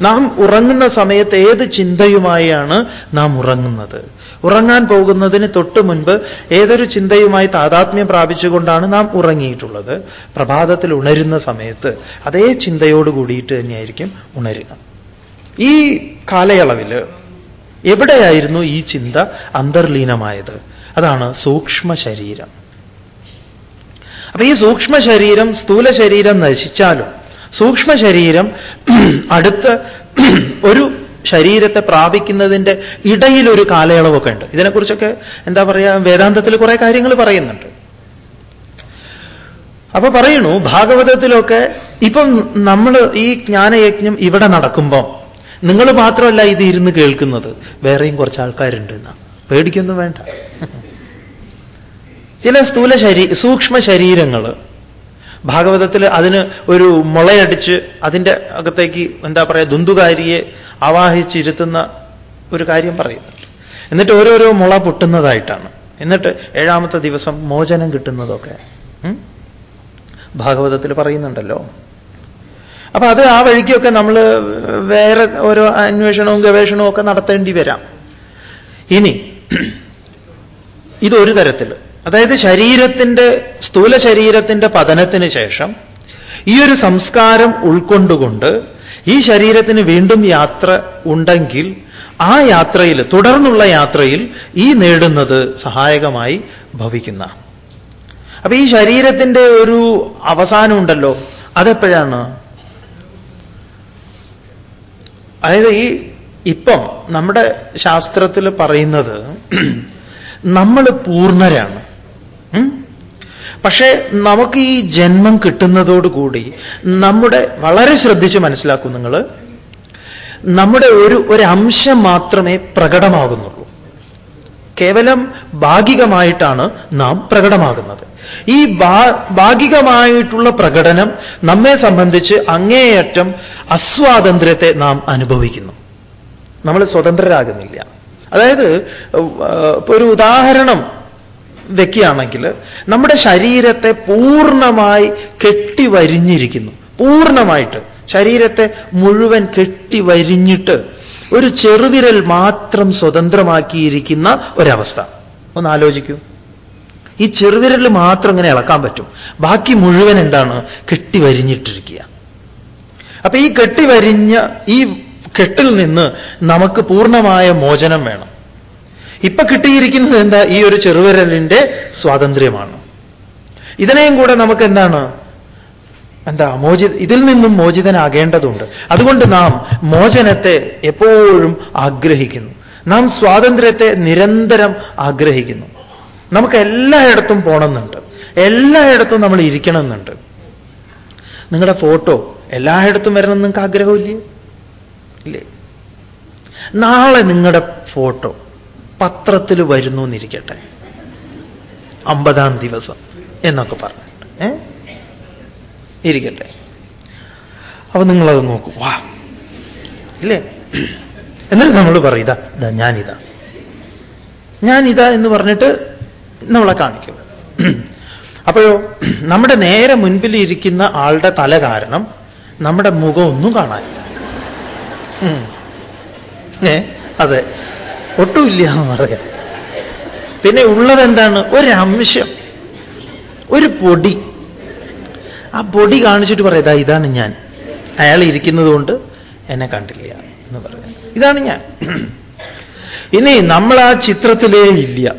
നാം ഉറങ്ങുന്ന സമയത്ത് ഏത് ചിന്തയുമായാണ് നാം ഉറങ്ങുന്നത്? ഉറങ്ങാൻ പോകുന്നതിന് തൊട്ട് മുൻപ് ഏതൊരു ചിന്തയുമായി താതാത്മ്യം പ്രാപിച്ചുകൊണ്ടാണ് നാം ഉറങ്ങിയിട്ടുള്ളത്? പ്രഭാതത്തിൽ ഉണരുന്ന സമയത്ത് അതേ ചിന്തയോട് കൂടിയിട്ട് തന്നെയായിരിക്കും ഉണരുക. ഈ കാലയളവിൽ എവിടെയായിരുന്നു ഈ ചിന്ത അന്തർലീനമായത്? അതാണ് സൂക്ഷ്മ ശരീരം അപ്പൊ ഈ സൂക്ഷ്മ ശരീരം സ്ഥൂല ശരീരം നശിച്ചാലും സൂക്ഷ്മ ശരീരം അടുത്ത ഒരു ശരീരത്തെ പ്രാപിക്കുന്നതിന്റെ ഇടയിലൊരു കാലയളവൊക്കെ ഉണ്ട്. ഇതിനെക്കുറിച്ചൊക്കെ എന്താ പറയുക വേദാന്തത്തിൽ കുറേ കാര്യങ്ങൾ പറയുന്നുണ്ട്. അപ്പൊ പറയണു ഭാഗവതത്തിലൊക്കെ ഇപ്പം നമ്മൾ ഈ ജ്ഞാനയജ്ഞം ഇവിടെ നടക്കുമ്പം നിങ്ങൾ മാത്രമല്ല ഇത് ഇരുന്ന് കേൾക്കുന്നത്. വേറെയും കുറച്ച് ആൾക്കാരുണ്ട് എന്നാ. പേടിക്കൊന്നും വേണ്ട. ചില സ്ഥൂല ശരീ സൂക്ഷ്മ ശരീരങ്ങൾ ഭാഗവതത്തിൽ അതിന് ഒരു മുളയടിച്ച് അതിന്റെ അകത്തേക്ക് എന്താ പറയുക ദുന്തുകാരിയെ ആവാഹിച്ചിരുത്തുന്ന ഒരു കാര്യം പറയുന്നുണ്ട് എന്നിട്ട് ഓരോരോ മുള പൊട്ടുന്നതായിട്ടാണ്. എന്നിട്ട് ഏഴാമത്തെ ദിവസം മോചനം കിട്ടുന്നതൊക്കെ. ഭാഗവതത്തിൽ പറയുന്നുണ്ടല്ലോ. അപ്പൊ അത് ആ വഴിക്കൊക്കെ നമ്മൾ വേറെ ഓരോ അന്വേഷണവും ഗവേഷണവും ഒക്കെ നടത്തേണ്ടി വരാം. ഇനി ഇതൊരു തരത്തിൽ അതായത് ശരീരത്തിന്റെ സ്ഥൂല ശരീരത്തിന്റെ പതനത്തിന് ശേഷം ഈ ഒരു സംസ്കാരം ഉൾക്കൊണ്ടുകൊണ്ട് ഈ ശരീരത്തിന് വീണ്ടും യാത്ര ഉണ്ടെങ്കിൽ ആ യാത്രയിൽ തുടർന്നുള്ള യാത്രയിൽ ഈ നേടുന്നത് സഹായകമായി ഭവിക്കുന്ന അപ്പൊ ഈ ശരീരത്തിന്റെ ഒരു അവസാനം ഉണ്ടല്ലോ അതെപ്പോഴാണ് അതായത് ഈ ഇപ്പം നമ്മുടെ ശാസ്ത്രത്തിൽ പറയുന്നത് നമ്മൾ പൂർണരാണ്? പക്ഷേ നമുക്ക് ഈ ജന്മം കിട്ടുന്നതോടുകൂടി നമ്മുടെ വളരെ ശ്രദ്ധിച്ച് മനസ്സിലാക്കും നിങ്ങൾ നമ്മുടെ ഒരു ഒരു അംശം മാത്രമേ പ്രകടമാകുന്നുള്ളൂ. കേവലം ഭാഗികമായിട്ടാണ് നാം പ്രകടമാകുന്നത്. ഈ ഭാഗികമായിട്ടുള്ള പ്രകടനം നമ്മെ സംബന്ധിച്ച് അങ്ങേയറ്റം അസ്വാതന്ത്ര്യത്തെ നാം അനുഭവിക്കുന്നു. നമ്മൾ സ്വതന്ത്രരാകുന്നില്ല. അതായത് ഒരു ഉദാഹരണം വെക്കുകയാണെങ്കിൽ നമ്മുടെ ശരീരത്തെ പൂർണമായി കെട്ടിവരിഞ്ഞിരിക്കുന്നു. പൂർണമായിട്ട്. ശരീരത്തെ മുഴുവൻ കെട്ടിവരിഞ്ഞിട്ട് ഒരു ചെറുവിരൽ മാത്രം സ്വതന്ത്രമാക്കിയിരിക്കുന്ന ഒരവസ്ഥ. ഒന്ന് ആലോചിക്കൂ ഈ ചെറുവിരൽ മാത്രം ഇങ്ങനെ ഇളക്കാൻ പറ്റും. ബാക്കി മുഴുവൻ എന്താണ്? കെട്ടിവരിഞ്ഞിട്ടിരിക്കുക. അപ്പൊ ഈ കെട്ടിവരിഞ്ഞ ഈ കെട്ടിൽ നിന്ന് നമുക്ക് പൂർണമായ മോചനം വേണം. ഇപ്പൊ കിട്ടിയിരിക്കുന്നത് എന്താ? ഈ ഒരു ചെറുവിരലിന്റെ സ്വാതന്ത്ര്യമാണ്. ഇതിനെയും കൂടെ നമുക്ക് എന്താണ്? എന്താ മോചി ഇതിൽ നിന്നും മോചിതനാകേണ്ടതുണ്ട്. അതുകൊണ്ട് നാം മോചനത്തെ എപ്പോഴും ആഗ്രഹിക്കുന്നു. നാം സ്വാതന്ത്ര്യത്തെ നിരന്തരം ആഗ്രഹിക്കുന്നു. നമുക്ക് എല്ലായിടത്തും പോണമെന്നുണ്ട്. എല്ലായിടത്തും നമ്മൾ ഇരിക്കണമെന്നുണ്ട്. നിങ്ങളുടെ ഫോട്ടോ എല്ലായിടത്തും വരണം നിങ്ങൾക്ക് ആഗ്രഹമില്ലേ? ഇല്ലേ? നാളെ നിങ്ങളുടെ ഫോട്ടോ പത്രത്തിൽ വരുന്നു എന്നിരിക്കട്ടെ അമ്പതാം ദിവസം എന്നൊക്കെ പറഞ്ഞിട്ട് ഏ? ഇരിക്കട്ടെ. അപ്പൊ നിങ്ങളത് നോക്കൂ. വാ. ഇല്ലേ? എന്നിട്ട് നമ്മൾ പറയും ഇതാ ഇതാ ഞാനിതാ. ഞാനിതാ എന്ന് പറഞ്ഞിട്ട് നമ്മളെ കാണിക്കും. അപ്പോഴോ നമ്മുടെ നേരെ മുൻപിൽ ഇരിക്കുന്ന ആളുടെ തല കാരണം നമ്മുടെ മുഖം ഒന്നും കാണാനില്ല. ഏ? അതെ. ഒട്ടുമില്ല എന്ന് പറയാം. പിന്നെ ഉള്ളതെന്താണ്? ഒരംശം. ഒരു പൊടി. ആ പൊടി കാണിച്ചിട്ട് പറയാം ഇതാണ് ഞാൻ. അയാൾ ഇരിക്കുന്നത് കൊണ്ട് എന്നെ കണ്ടില്ല എന്ന് പറയാം. ഇതാണ് ഞാൻ. ഇനി നമ്മൾ ആ ചിത്രത്തിലേ ഇല്ല.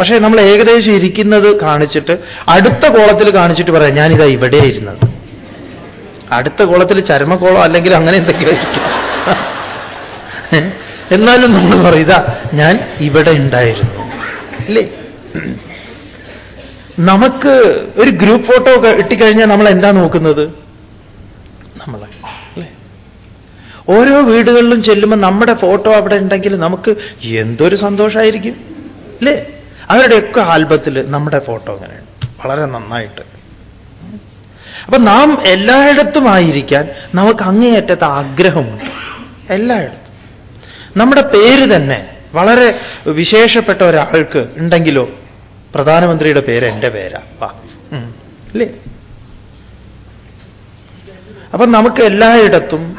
പക്ഷേ നമ്മൾ ഏകദേശം ഇരിക്കുന്നത് കാണിച്ചിട്ട് അടുത്ത കോളത്തിൽ കാണിച്ചിട്ട് പറയാം ഞാനിതാ ഇവിടെ ഇരുന്നത്. അടുത്ത കോളത്തിൽ ചരമക്കോളം അല്ലെങ്കിൽ അങ്ങനെ എന്തെങ്കിലും ആയിരിക്കും. എന്നാലും നമ്മൾ പറയുക ഞാൻ ഇവിടെ ഉണ്ടായിരുന്നു. അല്ലേ? നമുക്ക് ഒരു ഗ്രൂപ്പ് ഫോട്ടോ ഇട്ടിക്കഴിഞ്ഞാൽ നമ്മൾ എന്താ നോക്കുന്നത്? നമ്മളെ അല്ലേ? ഓരോ വീടുകളിലും ചെല്ലുമ്പോൾ നമ്മുടെ ഫോട്ടോ അവിടെ ഉണ്ടെങ്കിൽ നമുക്ക് എന്തൊരു സന്തോഷമായിരിക്കും അല്ലേ? അവരുടെയൊക്കെ ആൽബത്തിൽ നമ്മുടെ ഫോട്ടോ അങ്ങനെയാണ് വളരെ നന്നായിട്ട്. അപ്പൊ നാം എല്ലായിടത്തും ആയിരിക്കാൻ നമുക്ക് അങ്ങേയറ്റത്തെ ആഗ്രഹമുണ്ട്. എല്ലായിടത്തും. നമ്മുടെ പേര് തന്നെ വളരെ വിശേഷപ്പെട്ട ഒരാൾക്ക് ഉണ്ടെങ്കിലോ പ്രധാനമന്ത്രിയുടെ പേര് എന്റെ പേരാ. വാ. അല്ലേ അപ്പൊ നമുക്ക് എല്ലായിടത്തും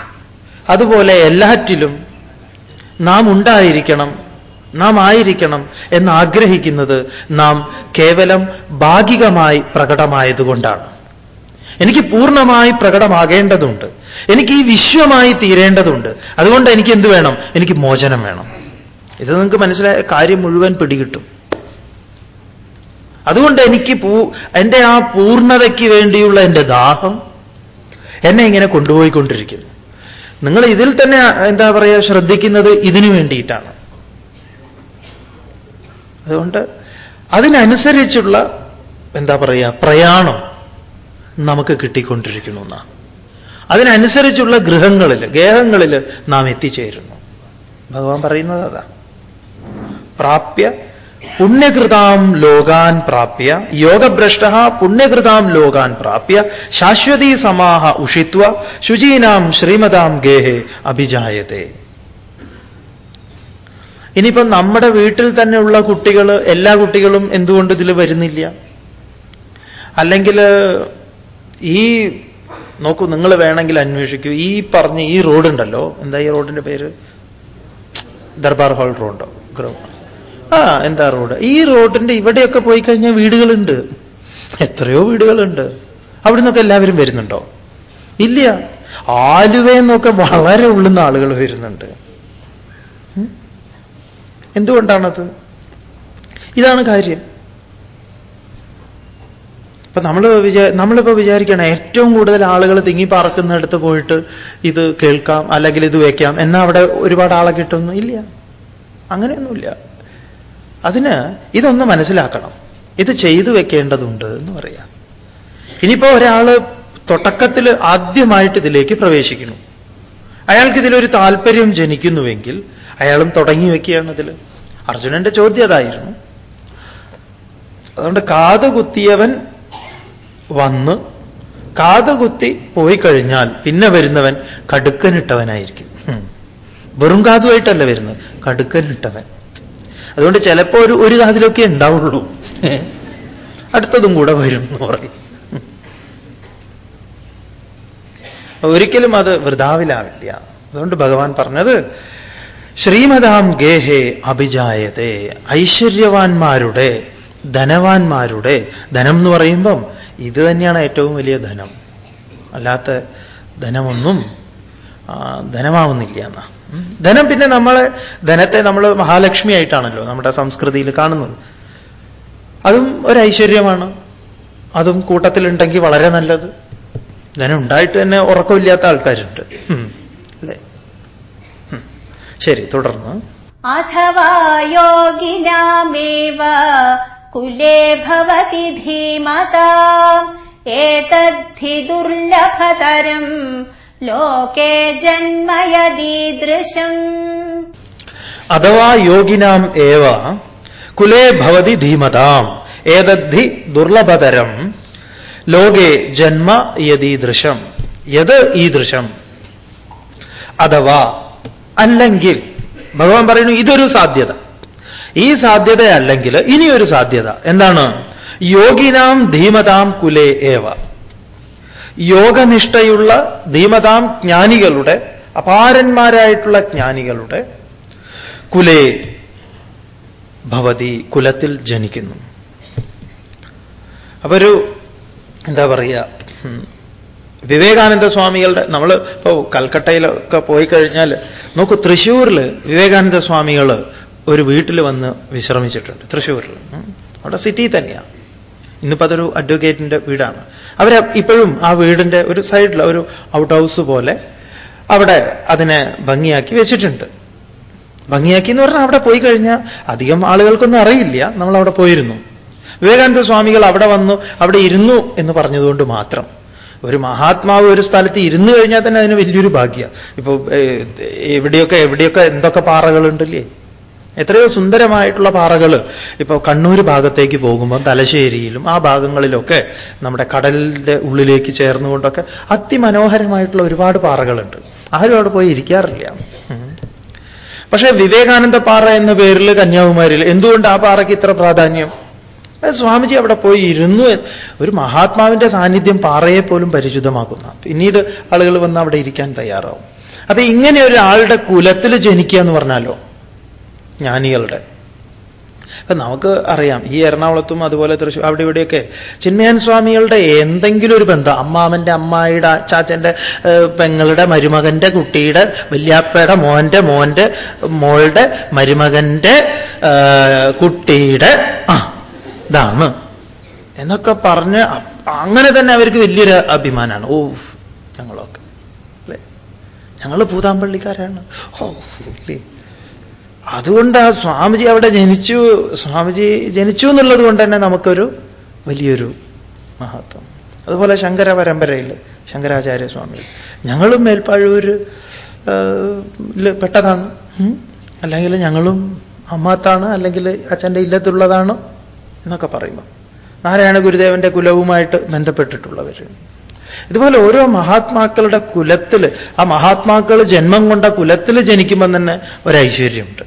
അതുപോലെ എല്ലാറ്റിലും നാം ഉണ്ടായിരിക്കണം നാം ആയിരിക്കണം എന്ന് ആഗ്രഹിക്കുന്നത് നാം കേവലം ഭാഗികമായി പ്രകടമായതുകൊണ്ടാണ്. എനിക്ക് പൂർണമായി പ്രകടമാകേണ്ടതുണ്ട്. എനിക്ക് ഈ വിശ്വമായി തീരേണ്ടതുണ്ട്. അതുകൊണ്ട് എനിക്ക് എന്ത് വേണം? എനിക്ക് മോചനം വേണം. ഇത് നിങ്ങൾക്ക് മനസ്സിലായ കാര്യം മുഴുവൻ പിടികിട്ടും. അതുകൊണ്ട് എനിക്ക് പൂ എന്റെ ആ പൂർണതയ്ക്ക് വേണ്ടിയുള്ള എന്റെ ദാഹം എന്നെ ഇങ്ങനെ കൊണ്ടുപോയിക്കൊണ്ടിരിക്കുന്നു. നിങ്ങൾ ഇതിൽ തന്നെ എന്താ പറയുക ശ്രദ്ധിക്കുന്നത് ഇതിനു വേണ്ടിയിട്ടാണ്. അതുകൊണ്ട് അതിനനുസരിച്ചുള്ള എന്താ പറയുക പ്രയാണം. നമുക്ക് കിട്ടിക്കൊണ്ടിരിക്കുന്നു അതിനനുസരിച്ചുള്ള ഗൃഹങ്ങളിൽ ഗേഹങ്ങളിൽ നാം എത്തിച്ചേരുന്നു. ഭഗവാൻ പറയുന്നത് അതാ. പ്രാപ്യ പുണ്യകൃതാം ലോകാൻ പ്രാപ്യ യോഗഭ്രഷ്ട പുണ്യകൃതാം ലോകാൻ പ്രാപ്യ ശാശ്വതീ സമാഹ ഉഷിത്വ ശുചീനാം ശ്രീമതാം ഗേഹെ അഭിജായത്തെ ഇനിയിപ്പം നമ്മുടെ വീട്ടിൽ തന്നെയുള്ള കുട്ടികൾ എല്ലാ കുട്ടികളും എന്തുകൊണ്ട് ഇതിൽ വരുന്നില്ല? അല്ലെങ്കിൽ ഈ നോക്കൂ നിങ്ങൾ വേണമെങ്കിൽ അന്വേഷിക്കൂ. ഈ പറഞ്ഞ ഈ റോഡുണ്ടല്ലോ. എന്താ ഈ റോഡിന്റെ പേര്? ദർബാർ ഹാൾ റോഡോ ആ എന്താ റോഡ്? ഈ റോഡിന്റെ ഇവിടെയൊക്കെ പോയി കഴിഞ്ഞാൽ വീടുകളുണ്ട്. എത്രയോ വീടുകളുണ്ട്. അവിടെ നിന്നൊക്കെ എല്ലാവരും വരുന്നുണ്ടോ? ഇല്ല. ആലുവയെന്നൊക്കെ വളരെ ഉള്ളുന്ന ആളുകൾ വരുന്നുണ്ട്? എന്തുകൊണ്ടാണത്? ഇതാണ് കാര്യം. അപ്പൊ നമ്മൾ വിചാ നമ്മളിപ്പോ വിചാരിക്കണം ഏറ്റവും കൂടുതൽ ആളുകൾ തിങ്ങി പറക്കുന്നിടത്ത് പോയിട്ട് ഇത് കേൾക്കാം അല്ലെങ്കിൽ ഇത് വയ്ക്കാം എന്നാ അവിടെ ഒരുപാട് ആളെ കിട്ടുന്നു? ഇല്ല. അങ്ങനെയൊന്നുമില്ല. അതിന് ഇതൊന്ന് മനസ്സിലാക്കണം. ഇത് ചെയ്തു വെക്കേണ്ടതുണ്ട് എന്ന് പറയാം. ഇനിയിപ്പോ ഒരാൾ തുടക്കത്തിൽ ആദ്യമായിട്ട് ഇതിലേക്ക് പ്രവേശിക്കുന്നു. അയാൾക്ക് ഇതിലൊരു താല്പര്യം ജനിക്കുന്നുവെങ്കിൽ അയാളും തുടങ്ങി വെക്കുകയാണ് ഇതിൽ അർജുനന്റെ ചോദ്യം അതായിരുന്നു. അതുകൊണ്ട് കാതുകുത്തിയവൻ വന്ന് കാതുകുത്തി പോയി കഴിഞ്ഞാൽ പിന്നെ വരുന്നവൻ കടുക്കനിട്ടവനായിരിക്കും. വെറും കാതുമായിട്ടല്ല വരുന്നത്. കടുക്കനിട്ടവൻ. അതുകൊണ്ട് ചിലപ്പോ ഒരു ഒരു കാതിലൊക്കെ ഉണ്ടാവുള്ളൂ. അടുത്തതും കൂടെ വരും എന്ന് പറയും. ഒരിക്കലും അത് വൃതാവിലാവില്ല. അതുകൊണ്ട് ഭഗവാൻ പറഞ്ഞത് ശ്രീമതാം ഗേഹേ അഭിജായതേ. ഐശ്വര്യവാന്മാരുടെ ധനവാന്മാരുടെ ധനം എന്ന് പറയുമ്പം ഇത് തന്നെയാണ് ഏറ്റവും വലിയ ധനം. അല്ലാത്ത ധനമൊന്നും ധനമാവുന്നില്ല എന്നാ. ധനം പിന്നെ നമ്മൾ ധനത്തെ നമ്മൾ മഹാലക്ഷ്മി ആയിട്ടാണല്ലോ നമ്മുടെ സംസ്കൃതിയിൽ കാണുന്നത്. അതും ഒരു ഐശ്വര്യമാണ് അതും കൂട്ടത്തിലുണ്ടെങ്കിൽ വളരെ നല്ലത്. ധനം ഉണ്ടായിട്ട് തന്നെ ഉറക്കമില്ലാത്ത ആൾക്കാരുണ്ട്. അല്ലേ? ശരി തുടർന്ന്. അഥവാ യോഗിനാമേവ കുലേ ഭവതി धीमता। ഏതദ്ധി ദുർലഭതരം ലോകേ ജന്മയദീദൃശം അഥവാ യോഗിനാം ഏവ കുലേ ഭവതി ധീമതാം ഏതദ്ധി ദുർലഭതരം ലോകേ ജന്മ യദീദൃശം യത് ഈദൃശം അഥവാ അല്ലെങ്കിൽ ഭഗവാൻ പറയുന്നു ഇതൊരു സാധ്യത। ഈ സാധ്യത അല്ലെങ്കിൽ ഇനിയൊരു സാധ്യത എന്താണ്? യോഗിനാം ധീമതാം കുലേ ഏവ. യോഗനിഷ്ഠയുള്ള ധീമതാം ജ്ഞാനികളുടെ അപാരന്മാരായിട്ടുള്ള ജ്ഞാനികളുടെ കുലേ ഭവതി കുലത്തിൽ ജനിക്കുന്നു. അപ്പൊ ഒരു എന്താ പറയുക വിവേകാനന്ദ സ്വാമികളുടെ നമ്മൾ ഇപ്പോൾ കൽക്കട്ടയിലൊക്കെ പോയി കഴിഞ്ഞാൽ നോക്കൂ തൃശ്ശൂരിൽ വിവേകാനന്ദ സ്വാമികൾ ഒരു വീട്ടിൽ വന്ന് വിശ്രമിച്ചിട്ടുണ്ട്. തൃശ്ശൂരിൽ. അവിടെ സിറ്റി തന്നെയാണ് ഇന്നിപ്പോൾ അതൊരു അഡ്വക്കേറ്റിന്റെ വീടാണ്. അവർ ഇപ്പോഴും ആ വീടിന്റെ ഒരു സൈഡിൽ ഒരു ഔട്ട് ഹൗസ് പോലെ അവിടെ അതിനെ ഭംഗിയാക്കി വെച്ചിട്ടുണ്ട്. ഭംഗിയാക്കി എന്ന് പറഞ്ഞാൽ അവിടെ പോയി കഴിഞ്ഞാൽ അധികം ആളുകൾക്കൊന്നും അറിയില്ല നമ്മൾ അവിടെ പോയിരുന്നു. വിവേകാനന്ദ സ്വാമികൾ അവിടെ വന്നു അവിടെ ഇരുന്നു എന്ന് പറഞ്ഞതുകൊണ്ട് മാത്രം. ഒരു മഹാത്മാവ് ഒരു സ്ഥലത്ത് ഇരുന്നു കഴിഞ്ഞാൽ തന്നെ അതിന് വലിയൊരു ഭാഗ്യ. ഇപ്പൊ എവിടെയൊക്കെ എവിടെയൊക്കെ എന്തൊക്കെ പാറകളുണ്ടല്ലേ? എത്രയോ സുന്ദരമായിട്ടുള്ള പാറകൾ ഇപ്പോൾ കണ്ണൂർ ഭാഗത്തേക്ക് പോകുമ്പോൾ തലശ്ശേരിയിലും ആ ഭാഗങ്ങളിലൊക്കെ നമ്മുടെ കടലിന്റെ ഉള്ളിലേക്ക് ചേർന്നുകൊണ്ടൊക്കെ അതിമനോഹരമായിട്ടുള്ള ഒരുപാട് പാറകളുണ്ട്. ആരും അവിടെ പോയി ഇരിക്കാറില്ല. പക്ഷേ വിവേകാനന്ദ പാറ എന്ന പേരിൽ കന്യാകുമാരിയിൽ എന്തുകൊണ്ട് ആ പാറയ്ക്ക് ഇത്ര പ്രാധാന്യം? സ്വാമിജി അവിടെ പോയി ഇരുന്നു ഒരു മഹാത്മാവിന്റെ സാന്നിധ്യം പാറയെ പോലും പരിചിതമാക്കുന്ന. പിന്നീട് ആളുകൾ വന്ന് അവിടെ ഇരിക്കാൻ തയ്യാറാവും. അപ്പൊ ഇങ്ങനെ ഒരാളുടെ കുലത്തിൽ ജനിക്കുക എന്ന് പറഞ്ഞാലോ? ജ്ഞാനികളുടെ. അപ്പൊ നമുക്ക് അറിയാം ഈ എറണാകുളത്തും അതുപോലെ തൃശ്ശൂർ അവിടെ ഇവിടെയൊക്കെ ചിന്മയാൻ സ്വാമികളുടെ എന്തെങ്കിലും ഒരു ബന്ധം അമ്മാമന്റെ അമ്മായിയുടെ ചാച്ചന്റെ പെങ്ങളുടെ മരുമകന്റെ കുട്ടിയുടെ വല്യാപ്പയുടെ മോന്റെ മോന്റെ മോളുടെ മരുമകന്റെ കുട്ടിയുടെ ആ ഇതാണ്. എന്നൊക്കെ പറഞ്ഞ് അങ്ങനെ തന്നെ അവർക്ക് വലിയൊരു അഭിമാനമാണ് ഓ ഞങ്ങളൊക്കെ. അല്ലേ? ഞങ്ങൾ പൂതാമ്പള്ളിക്കാരാണ്. ഓ അതുകൊണ്ട് ആ സ്വാമിജി അവിടെ ജനിച്ചു. സ്വാമിജി ജനിച്ചു എന്നുള്ളത് കൊണ്ട് തന്നെ നമുക്കൊരു വലിയൊരു മഹത്വം. അതുപോലെ ശങ്കര പരമ്പരയിൽ ശങ്കരാചാര്യ സ്വാമി. ഞങ്ങളും മേൽപ്പാഴൂര് പെട്ടതാണ്. അല്ലെങ്കിൽ ഞങ്ങളും അമ്മാത്താണ് അല്ലെങ്കിൽ അച്ഛന്റെ ഇല്ലത്തുള്ളതാണ് എന്നൊക്കെ പറയുമ്പോൾ നാരായണ ഗുരുദേവന്റെ കുലവുമായിട്ട് ബന്ധപ്പെട്ടിട്ടുള്ളവർ ഇതുപോലെ ഓരോ മഹാത്മാക്കളുടെ കുലത്തിൽ ആ മഹാത്മാക്കൾ ജന്മം കൊണ്ട കുലത്തിൽ ജനിക്കുമ്പോൾ തന്നെ ഒരൈശ്വര്യമുണ്ട്.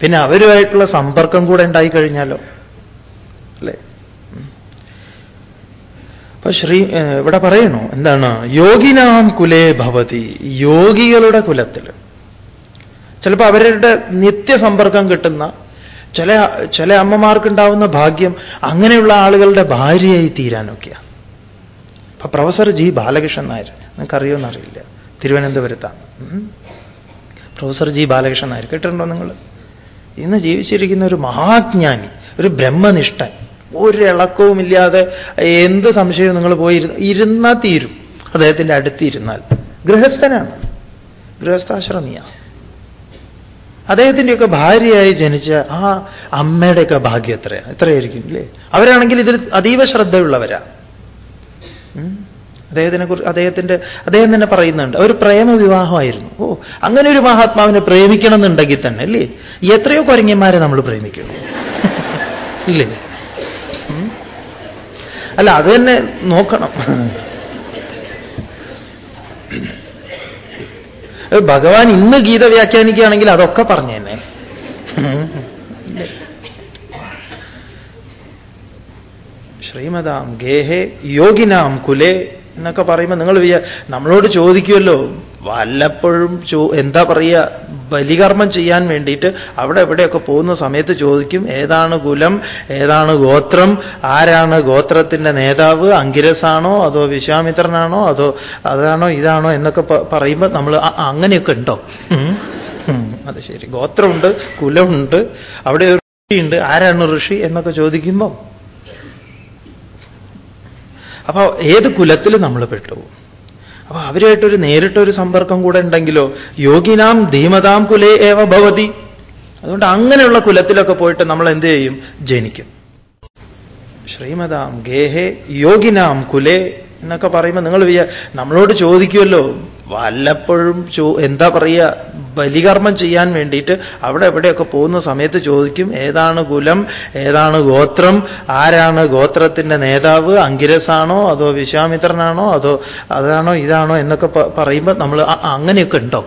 പിന്നെ അവരുമായിട്ടുള്ള സമ്പർക്കം കൂടെ ഉണ്ടായിക്കഴിഞ്ഞാലോ അല്ലേ? അപ്പൊ ശ്രീ ഇവിടെ പറയണു എന്താണ്? യോഗിനാം കുലേ ഭവതി യോഗികളുടെ കുലത്തിൽ ചിലപ്പോൾ അവരുടെ നിത്യസമ്പർക്കം കിട്ടുന്ന ചില ചില അമ്മമാർക്കുണ്ടാവുന്ന ഭാഗ്യം അങ്ങനെയുള്ള ആളുകളുടെ ഭാര്യയായി തീരാനൊക്കെയാണ് അപ്പൊ പ്രൊഫസർ ജി ബാലകൃഷ്ണൻ നായർ. നിങ്ങൾക്കറിയോന്നറിയില്ല തിരുവനന്തപുരത്താണ് പ്രൊഫസർ ജി ബാലകൃഷ്ണൻ നായർ. കേട്ടിട്ടുണ്ടോ നിങ്ങൾ? ഇന്ന് ജീവിച്ചിരിക്കുന്ന ഒരു മഹാജ്ഞാനി ഒരു ബ്രഹ്മനിഷ്ഠൻ. ഒരിളക്കവുമില്ലാതെ എന്ത് സംശയവും നിങ്ങൾ പോയി ഇരുന്നാൽ തീരും. അദ്ദേഹത്തിന്റെ അടുത്തിരുന്നാൽ. ഗൃഹസ്ഥനാണ്. ഗൃഹസ്ഥാശ്രമിയാണ് അദ്ദേഹത്തിന്റെയൊക്കെ ഭാര്യയായി ജനിച്ച ആ അമ്മയുടെയൊക്കെ ഭാഗ്യം എത്രയാണ് എത്രയായിരിക്കും അല്ലേ അവരാണെങ്കിൽ ഇതിൽ അതീവ ശ്രദ്ധയുള്ളവരാ. അദ്ദേഹത്തിനെ കുറിച്ച് അദ്ദേഹത്തിന്റെ അദ്ദേഹം തന്നെ പറയുന്നുണ്ട് ഒരു പ്രേമ വിവാഹമായിരുന്നു ഓ അങ്ങനെ ഒരു മഹാത്മാവിനെ പ്രേമിക്കണം എന്നുണ്ടെങ്കിൽ തന്നെ അല്ലേ? എത്രയോ കുരങ്ങന്മാരെ നമ്മൾ പ്രേമിക്കണം ഇല്ലേ? അല്ല അത് തന്നെ നോക്കണം. ഭഗവാൻ ഇന്ന് ഗീത വ്യാഖ്യാനിക്കുകയാണെങ്കിൽ അതൊക്കെ പറഞ്ഞു തന്നെ ശ്രീമതാം ഗേഹേ യോഗിനാം കുലേ എന്നൊക്കെ പറയുമ്പോൾ നിങ്ങൾ നമ്മളോട് ചോദിക്കുമല്ലോ വല്ലപ്പോഴും ചോ എന്താ പറയുക ബലികർമ്മം ചെയ്യാൻ വേണ്ടിയിട്ട് അവിടെ എവിടെയൊക്കെ പോകുന്ന സമയത്ത് ചോദിക്കും ഏതാണ് കുലം ഏതാണ് ഗോത്രം ആരാണ് ഗോത്രത്തിന്റെ നേതാവ് അങ്കിരസാണോ അതോ വിശ്വാമിത്രനാണോ അതോ അതാണോ ഇതാണോ എന്നൊക്കെ പറയുമ്പോൾ നമ്മൾ അങ്ങനെയൊക്കെ ഉണ്ടോ? അത് ശരി. ഗോത്രമുണ്ട് കുലമുണ്ട് അവിടെ ഒരു ഋഷിയുണ്ട് ആരാണ് ഋഷി എന്നൊക്കെ ചോദിക്കുമ്പോൾ അപ്പൊ ഏത് കുലത്തിൽ നമ്മൾ പെട്ടു? അപ്പൊ അവരുമായിട്ടൊരു നേരിട്ടൊരു സമ്പർക്കം കൂടെ ഉണ്ടെങ്കിലോ യോഗിനാം ധീമതാം കുലേ ഏവ ഭവതി. അതുകൊണ്ട് അങ്ങനെയുള്ള കുലത്തിലൊക്കെ പോയിട്ട് നമ്മൾ എന്ത് ചെയ്യും? ജനിക്കും. ശ്രീമതാം ഗേഹേ യോഗിനാം കുലേ എന്നൊക്കെ പറയുമ്പോൾ നിങ്ങൾ നമ്മളോട് ചോദിക്കുമല്ലോ വല്ലപ്പോഴും ചോ എന്താ പറയുക ബലികർമ്മം ചെയ്യാൻ വേണ്ടിയിട്ട് അവിടെ എവിടെയൊക്കെ പോകുന്ന സമയത്ത് ചോദിക്കും ഏതാണ് കുലം ഏതാണ് ഗോത്രം ആരാണ് ഗോത്രത്തിന്റെ നേതാവ് അങ്കിരസാണോ അതോ വിശ്വാമിത്രനാണോ അതോ അതാണോ ഇതാണോ എന്നൊക്കെ പറയുമ്പോൾ നമ്മൾ അങ്ങനെയൊക്കെ ഉണ്ടോ?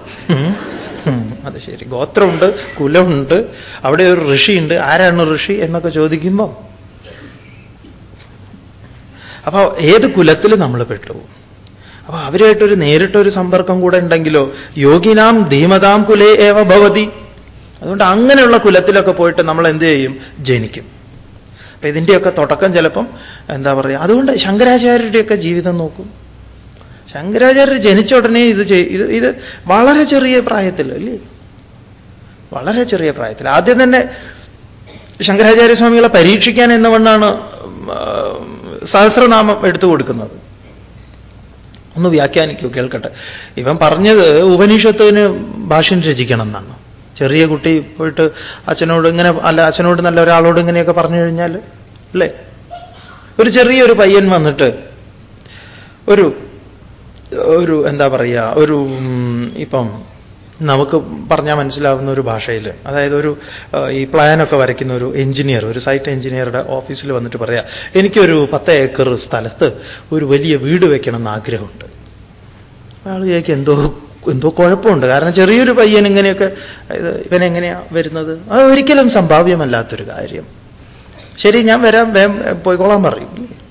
അത് ശരി. ഗോത്രമുണ്ട് കുലമുണ്ട് അവിടെ ഒരു ഋഷിയുണ്ട് ആരാണ് ഋഷി എന്നൊക്കെ ചോദിക്കുമ്പോൾ അപ്പോൾ ഏത് കുലത്തിൽ നമ്മൾ പെട്ടു അപ്പൊ അവരുമായിട്ടൊരു നേരിട്ടൊരു സമ്പർക്കം കൂടെ ഉണ്ടെങ്കിലോ യോഗിനാം ധീമതാം കുലേ ഏവ ഭവതി. അതുകൊണ്ട് അങ്ങനെയുള്ള കുലത്തിലൊക്കെ പോയിട്ട് നമ്മൾ എന്ത് ചെയ്യും? ജനിക്കും. അപ്പൊ ഇതിന്റെയൊക്കെ തുടക്കം ചിലപ്പം എന്താ പറയുക അതുകൊണ്ട് ശങ്കരാചാര്യരുടെയൊക്കെ ജീവിതം നോക്കും. ശങ്കരാചാര്യർ ജനിച്ച ഉടനെ ഇത് ഇത് ഇത് വളരെ ചെറിയ പ്രായത്തിൽ അല്ലേ? വളരെ ചെറിയ പ്രായത്തിൽ. ആദ്യം തന്നെ ശങ്കരാചാര്യ സ്വാമികളെ പരീക്ഷിക്കാൻ എന്നവണ്ണാണ് സഹസ്രനാമം എടുത്തു കൊടുക്കുന്നത്. ഒന്ന് വ്യാഖ്യാനിക്കൂ കേൾക്കട്ടെ. ഇവൻ പറഞ്ഞത് ഉപനിഷത്തിന് ഭാഷ്യം രചിക്കണം എന്നാണ്. ചെറിയ കുട്ടി പോയിട്ട് അച്ഛനോട് ഇങ്ങനെ അല്ല അച്ഛനോട് നല്ല ഒരാളോട് ഇങ്ങനെയൊക്കെ പറഞ്ഞു കഴിഞ്ഞാൽ അല്ലേ? ഒരു ചെറിയൊരു പയ്യൻ വന്നിട്ട് ഒരു ഒരു എന്താ പറയുക ഒരു ഇപ്പം നമുക്ക് പറഞ്ഞാൽ മനസ്സിലാവുന്ന ഒരു ഭാഷയിൽ അതായത് ഒരു ഈ പ്ലാനൊക്കെ വരയ്ക്കുന്ന ഒരു എഞ്ചിനീയർ ഒരു സൈറ്റ് എഞ്ചിനീയറുടെ ഓഫീസിൽ വന്നിട്ട് പറയാം എനിക്കൊരു പത്ത് ഏക്കർ സ്ഥലത്ത് ഒരു വലിയ വീട് വെക്കണം ആഗ്രഹമുണ്ട്. ആൾ ചോദിക്കും എന്തോ എന്തോ കുഴപ്പമുണ്ട്. കാരണം ചെറിയൊരു പയ്യൻ ഇങ്ങനെയൊക്കെ ഇവനെങ്ങനെയാ വരുന്നത്? അത് ഒരിക്കലും സംഭാവ്യമല്ലാത്തൊരു കാര്യം. ശരി ഞാൻ വരാം വേം പോയിക്കോളാൻ പറയും.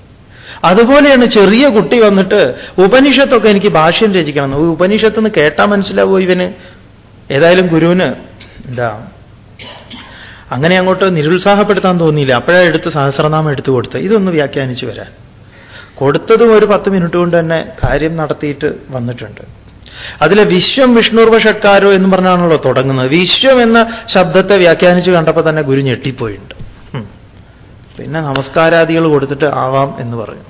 അതുപോലെയാണ് ചെറിയ കുട്ടി വന്നിട്ട് ഉപനിഷത്തൊക്കെ എനിക്ക് ഭാഷ്യം രചിക്കണം. ഉപനിഷത്ത് നിന്ന് കേട്ടാൽ മനസ്സിലാവോ ഇവന്? ഏതായാലും ഗുരുവിന് എന്താ അങ്ങനെ അങ്ങോട്ട് നിരുത്സാഹപ്പെടുത്താൻ തോന്നിയില്ല. അപ്പോഴാണ് എടുത്ത് സഹസ്രനാമം എടുത്തു കൊടുത്ത് ഇതൊന്ന് വ്യാഖ്യാനിച്ചു വരാൻ. കൊടുത്തതും ഒരു പത്ത് മിനിറ്റ് കൊണ്ട് തന്നെ കാര്യം നടത്തിയിട്ട് വന്നിട്ടുണ്ട്. അതിലെ വിശ്വം വിഷ്ണുർവ ഷട്കാരോ എന്ന് പറഞ്ഞാണല്ലോ തുടങ്ങുന്നത്. വിശ്വം എന്ന ശബ്ദത്തെ വ്യാഖ്യാനിച്ച് കണ്ടപ്പോൾ തന്നെ ഗുരു ഞെട്ടിപ്പോയിട്ടുണ്ട്. പിന്നെ നമസ്കാരാദികൾ കൊടുത്തിട്ട് ആവാം എന്ന് പറഞ്ഞു.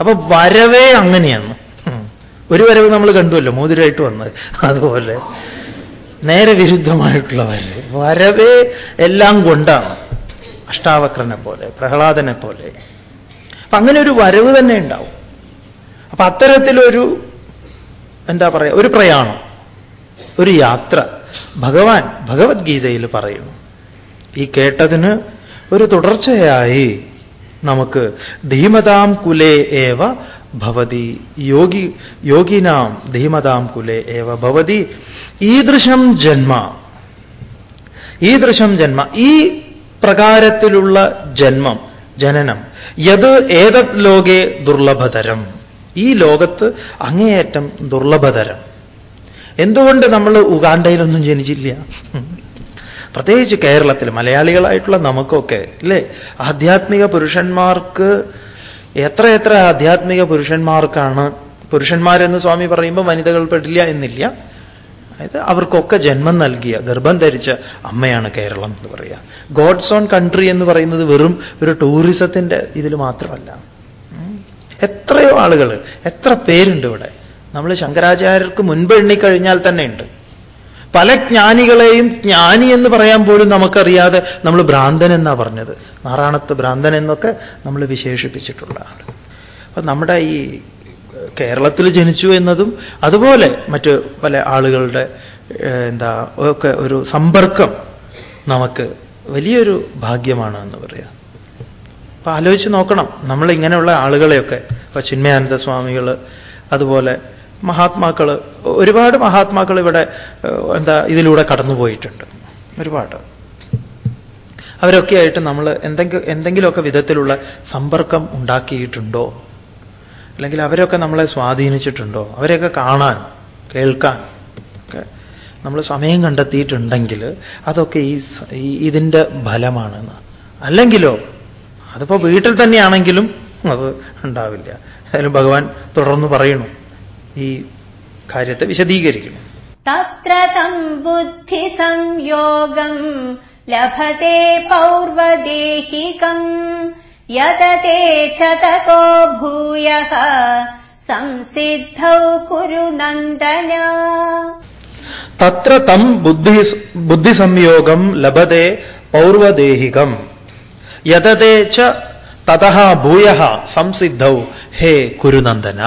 അപ്പൊ വരവേ അങ്ങനെയാണ്. ഒരു വരവ് നമ്മൾ കണ്ടുവല്ലോ മോതിരായിട്ട് വന്നത്. അതുപോലെ. നേരെ വിരുദ്ധമായിട്ടുള്ളവർ വരവേ എല്ലാം കൊണ്ടാണ്. അഷ്ടാവക്രനെ പോലെ പ്രഹ്ലാദനെ പോലെ. അപ്പൊ അങ്ങനെ ഒരു വരവ് തന്നെ ഉണ്ടാവും. അപ്പൊ അത്തരത്തിലൊരു എന്താ പറയുക ഒരു പ്രയാണം ഒരു യാത്ര. ഭഗവാൻ ഭഗവത്ഗീതയിൽ പറയുന്നു ഈ കേട്ടതിന് ഒരു തുടർച്ചയായി നമുക്ക് ധീമതാം കുലേ ഏവ ഭവതി. യോഗി യോഗിനാം ധീമതാം കുലേ ഏവ ഭവതി. ഈദൃശം ജന്മ. ഈദൃശം ജന്മ. ഈ പ്രകാരത്തിലുള്ള ജന്മം ജനനം യത് ഏതത് ലോകെ ദുർലഭതരം? ഈ ലോകത്ത് അങ്ങേയറ്റം ദുർലഭതരം. എന്തുകൊണ്ട് നമ്മൾ ഉഗാണ്ടയിലൊന്നും ജനിച്ചില്ല? പ്രത്യേകിച്ച് കേരളത്തിൽ മലയാളികളായിട്ടുള്ള നമുക്കൊക്കെ അല്ലേ ആധ്യാത്മിക പുരുഷന്മാർക്ക് എത്ര എത്ര ആധ്യാത്മിക പുരുഷന്മാർക്കാണ് പുരുഷന്മാരെന്ന് സ്വാമി പറയുമ്പോൾ വനിതകൾ പെടില്ല എന്നില്ല. അതായത് അവർക്കൊക്കെ ജന്മം നൽകിയ ഗർഭം ധരിച്ച അമ്മയാണ് കേരളം എന്ന് പറയുക ഗോഡ്സ് ഓൺ കൺട്രി എന്ന് പറയുന്നത് വെറും ഒരു ടൂറിസത്തിന്റെ ഇതിൽ മാത്രമല്ല. എത്രയോ ആളുകൾ എത്ര പേരുണ്ട് ഇവിടെ. നമ്മൾ ശങ്കരാചാര്യർക്ക് മുൻപ് എണ്ണിക്കഴിഞ്ഞാൽ തന്നെ ഉണ്ട്. പല ജ്ഞാനികളെയും ജ്ഞാനി എന്ന് പറയാൻ പോലും നമുക്കറിയാതെ നമ്മൾ ഭ്രാന്തൻ എന്നാ പറഞ്ഞത്. നാറാണത്ത് ഭ്രാന്തൻ എന്നൊക്കെ നമ്മൾ വിശേഷിപ്പിച്ചിട്ടുള്ള ആൾ. അപ്പൊ നമ്മുടെ ഈ കേരളത്തിൽ ജനിച്ചു എന്നതും അതുപോലെ മറ്റ് പല ആളുകളുടെ എന്താ ഒക്കെ ഒരു സമ്പർക്കം നമുക്ക് വലിയൊരു ഭാഗ്യമാണ് എന്ന് പറയാം. അപ്പൊ ആലോചിച്ച് നോക്കണം. നമ്മൾ ഇങ്ങനെയുള്ള ആളുകളെയൊക്കെ ഇപ്പൊ ചിന്മയാനന്ദ സ്വാമികൾ അതുപോലെ മഹാത്മാക്കൾ ഒരുപാട് മഹാത്മാക്കൾ ഇവിടെ എന്താ ഇതിലൂടെ കടന്നുപോയിട്ടുണ്ട്. ഒരുപാട്. അവരൊക്കെയായിട്ട് നമ്മൾ എന്തെങ്കിലും എന്തെങ്കിലുമൊക്കെ വിധത്തിലുള്ള സമ്പർക്കം ഉണ്ടാക്കിയിട്ടുണ്ടോ? അല്ലെങ്കിൽ അവരൊക്കെ നമ്മളെ സ്വാധീനിച്ചിട്ടുണ്ടോ? അവരെയൊക്കെ കാണാൻ കേൾക്കാൻ ഒക്കെ നമ്മൾ സമയം കണ്ടെത്തിയിട്ടുണ്ടെങ്കിൽ അതൊക്കെ ഈ ഇതിന്റെ ഫലമാണെന്ന്. അല്ലെങ്കിലോ അതിപ്പോ വീട്ടിൽ തന്നെയാണെങ്കിലും അത് ഉണ്ടാവില്ല. ഏതായാലും ഭഗവാൻ തുടർന്ന് പറയണു. ഈ കാര്യത്തെ വിശദീകരിക്കുന്നു. തത്ര തം ബുദ്ധി സംയോഗം ലഭത്തെ പൗർവദേഹികം യതതേ ചതകോ ഭൂയ സംസിദ്ധൗ കുരു നന്ദന. തത്ര തം ബുദ്ധി ബുദ്ധി സംയോഗം ലഭത്തെ പൗർവദേഹികം യതതേ ച തഥ ഭൂയ സംസിദ്ധൗ ഹേ കുരുനന്ദന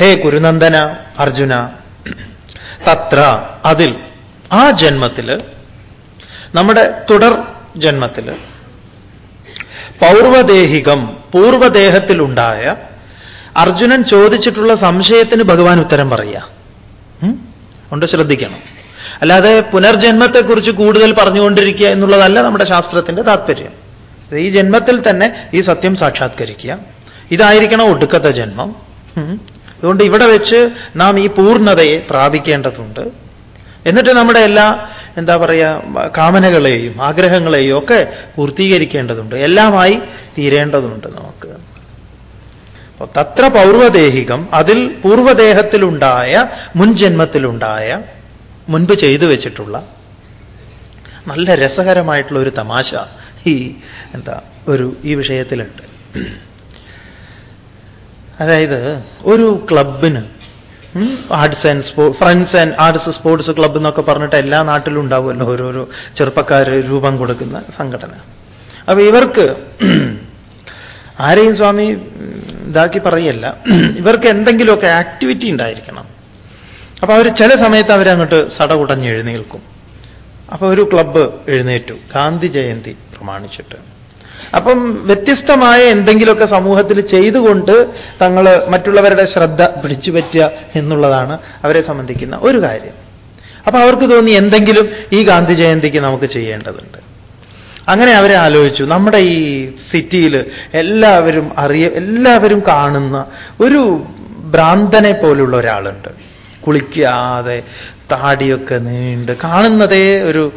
ഹേ കുരുനന്ദന അർജുന തത്ര അതിൽ ആ ജന്മത്തിൽ നമ്മുടെ തുടർ ജന്മത്തിൽ പൗർവദേഹികം പൂർവദേഹത്തിലുണ്ടായ അർജുനൻ ചോദിച്ചിട്ടുള്ള സംശയത്തിന് ഭഗവാൻ ഉത്തരം പറയുക. ഉണ്ട് ശ്രദ്ധിക്കണം. അല്ലാതെ പുനർജന്മത്തെക്കുറിച്ച് കൂടുതൽ പറഞ്ഞുകൊണ്ടിരിക്കുക എന്നുള്ളതല്ല നമ്മുടെ ശാസ്ത്രത്തിന്റെ താല്പര്യം ഈ ജന്മത്തിൽ തന്നെ ഈ സത്യം സാക്ഷാത്കരിക്കുക. ഇതായിരിക്കണം ഒടുക്കത്തെ ജന്മം. അതുകൊണ്ട് ഇവിടെ വെച്ച് നാം ഈ പൂർണതയെ പ്രാപിക്കേണ്ടതുണ്ട്. എന്നിട്ട് നമ്മുടെ എല്ലാ എന്താ പറയുക കാമനകളെയും ആഗ്രഹങ്ങളെയും ഒക്കെ പൂർത്തീകരിക്കേണ്ടതുണ്ട്. എല്ലാമായി തീരേണ്ടതുണ്ട് നമുക്ക്. തത്ര പൗർവദേഹികം അതിൽ പൂർവദേഹത്തിലുണ്ടായ മുൻജന്മത്തിലുണ്ടായ മുൻപ് ചെയ്തു വെച്ചിട്ടുള്ള നല്ല രസകരമായിട്ടുള്ള ഒരു തമാശ ഈ എന്താ ഒരു ഈ വിഷയത്തിലുണ്ട്. അതായത് ഒരു ക്ലബിന് arts and സ്പോ friends and arts sports club എന്നൊക്കെ പറഞ്ഞിട്ട് എല്ലാ നാട്ടിലും ഉണ്ടാവുമല്ലോ ഓരോരോ ചെറുപ്പക്കാർ രൂപം കൊടുക്കുന്ന സംഘടന. അപ്പൊ ഇവർക്ക് ആരെയും സ്വാമി ഇതാക്കി പറയല്ല. ഇവർക്ക് എന്തെങ്കിലുമൊക്കെ ആക്ടിവിറ്റി ഉണ്ടായിരിക്കണം. അപ്പൊ അവർ ചില സമയത്ത് അവരങ്ങോട്ട് സടകുടഞ്ഞ് എഴുന്നേൽക്കും. അപ്പൊ ഒരു ക്ലബ്ബ് എഴുന്നേറ്റു. ഗാന്ധി ജയന്തി പ്രമാണിച്ചിട്ട്. അപ്പം വ്യത്യസ്തമായ എന്തെങ്കിലുമൊക്കെ സമൂഹത്തിൽ ചെയ്തുകൊണ്ട് തങ്ങൾ മറ്റുള്ളവരുടെ ശ്രദ്ധ പിടിച്ചു പറ്റുക എന്നുള്ളതാണ് അവരെ സംബന്ധിക്കുന്ന ഒരു കാര്യം. അപ്പൊ അവർക്ക് തോന്നി എന്തെങ്കിലും ഈ ഗാന്ധി ജയന്തിക്ക് നമുക്ക് ചെയ്യേണ്ടതുണ്ട്. അങ്ങനെ അവരെ ആലോചിച്ചു. നമ്മുടെ ഈ സിറ്റിയിൽ എല്ലാവരും അറിയ എല്ലാവരും കാണുന്ന ഒരു ഭ്രാന്തനെ പോലുള്ള ഒരാളുണ്ട്. കുളിക്കാതെ താടിയൊക്കെ നീണ്ട് കാണുന്നതേ ഒരു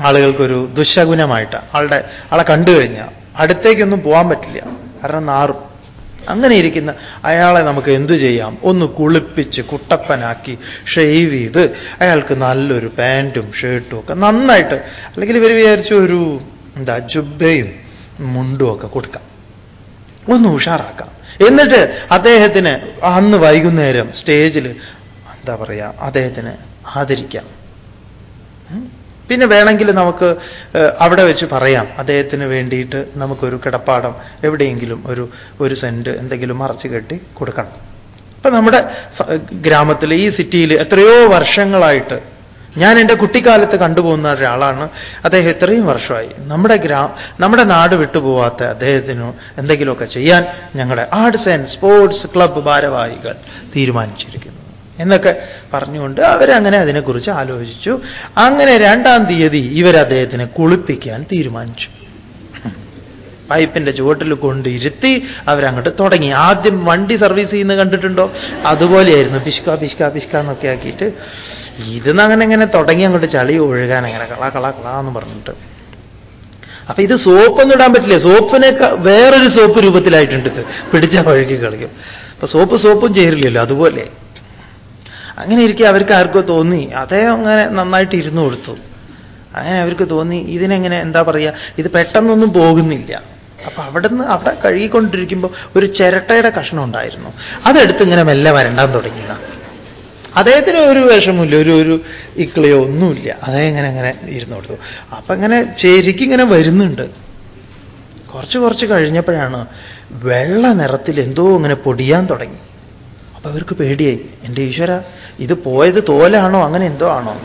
ആളുകൾക്കൊരു ദുശകുനമായിട്ട് ആളുടെ ആളെ കണ്ടു കഴിഞ്ഞാൽ. അടുത്തേക്കൊന്നും പോകാൻ പറ്റില്ല. കാരണം നാറും. അങ്ങനെ ഇരിക്കുന്ന അയാളെ നമുക്ക് എന്തു ചെയ്യാം? ഒന്ന് കുളിപ്പിച്ച് കുട്ടപ്പനാക്കി ഷെയ്വ് ചെയ്ത് അയാൾക്ക് നല്ലൊരു പാന്റും ഷർട്ടും ഒക്കെ നന്നായിട്ട് അല്ലെങ്കിൽ ഇവർ വിചാരിച്ചു ഒരു എന്താ ജുബയും മുണ്ടും ഒക്കെ കൊടുക്കാം. ഒന്ന് ഉഷാറാക്കാം. എന്നിട്ട് അദ്ദേഹത്തിന് അന്ന് വൈകുന്നേരം സ്റ്റേജിൽ എന്താ പറയുക അദ്ദേഹത്തിന് ആദരിക്കാം? പിന്നെ വേണമെങ്കിൽ നമുക്ക് അവിടെ വെച്ച് പറയാം. അദ്ദേഹത്തിന് വേണ്ടിയിട്ട് നമുക്കൊരു കിടപ്പാടം എവിടെയെങ്കിലും ഒരു ഒരു സെന്റ് എന്തെങ്കിലും മറച്ചു കെട്ടി കൊടുക്കണം. അപ്പൊ നമ്മുടെ ഗ്രാമത്തിൽ ഈ സിറ്റിയിൽ എത്രയോ വർഷങ്ങളായിട്ട് ഞാൻ എന്റെ കുട്ടിക്കാലത്ത് കണ്ടുപോകുന്ന ഒരാളാണ്. അദ്ദേഹം ഇത്രയും വർഷമായി. നമ്മുടെ ഗ്രാ നമ്മുടെ നാട് വിട്ടുപോവാത്ത അദ്ദേഹത്തിന് എന്തെങ്കിലുമൊക്കെ ചെയ്യാൻ ഞങ്ങളുടെ ആർട്സ് ആൻഡ് സ്പോർട്സ് ക്ലബ്ബ് ഭാരവാഹികൾ തീരുമാനിച്ചിരിക്കുന്നു. എന്നൊക്കെ പറഞ്ഞുകൊണ്ട് അവരങ്ങനെ അതിനെക്കുറിച്ച് ആലോചിച്ചു. അങ്ങനെ രണ്ടാം തീയതി ഇവർ അദ്ദേഹത്തിനെ കുളിപ്പിക്കാൻ തീരുമാനിച്ചു. പൈപ്പിന്റെ ചുവട്ടിൽ കൊണ്ടിരുത്തി അവരങ്ങോട്ട് തുടങ്ങി. ആദ്യം വണ്ടി സർവീസ് ചെയ്യുന്ന കണ്ടിട്ടുണ്ടോ? അതുപോലെയായിരുന്നു. പിഷ്ക പിഷ്ക പിഷ്ക എന്നൊക്കെ ആക്കിയിട്ട് ഇതെന്ന് അങ്ങനെ ഇങ്ങനെ തുടങ്ങി അങ്ങോട്ട് ചളി ഒഴുകാൻ അങ്ങനെ കള കള കള എന്ന് പറഞ്ഞിട്ട്. അപ്പൊ ഇത് സോപ്പൊന്നും ഇടാൻ പറ്റില്ല. സോപ്പിനെ വേറൊരു സോപ്പ് രൂപത്തിലായിട്ടുണ്ട് പിടിച്ച വഴുകി കളിക്കും. അപ്പൊ സോപ്പ് സോപ്പും ചേരില്ലല്ലോ അതുപോലെ. അങ്ങനെ ഇരിക്കെ അവർക്ക് ആർക്കോ തോന്നി. അദ്ദേഹം അങ്ങനെ നന്നായിട്ട് ഇരുന്നു കൊടുത്തു. അങ്ങനെ അവർക്ക് തോന്നി ഇതിനെങ്ങനെ എന്താ പറയുക ഇത് പെട്ടെന്നൊന്നും പോകുന്നില്ല. അപ്പൊ അവിടുന്ന് അവിടെ കഴുകിക്കൊണ്ടിരിക്കുമ്പോൾ ഒരു ചിരട്ടയുടെ കഷ്ണം ഉണ്ടായിരുന്നു. അതെടുത്ത് ഇങ്ങനെ മെല്ലെ വരണ്ടാൻ തുടങ്ങി. അദ്ദേഹത്തിന് ഒരു വിഷമില്ല ഒരു ഒരു ഇക്ലിയോ ഒന്നുമില്ല. അതേ ഇങ്ങനെ അങ്ങനെ ഇരുന്നു കൊടുത്തു. അപ്പൊ ഇങ്ങനെ ശരിക്കും ഇങ്ങനെ വരുന്നുണ്ട്. കുറച്ച് കുറച്ച് കഴിഞ്ഞപ്പോഴാണ് വെള്ള നിറത്തിൽ എന്തോ ഇങ്ങനെ പൊടിയാൻ തുടങ്ങി. അപ്പൊ അവർക്ക് പേടിയായി. എന്റെ ഈശ്വര ഇത് പോയത് തോലാണോ? അങ്ങനെ എന്തോ ആണോ?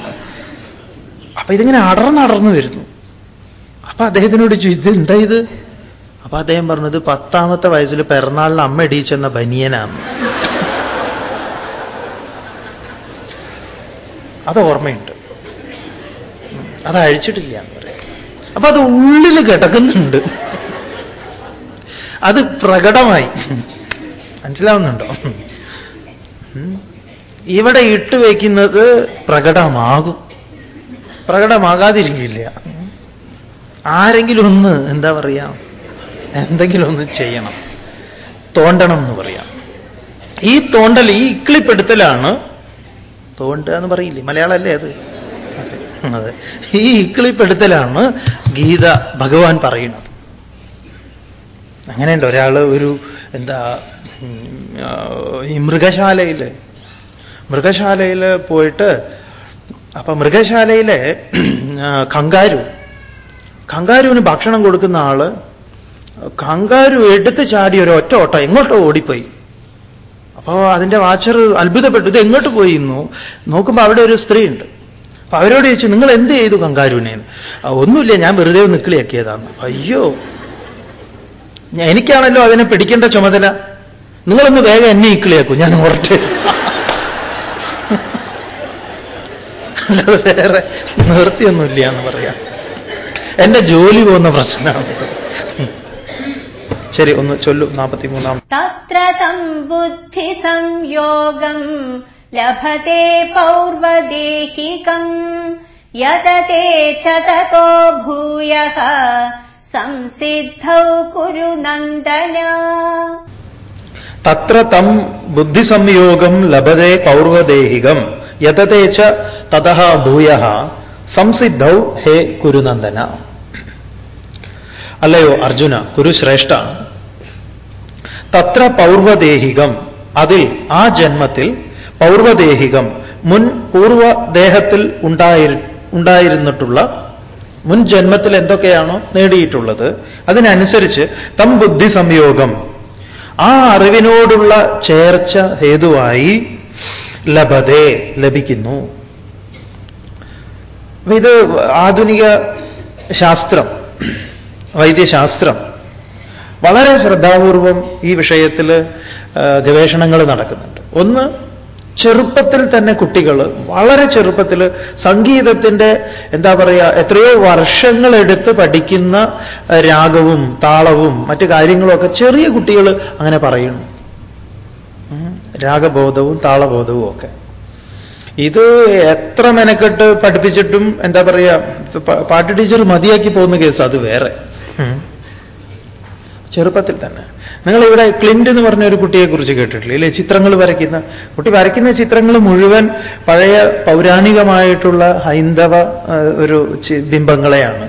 അപ്പൊ ഇതിങ്ങനെ അടർന്നടർന്നു വരുന്നു. അപ്പൊ അദ്ദേഹത്തിനോട് ചോദിച്ചു എന്താ ഇത്? അപ്പൊ അദ്ദേഹം പറഞ്ഞത് പത്താമത്തെ വയസ്സിൽ പിറന്നാളിന് അമ്മ ഇടിയിച്ചെന്ന ബനിയനാണ് അത് ഓർമ്മയുണ്ട്. അത് അഴിച്ചിട്ടില്ല എന്ന് പറയാം. അപ്പൊ അത് ഉള്ളിൽ കിടക്കുന്നുണ്ട്. അത് പ്രകടമായി. മനസ്സിലാവുന്നുണ്ടോ? ഇവിടെ ഇട്ട് വയ്ക്കുന്നത് പ്രകടമാകും. പ്രകടമാകാതിരിക്കില്ല. ആരെങ്കിലും ഒന്ന് എന്താ പറയാ? എന്തെങ്കിലും ഒന്ന് ചെയ്യണം. തോണ്ടണം എന്ന് പറയാം. ഈ തോണ്ടൽ ഈ ഇക്കിളിപ്പെടുത്തലാണ് തോണ്ട എന്ന് പറയില്ലേ? മലയാളമല്ലേ അത്? അതെ. ഈ ഇക്കിളിപ്പെടുത്തലാണ് ഗീത ഭഗവാൻ പറയുന്നത്. അങ്ങനെയുണ്ട്. ഒരാൾ ഒരു എന്താ ഈ മൃഗശാലയിൽ മൃഗശാലയിൽ പോയിട്ട് അപ്പൊ മൃഗശാലയിലെ കങ്കാരു കങ്കാരുവിന് ഭക്ഷണം കൊടുക്കുന്ന ആൾ കങ്കാരു എടുത്ത് ചാടി ഒരു ഒറ്റ ഓട്ടം എങ്ങോട്ടോ ഓടിപ്പോയി. അപ്പോ അതിന്റെ വാച്ചർ അത്ഭുതപ്പെട്ടു ഇത് എങ്ങോട്ട് പോയി ഇന്നു? നോക്കുമ്പോൾ അവിടെ ഒരു സ്ത്രീ ഉണ്ട് അപ്പൊ അവരോട് ചോദിച്ചു നിങ്ങൾ എന്ത് ചെയ്തു കങ്കാരുവിനെ? ഒന്നുമില്ല ഞാൻ വെറുതെ നിക്കിളിയാക്കിയതാണ് അയ്യോ എനിക്കാണല്ലോ അതിനെ പിടിക്കേണ്ട ചുമതല. നിങ്ങളൊന്ന് വേഗം എന്നെ ഇക്കിളിയാക്കൂ ഞാൻ അല്ലാതെ വേറെ നിർത്തിയൊന്നുമില്ല എന്ന് പറയാം. എന്റെ ജോലി പോകുന്ന പ്രശ്നമാണ്. ശരി ഒന്ന് ചൊല്ലു. നാൽപ്പത്തിമൂന്നാം തത്ര തം ബുദ്ധി സംയോഗം ലഭത്തെ പൗർവദേഹികം യതത്തെ ചതോ ഭൂയ സംസിദ്ധൗ കുരു നന്ദന. തത്ര തം ബുദ്ധിസംയോഗം ലഭതേ പൗർവദേഹികം. യതതേ ച തതഃ ഭൂയ. സംസിദ്ധൗ ഹേ കുരുനന്ദന അല്ലയോ അർജുന കുരുശ്രേഷ്ഠ തത്ര പൗർവദേഹികം. അതിൽ ആ ജന്മത്തിൽ പൗർവദേഹികം മുൻ പൂർവദേഹത്തിൽ ഉണ്ടായിരുന്നിട്ടുള്ള മുൻ ജന്മത്തിൽ എന്തൊക്കെയാണോ നേടിയിട്ടുള്ളത് അതിനനുസരിച്ച് തം ബുദ്ധി സംയോഗം. ആ അറിവിനോടുള്ള ചേർച്ച ഹേതുവായി ലഭതേ ലഭിക്കുന്നു. ഇത് ആധുനിക ശാസ്ത്രം വൈദ്യശാസ്ത്രം വളരെ ശ്രദ്ധാപൂർവം ഈ വിഷയത്തിൽ ഗവേഷണങ്ങൾ നടക്കുന്നുണ്ട്. ഒന്ന് ചെറുപ്പത്തിൽ തന്നെ കുട്ടികൾ വളരെ ചെറുപ്പത്തിൽ സംഗീതത്തിന്റെ എന്താ പറയുക എത്രയോ വർഷങ്ങളെടുത്ത് പഠിക്കുന്ന രാഗവും താളവും മറ്റു കാര്യങ്ങളുമൊക്കെ ചെറിയ കുട്ടികൾ അങ്ങനെ പറയുന്നു. രാഗബോധവും താളബോധവും ഒക്കെ. ഇത് എത്ര മെനക്കെട്ട് പഠിപ്പിച്ചിട്ടും എന്താ പറയുക പാട്ട് ടീച്ചർ മതിയാക്കി പോകുന്ന കേസ് അത് വേറെ. ചെറുപ്പത്തിൽ തന്നെ. നിങ്ങൾ ഇവിടെ ക്ലിൻഡ് എന്ന് പറഞ്ഞ ഒരു കുട്ടിയെക്കുറിച്ച് കേട്ടിട്ടില്ലേ? ഇല്ലേ? ചിത്രങ്ങൾ വരയ്ക്കുന്ന. കുട്ടി വരയ്ക്കുന്ന ചിത്രങ്ങൾ മുഴുവൻ പഴയ പൗരാണികമായിട്ടുള്ള ഹൈന്ദവ ഒരു ബിംബങ്ങളെയാണ്.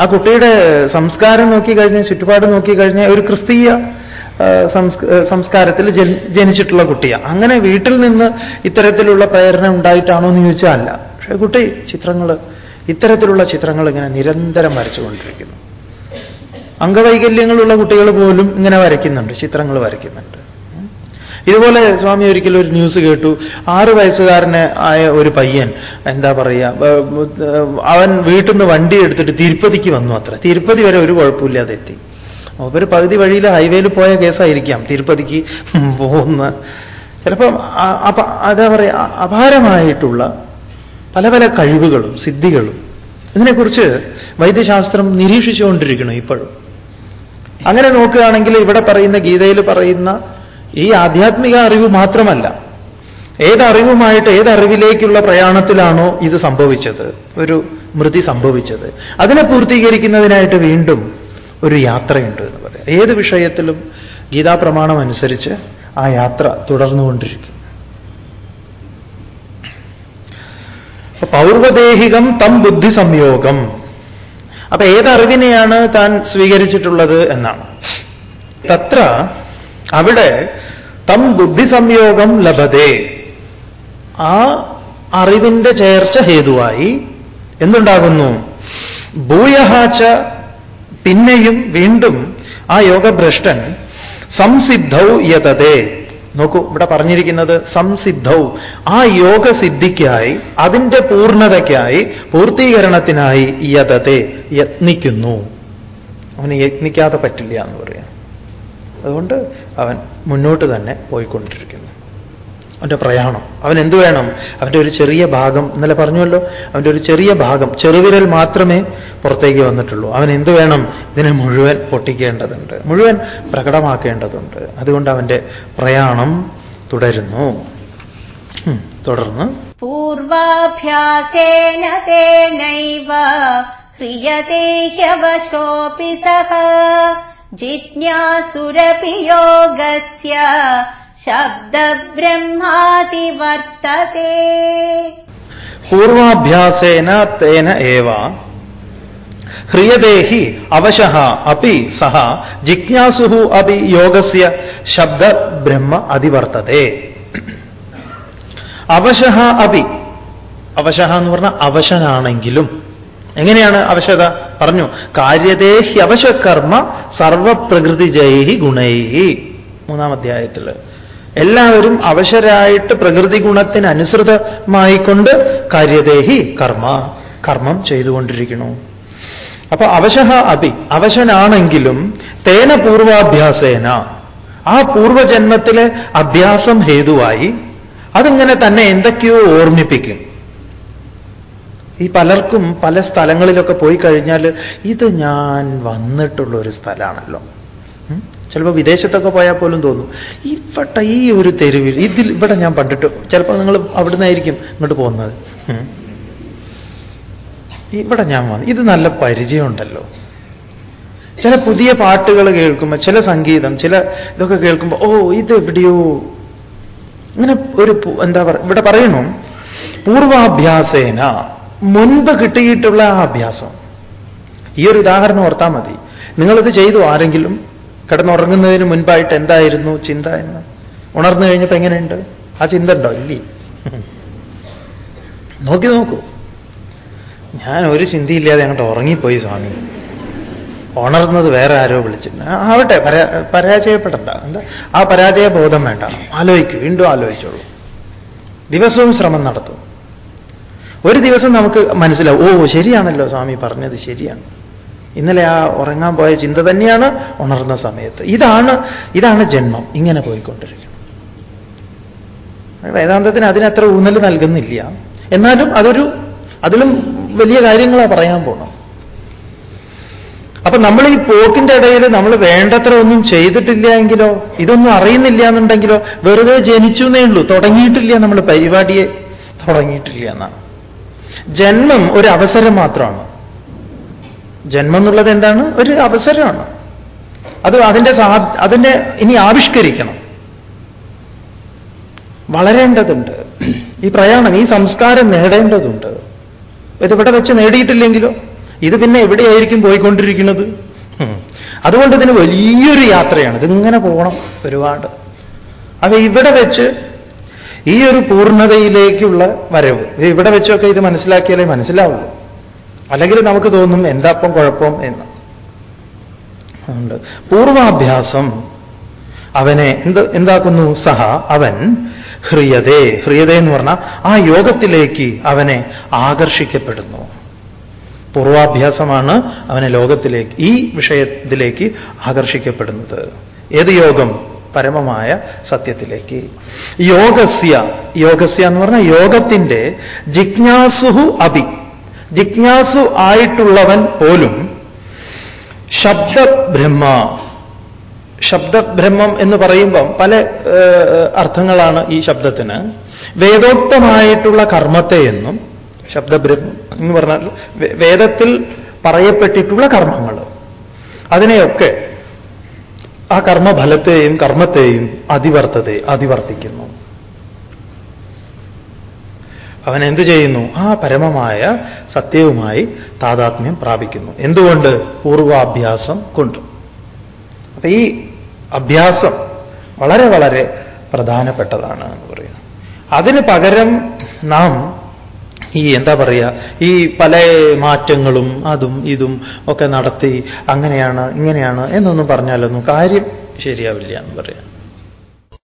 ആ കുട്ടിയുടെ സംസ്കാരം നോക്കിക്കഴിഞ്ഞാൽ ചുറ്റുപാട് നോക്കിക്കഴിഞ്ഞാൽ ഒരു ക്രിസ്തീയ സംസ്കാരത്തിൽ ജനിച്ചിട്ടുള്ള കുട്ടിയാണ് അങ്ങനെ വീട്ടിൽ നിന്ന് ഇത്തരത്തിലുള്ള പ്രേരണ ഉണ്ടായിട്ടാണോ എന്ന് ചോദിച്ചാൽ അല്ല. പക്ഷേ കുട്ടി ചിത്രങ്ങൾ ഇത്തരത്തിലുള്ള ചിത്രങ്ങൾ ഇങ്ങനെ നിരന്തരം വരച്ചുകൊണ്ടിരിക്കുന്നു. അംഗവൈകല്യങ്ങളുള്ള കുട്ടികൾ പോലും ഇങ്ങനെ വരയ്ക്കുന്നുണ്ട് ചിത്രങ്ങൾ വരയ്ക്കുന്നുണ്ട്. ഇതുപോലെ സ്വാമി ഒരിക്കലും ഒരു ന്യൂസ് കേട്ടു. ആറ് വയസ്സുകാരന് ആയ ഒരു പയ്യൻ എന്താ പറയുക അവൻ വീട്ടിൽ നിന്ന് വണ്ടി എടുത്തിട്ട് തിരുപ്പതിക്ക് വന്നു അത്ര. തിരുപ്പതി വരെ ഒരു കുഴപ്പമില്ലാതെ എത്തി. ഒരു പകുതി വഴിയിൽ ഹൈവേയിൽ പോയ കേസായിരിക്കാം തിരുപ്പതിക്ക് പോകുന്ന. ചിലപ്പം അതാ പറയുക അപാരമായിട്ടുള്ള പല പല കഴിവുകളും സിദ്ധികളും. ഇതിനെക്കുറിച്ച് വൈദ്യശാസ്ത്രം നിരീക്ഷിച്ചുകൊണ്ടിരിക്കണം ഇപ്പോഴും. അങ്ങനെ നോക്കുകയാണെങ്കിൽ ഇവിടെ പറയുന്ന ഗീതയിൽ പറയുന്ന ഈ ആധ്യാത്മിക അറിവ് മാത്രമല്ല ഏതറിവുമായിട്ട് ഏതറിവിലേക്കുള്ള പ്രയാണത്തിലാണോ ഇത് സംഭവിച്ചത് ഒരു മൃതി സംഭവിച്ചത്. അതിനെ പൂർത്തീകരിക്കുന്നതിനായിട്ട് വീണ്ടും ഒരു യാത്രയുണ്ട് എന്ന് പറയാം. ഏത് വിഷയത്തിലും ഗീതാപ്രമാണം അനുസരിച്ച് ആ യാത്ര തുടർന്നുകൊണ്ടിരിക്കും. പൗർവദേഹികം തം ബുദ്ധി സംയോഗം. അപ്പൊ ഏതറിവിനെയാണ് താൻ സ്വീകരിച്ചിട്ടുള്ളത് എന്നാണ്. തത്ര അവിടെ തം ബുദ്ധി സംയോഗം ലഭതേ. ആ അറിവിന്റെ ചേർച്ച ഹേതുവായി എന്തുണ്ടാകുന്നു? ഭൂയഹാച്ച പിന്നെയും വീണ്ടും ആ യോഗഭ്രഷ്ടൻ സംസിദ്ധൗ യതതേ. നോക്കൂ ഇവിടെ പറഞ്ഞിരിക്കുന്നത് സംസിദ്ധൗ ആ യോഗസിദ്ധിക്കായി അതിന്റെ പൂർണതയ്ക്കായി പൂർത്തീകരണത്തിനായി യതതെ യത്നിക്കുന്നു. അവന് യത്നിക്കാതെ പറ്റില്ല എന്ന് പറയാം. അതുകൊണ്ട് അവൻ മുന്നോട്ട് തന്നെ പോയിക്കൊണ്ടിരിക്കുന്നു. അവന്റെ പ്രയാണം. അവൻ എന്ത് വേണം? അവന്റെ ഒരു ചെറിയ ഭാഗം. ഇന്നലെ പറഞ്ഞുവല്ലോ അവന്റെ ഒരു ചെറിയ ഭാഗം ചെറുവിരൽ മാത്രമേ പുറത്തേക്ക് വന്നിട്ടുള്ളൂ. അവൻ എന്ത് വേണം? ഇതിനെ മുഴുവൻ പൊട്ടിക്കേണ്ടതുണ്ട്. മുഴുവൻ പ്രകടമാക്കേണ്ടതുണ്ട്. അതുകൊണ്ട് അവന്റെ പ്രയാണം തുടരുന്നു. തുടർന്ന്. പൂർവാഭ്യാസേന സഹ ശബ്ദബ്രഹ്മാതിവർത്തതേ. പൂർവാഭ്യാസേന തേന ഏവ. ഹ്രിയദേഹി അവശ അപ്പി സഹ. ജിജ്ഞാസു അപ്പി യോഗസ്യ ശബ്ദ ബ്രഹ്മ അതിവർത്തതേ. അവശ അപ്പി അവശ എന്ന് പറഞ്ഞാൽ അവശനാണെങ്കിലും. എങ്ങനെയാണ് അവശത? പറഞ്ഞു. കാര്യതേ ഹ്യവശകർമ്മ സർവപ്രകൃതിജൈ ഗുണൈ മൂന്നാം അധ്യായത്തിൽ എല്ലാവരും അവശരായിട്ട് പ്രകൃതി ഗുണത്തിനനുസൃതമായിക്കൊണ്ട് കാര്യദേഹി കർമ്മ കർമ്മം ചെയ്തുകൊണ്ടിരിക്കുന്നു. അപ്പൊ അവശഹ അതി അവശനാണെങ്കിലും തേന പൂർവാഭ്യാസേന. ആ പൂർവജന്മത്തിലെ അഭ്യാസം ഹേതുവായി അതിങ്ങനെ തന്നെ എന്തൊക്കെയോ ഓർമ്മിപ്പിക്കും. ഈ പലർക്കും പല സ്ഥലങ്ങളിലൊക്കെ പോയി കഴിഞ്ഞാൽ ഇത് ഞാൻ വന്നിട്ടുള്ള ഒരു സ്ഥലമാണല്ലോ? ചിലപ്പോൾ വിദേശത്തൊക്കെ പോയാൽ പോലും തോന്നും. ഇവിടെ ഈ ഒരു തെരുവിൽ ഇതിൽ ഇവിടെ ഞാൻ പണ്ടിട്ട് ചിലപ്പോൾ നിങ്ങൾ അവിടുന്ന് ആയിരിക്കും ഇങ്ങോട്ട് പോകുന്നത്. ഇവിടെ ഞാൻ വന്നു ഇത് നല്ല പരിചയമുണ്ടല്ലോ. ചില പുതിയ പാട്ടുകൾ കേൾക്കുമ്പോൾ ചില സംഗീതം ചില ഇതൊക്കെ കേൾക്കുമ്പോൾ ഓ ഇത് എവിടെയോ ഇങ്ങനെ ഒരു എന്താ പറയുക ഇവിടെ പറയണു പൂർവാഭ്യാസേന മുൻപ് കിട്ടിയിട്ടുള്ള ആ അഭ്യാസം. ഈ ഒരു ഉദാഹരണം ഓർത്താൽ മതി. നിങ്ങളിത് ചെയ്തു ആരെങ്കിലും കിടന്നുറങ്ങുന്നതിന് മുൻപായിട്ട് എന്തായിരുന്നു ചിന്ത എന്ന്? ഉണർന്നു കഴിഞ്ഞപ്പോൾ എങ്ങനെയുണ്ട്? ആ ചിന്ത ഉണ്ടോ? ഇല്ലേ? നോക്കി നോക്കൂ. ഞാൻ ഒരു ചിന്തയില്ലാതെ അങ്ങോട്ട് ഉറങ്ങിപ്പോയി സ്വാമി. ഉണർന്നത് വേറെ ആരോ വിളിച്ചിട്ടുണ്ട്. ആവട്ടെ പരാ പരാജയപ്പെടണ്ട. എന്താ? ആ പരാജയ ബോധം വേണ്ട. ആലോചിക്കൂ വീണ്ടും ആലോചിച്ചോളൂ. ദിവസവും ശ്രമം നടത്തും. ഒരു ദിവസം നമുക്ക് മനസ്സിലാവും ഓ ശരിയാണല്ലോ സ്വാമി പറഞ്ഞത് ശരിയാണ്. ഇന്നലെ ആ ഉറങ്ങാൻ പോയ ചിന്ത തന്നെയാണ് ഉണർന്ന സമയത്ത്. ഇതാണ് ഇതാണ് ജന്മം. ഇങ്ങനെ പോയിക്കൊണ്ടിരിക്കുന്നത് വേദാന്തത്തിന് അതിനത്ര ഊന്നൽ നൽകുന്നില്ല. എന്നാലും അതൊരു അതിലും വലിയ കാര്യങ്ങളാണ് പറയാൻ പോണം അപ്പൊ നമ്മൾ ഈ പോക്കിന്റെ ഇടയിൽ നമ്മൾ വേണ്ടത്ര ഒന്നും ചെയ്തിട്ടില്ല എങ്കിലോ ഇതൊന്നും അറിയുന്നില്ല എന്നുണ്ടെങ്കിലോ വെറുതെ ജനിച്ചു എന്നേ ഉള്ളൂ. തുടങ്ങിയിട്ടില്ല നമ്മൾ പരിപാടിയെ തുടങ്ങിയിട്ടില്ല എന്നാണ്. ജന്മം ഒരു അവസരം മാത്രമാണ്. ജന്മം എന്നുള്ളത് എന്താണ്? ഒരു അവസരമാണ്. അത് അതിന്റെ അതിനെ ഇനി ആവിഷ്കരിക്കണം. വളരേണ്ടതുണ്ട്. ഈ പ്രയാണം ഈ സംസ്കാരം നേടേണ്ടതുണ്ട്. ഇത് ഇവിടെ വെച്ച് നേടിയിട്ടില്ലെങ്കിലോ? ഇത് പിന്നെ എവിടെയായിരിക്കും പോയിക്കൊണ്ടിരിക്കുന്നത്? അതുകൊണ്ട് ഇതിന് വലിയൊരു യാത്രയാണ്. ഇതിങ്ങനെ പോകണം ഒരുപാട്. അത് ഇവിടെ വെച്ച് ഈ ഒരു പൂർണതയിലേക്കുള്ള വരവ്. ഇത് ഇവിടെ വെച്ചൊക്കെ ഇത് മനസ്സിലാക്കിയാലേ മനസ്സിലാവുള്ളൂ. അല്ലെങ്കിൽ നമുക്ക് തോന്നും എന്താപ്പം കുഴപ്പം എന്ന്. അതുകൊണ്ട് പൂർവാഭ്യാസം അവനെ എന്ത് എന്താക്കുന്നു? സഹ അവൻ ഹ്രിയതേ ഹ്രിയതേ എന്ന് പറഞ്ഞാൽ ആ യോഗത്തിലേക്ക് അവനെ ആകർഷിക്കപ്പെടുന്നു. പൂർവാഭ്യാസമാണ് അവനെ ലോകത്തിലേക്ക് ഈ വിഷയത്തിലേക്ക് ആകർഷിക്കപ്പെടുന്നത്. ഏത് യോഗം? പരമമായ സത്യത്തിലേക്ക്. യോഗസ്യ. യോഗസ്യ എന്ന് പറഞ്ഞാൽ യോഗത്തിന്റെ ജിജ്ഞാസുഹു അഭി. ജിജ്ഞാസു ആയിട്ടുള്ളവൻ പോലും ശബ്ദബ്രഹ്മ ശബ്ദബ്രഹ്മം എന്ന് പറയുമ്പം പല അർത്ഥങ്ങളാണ് ഈ ശബ്ദത്തിന്. വേദോക്തമായിട്ടുള്ള കർമ്മത്തെ എന്നും ശബ്ദബ്രഹ്മം എന്ന് പറഞ്ഞാൽ വേദത്തിൽ പറയപ്പെട്ടിട്ടുള്ള കർമ്മങ്ങൾ. അതിനെയൊക്കെ ആ കർമ്മഫലത്തെയും കർമ്മത്തെയും അതിവർത്തതെ അതിവർത്തിക്കുന്നു. അവൻ എന്ത് ചെയ്യുന്നു? ആ പരമമായ സത്യവുമായി താതാത്മ്യം പ്രാപിക്കുന്നു. എന്തുകൊണ്ട്? പൂർവാഭ്യാസം കൊണ്ട്. അപ്പൊ ഈ അഭ്യാസം വളരെ വളരെ പ്രധാനപ്പെട്ടതാണ് എന്ന് പറയുന്നു. അതിന് പകരം നാം ഈ എന്താ പറയുക ഈ പല മാറ്റങ്ങളും അതും ഇതും ഒക്കെ നടത്തി അങ്ങനെയാണ് ഇങ്ങനെയാണ് എന്നൊന്നും പറഞ്ഞാലൊന്നും കാര്യം ശരിയാവില്ല എന്ന് പറയാം.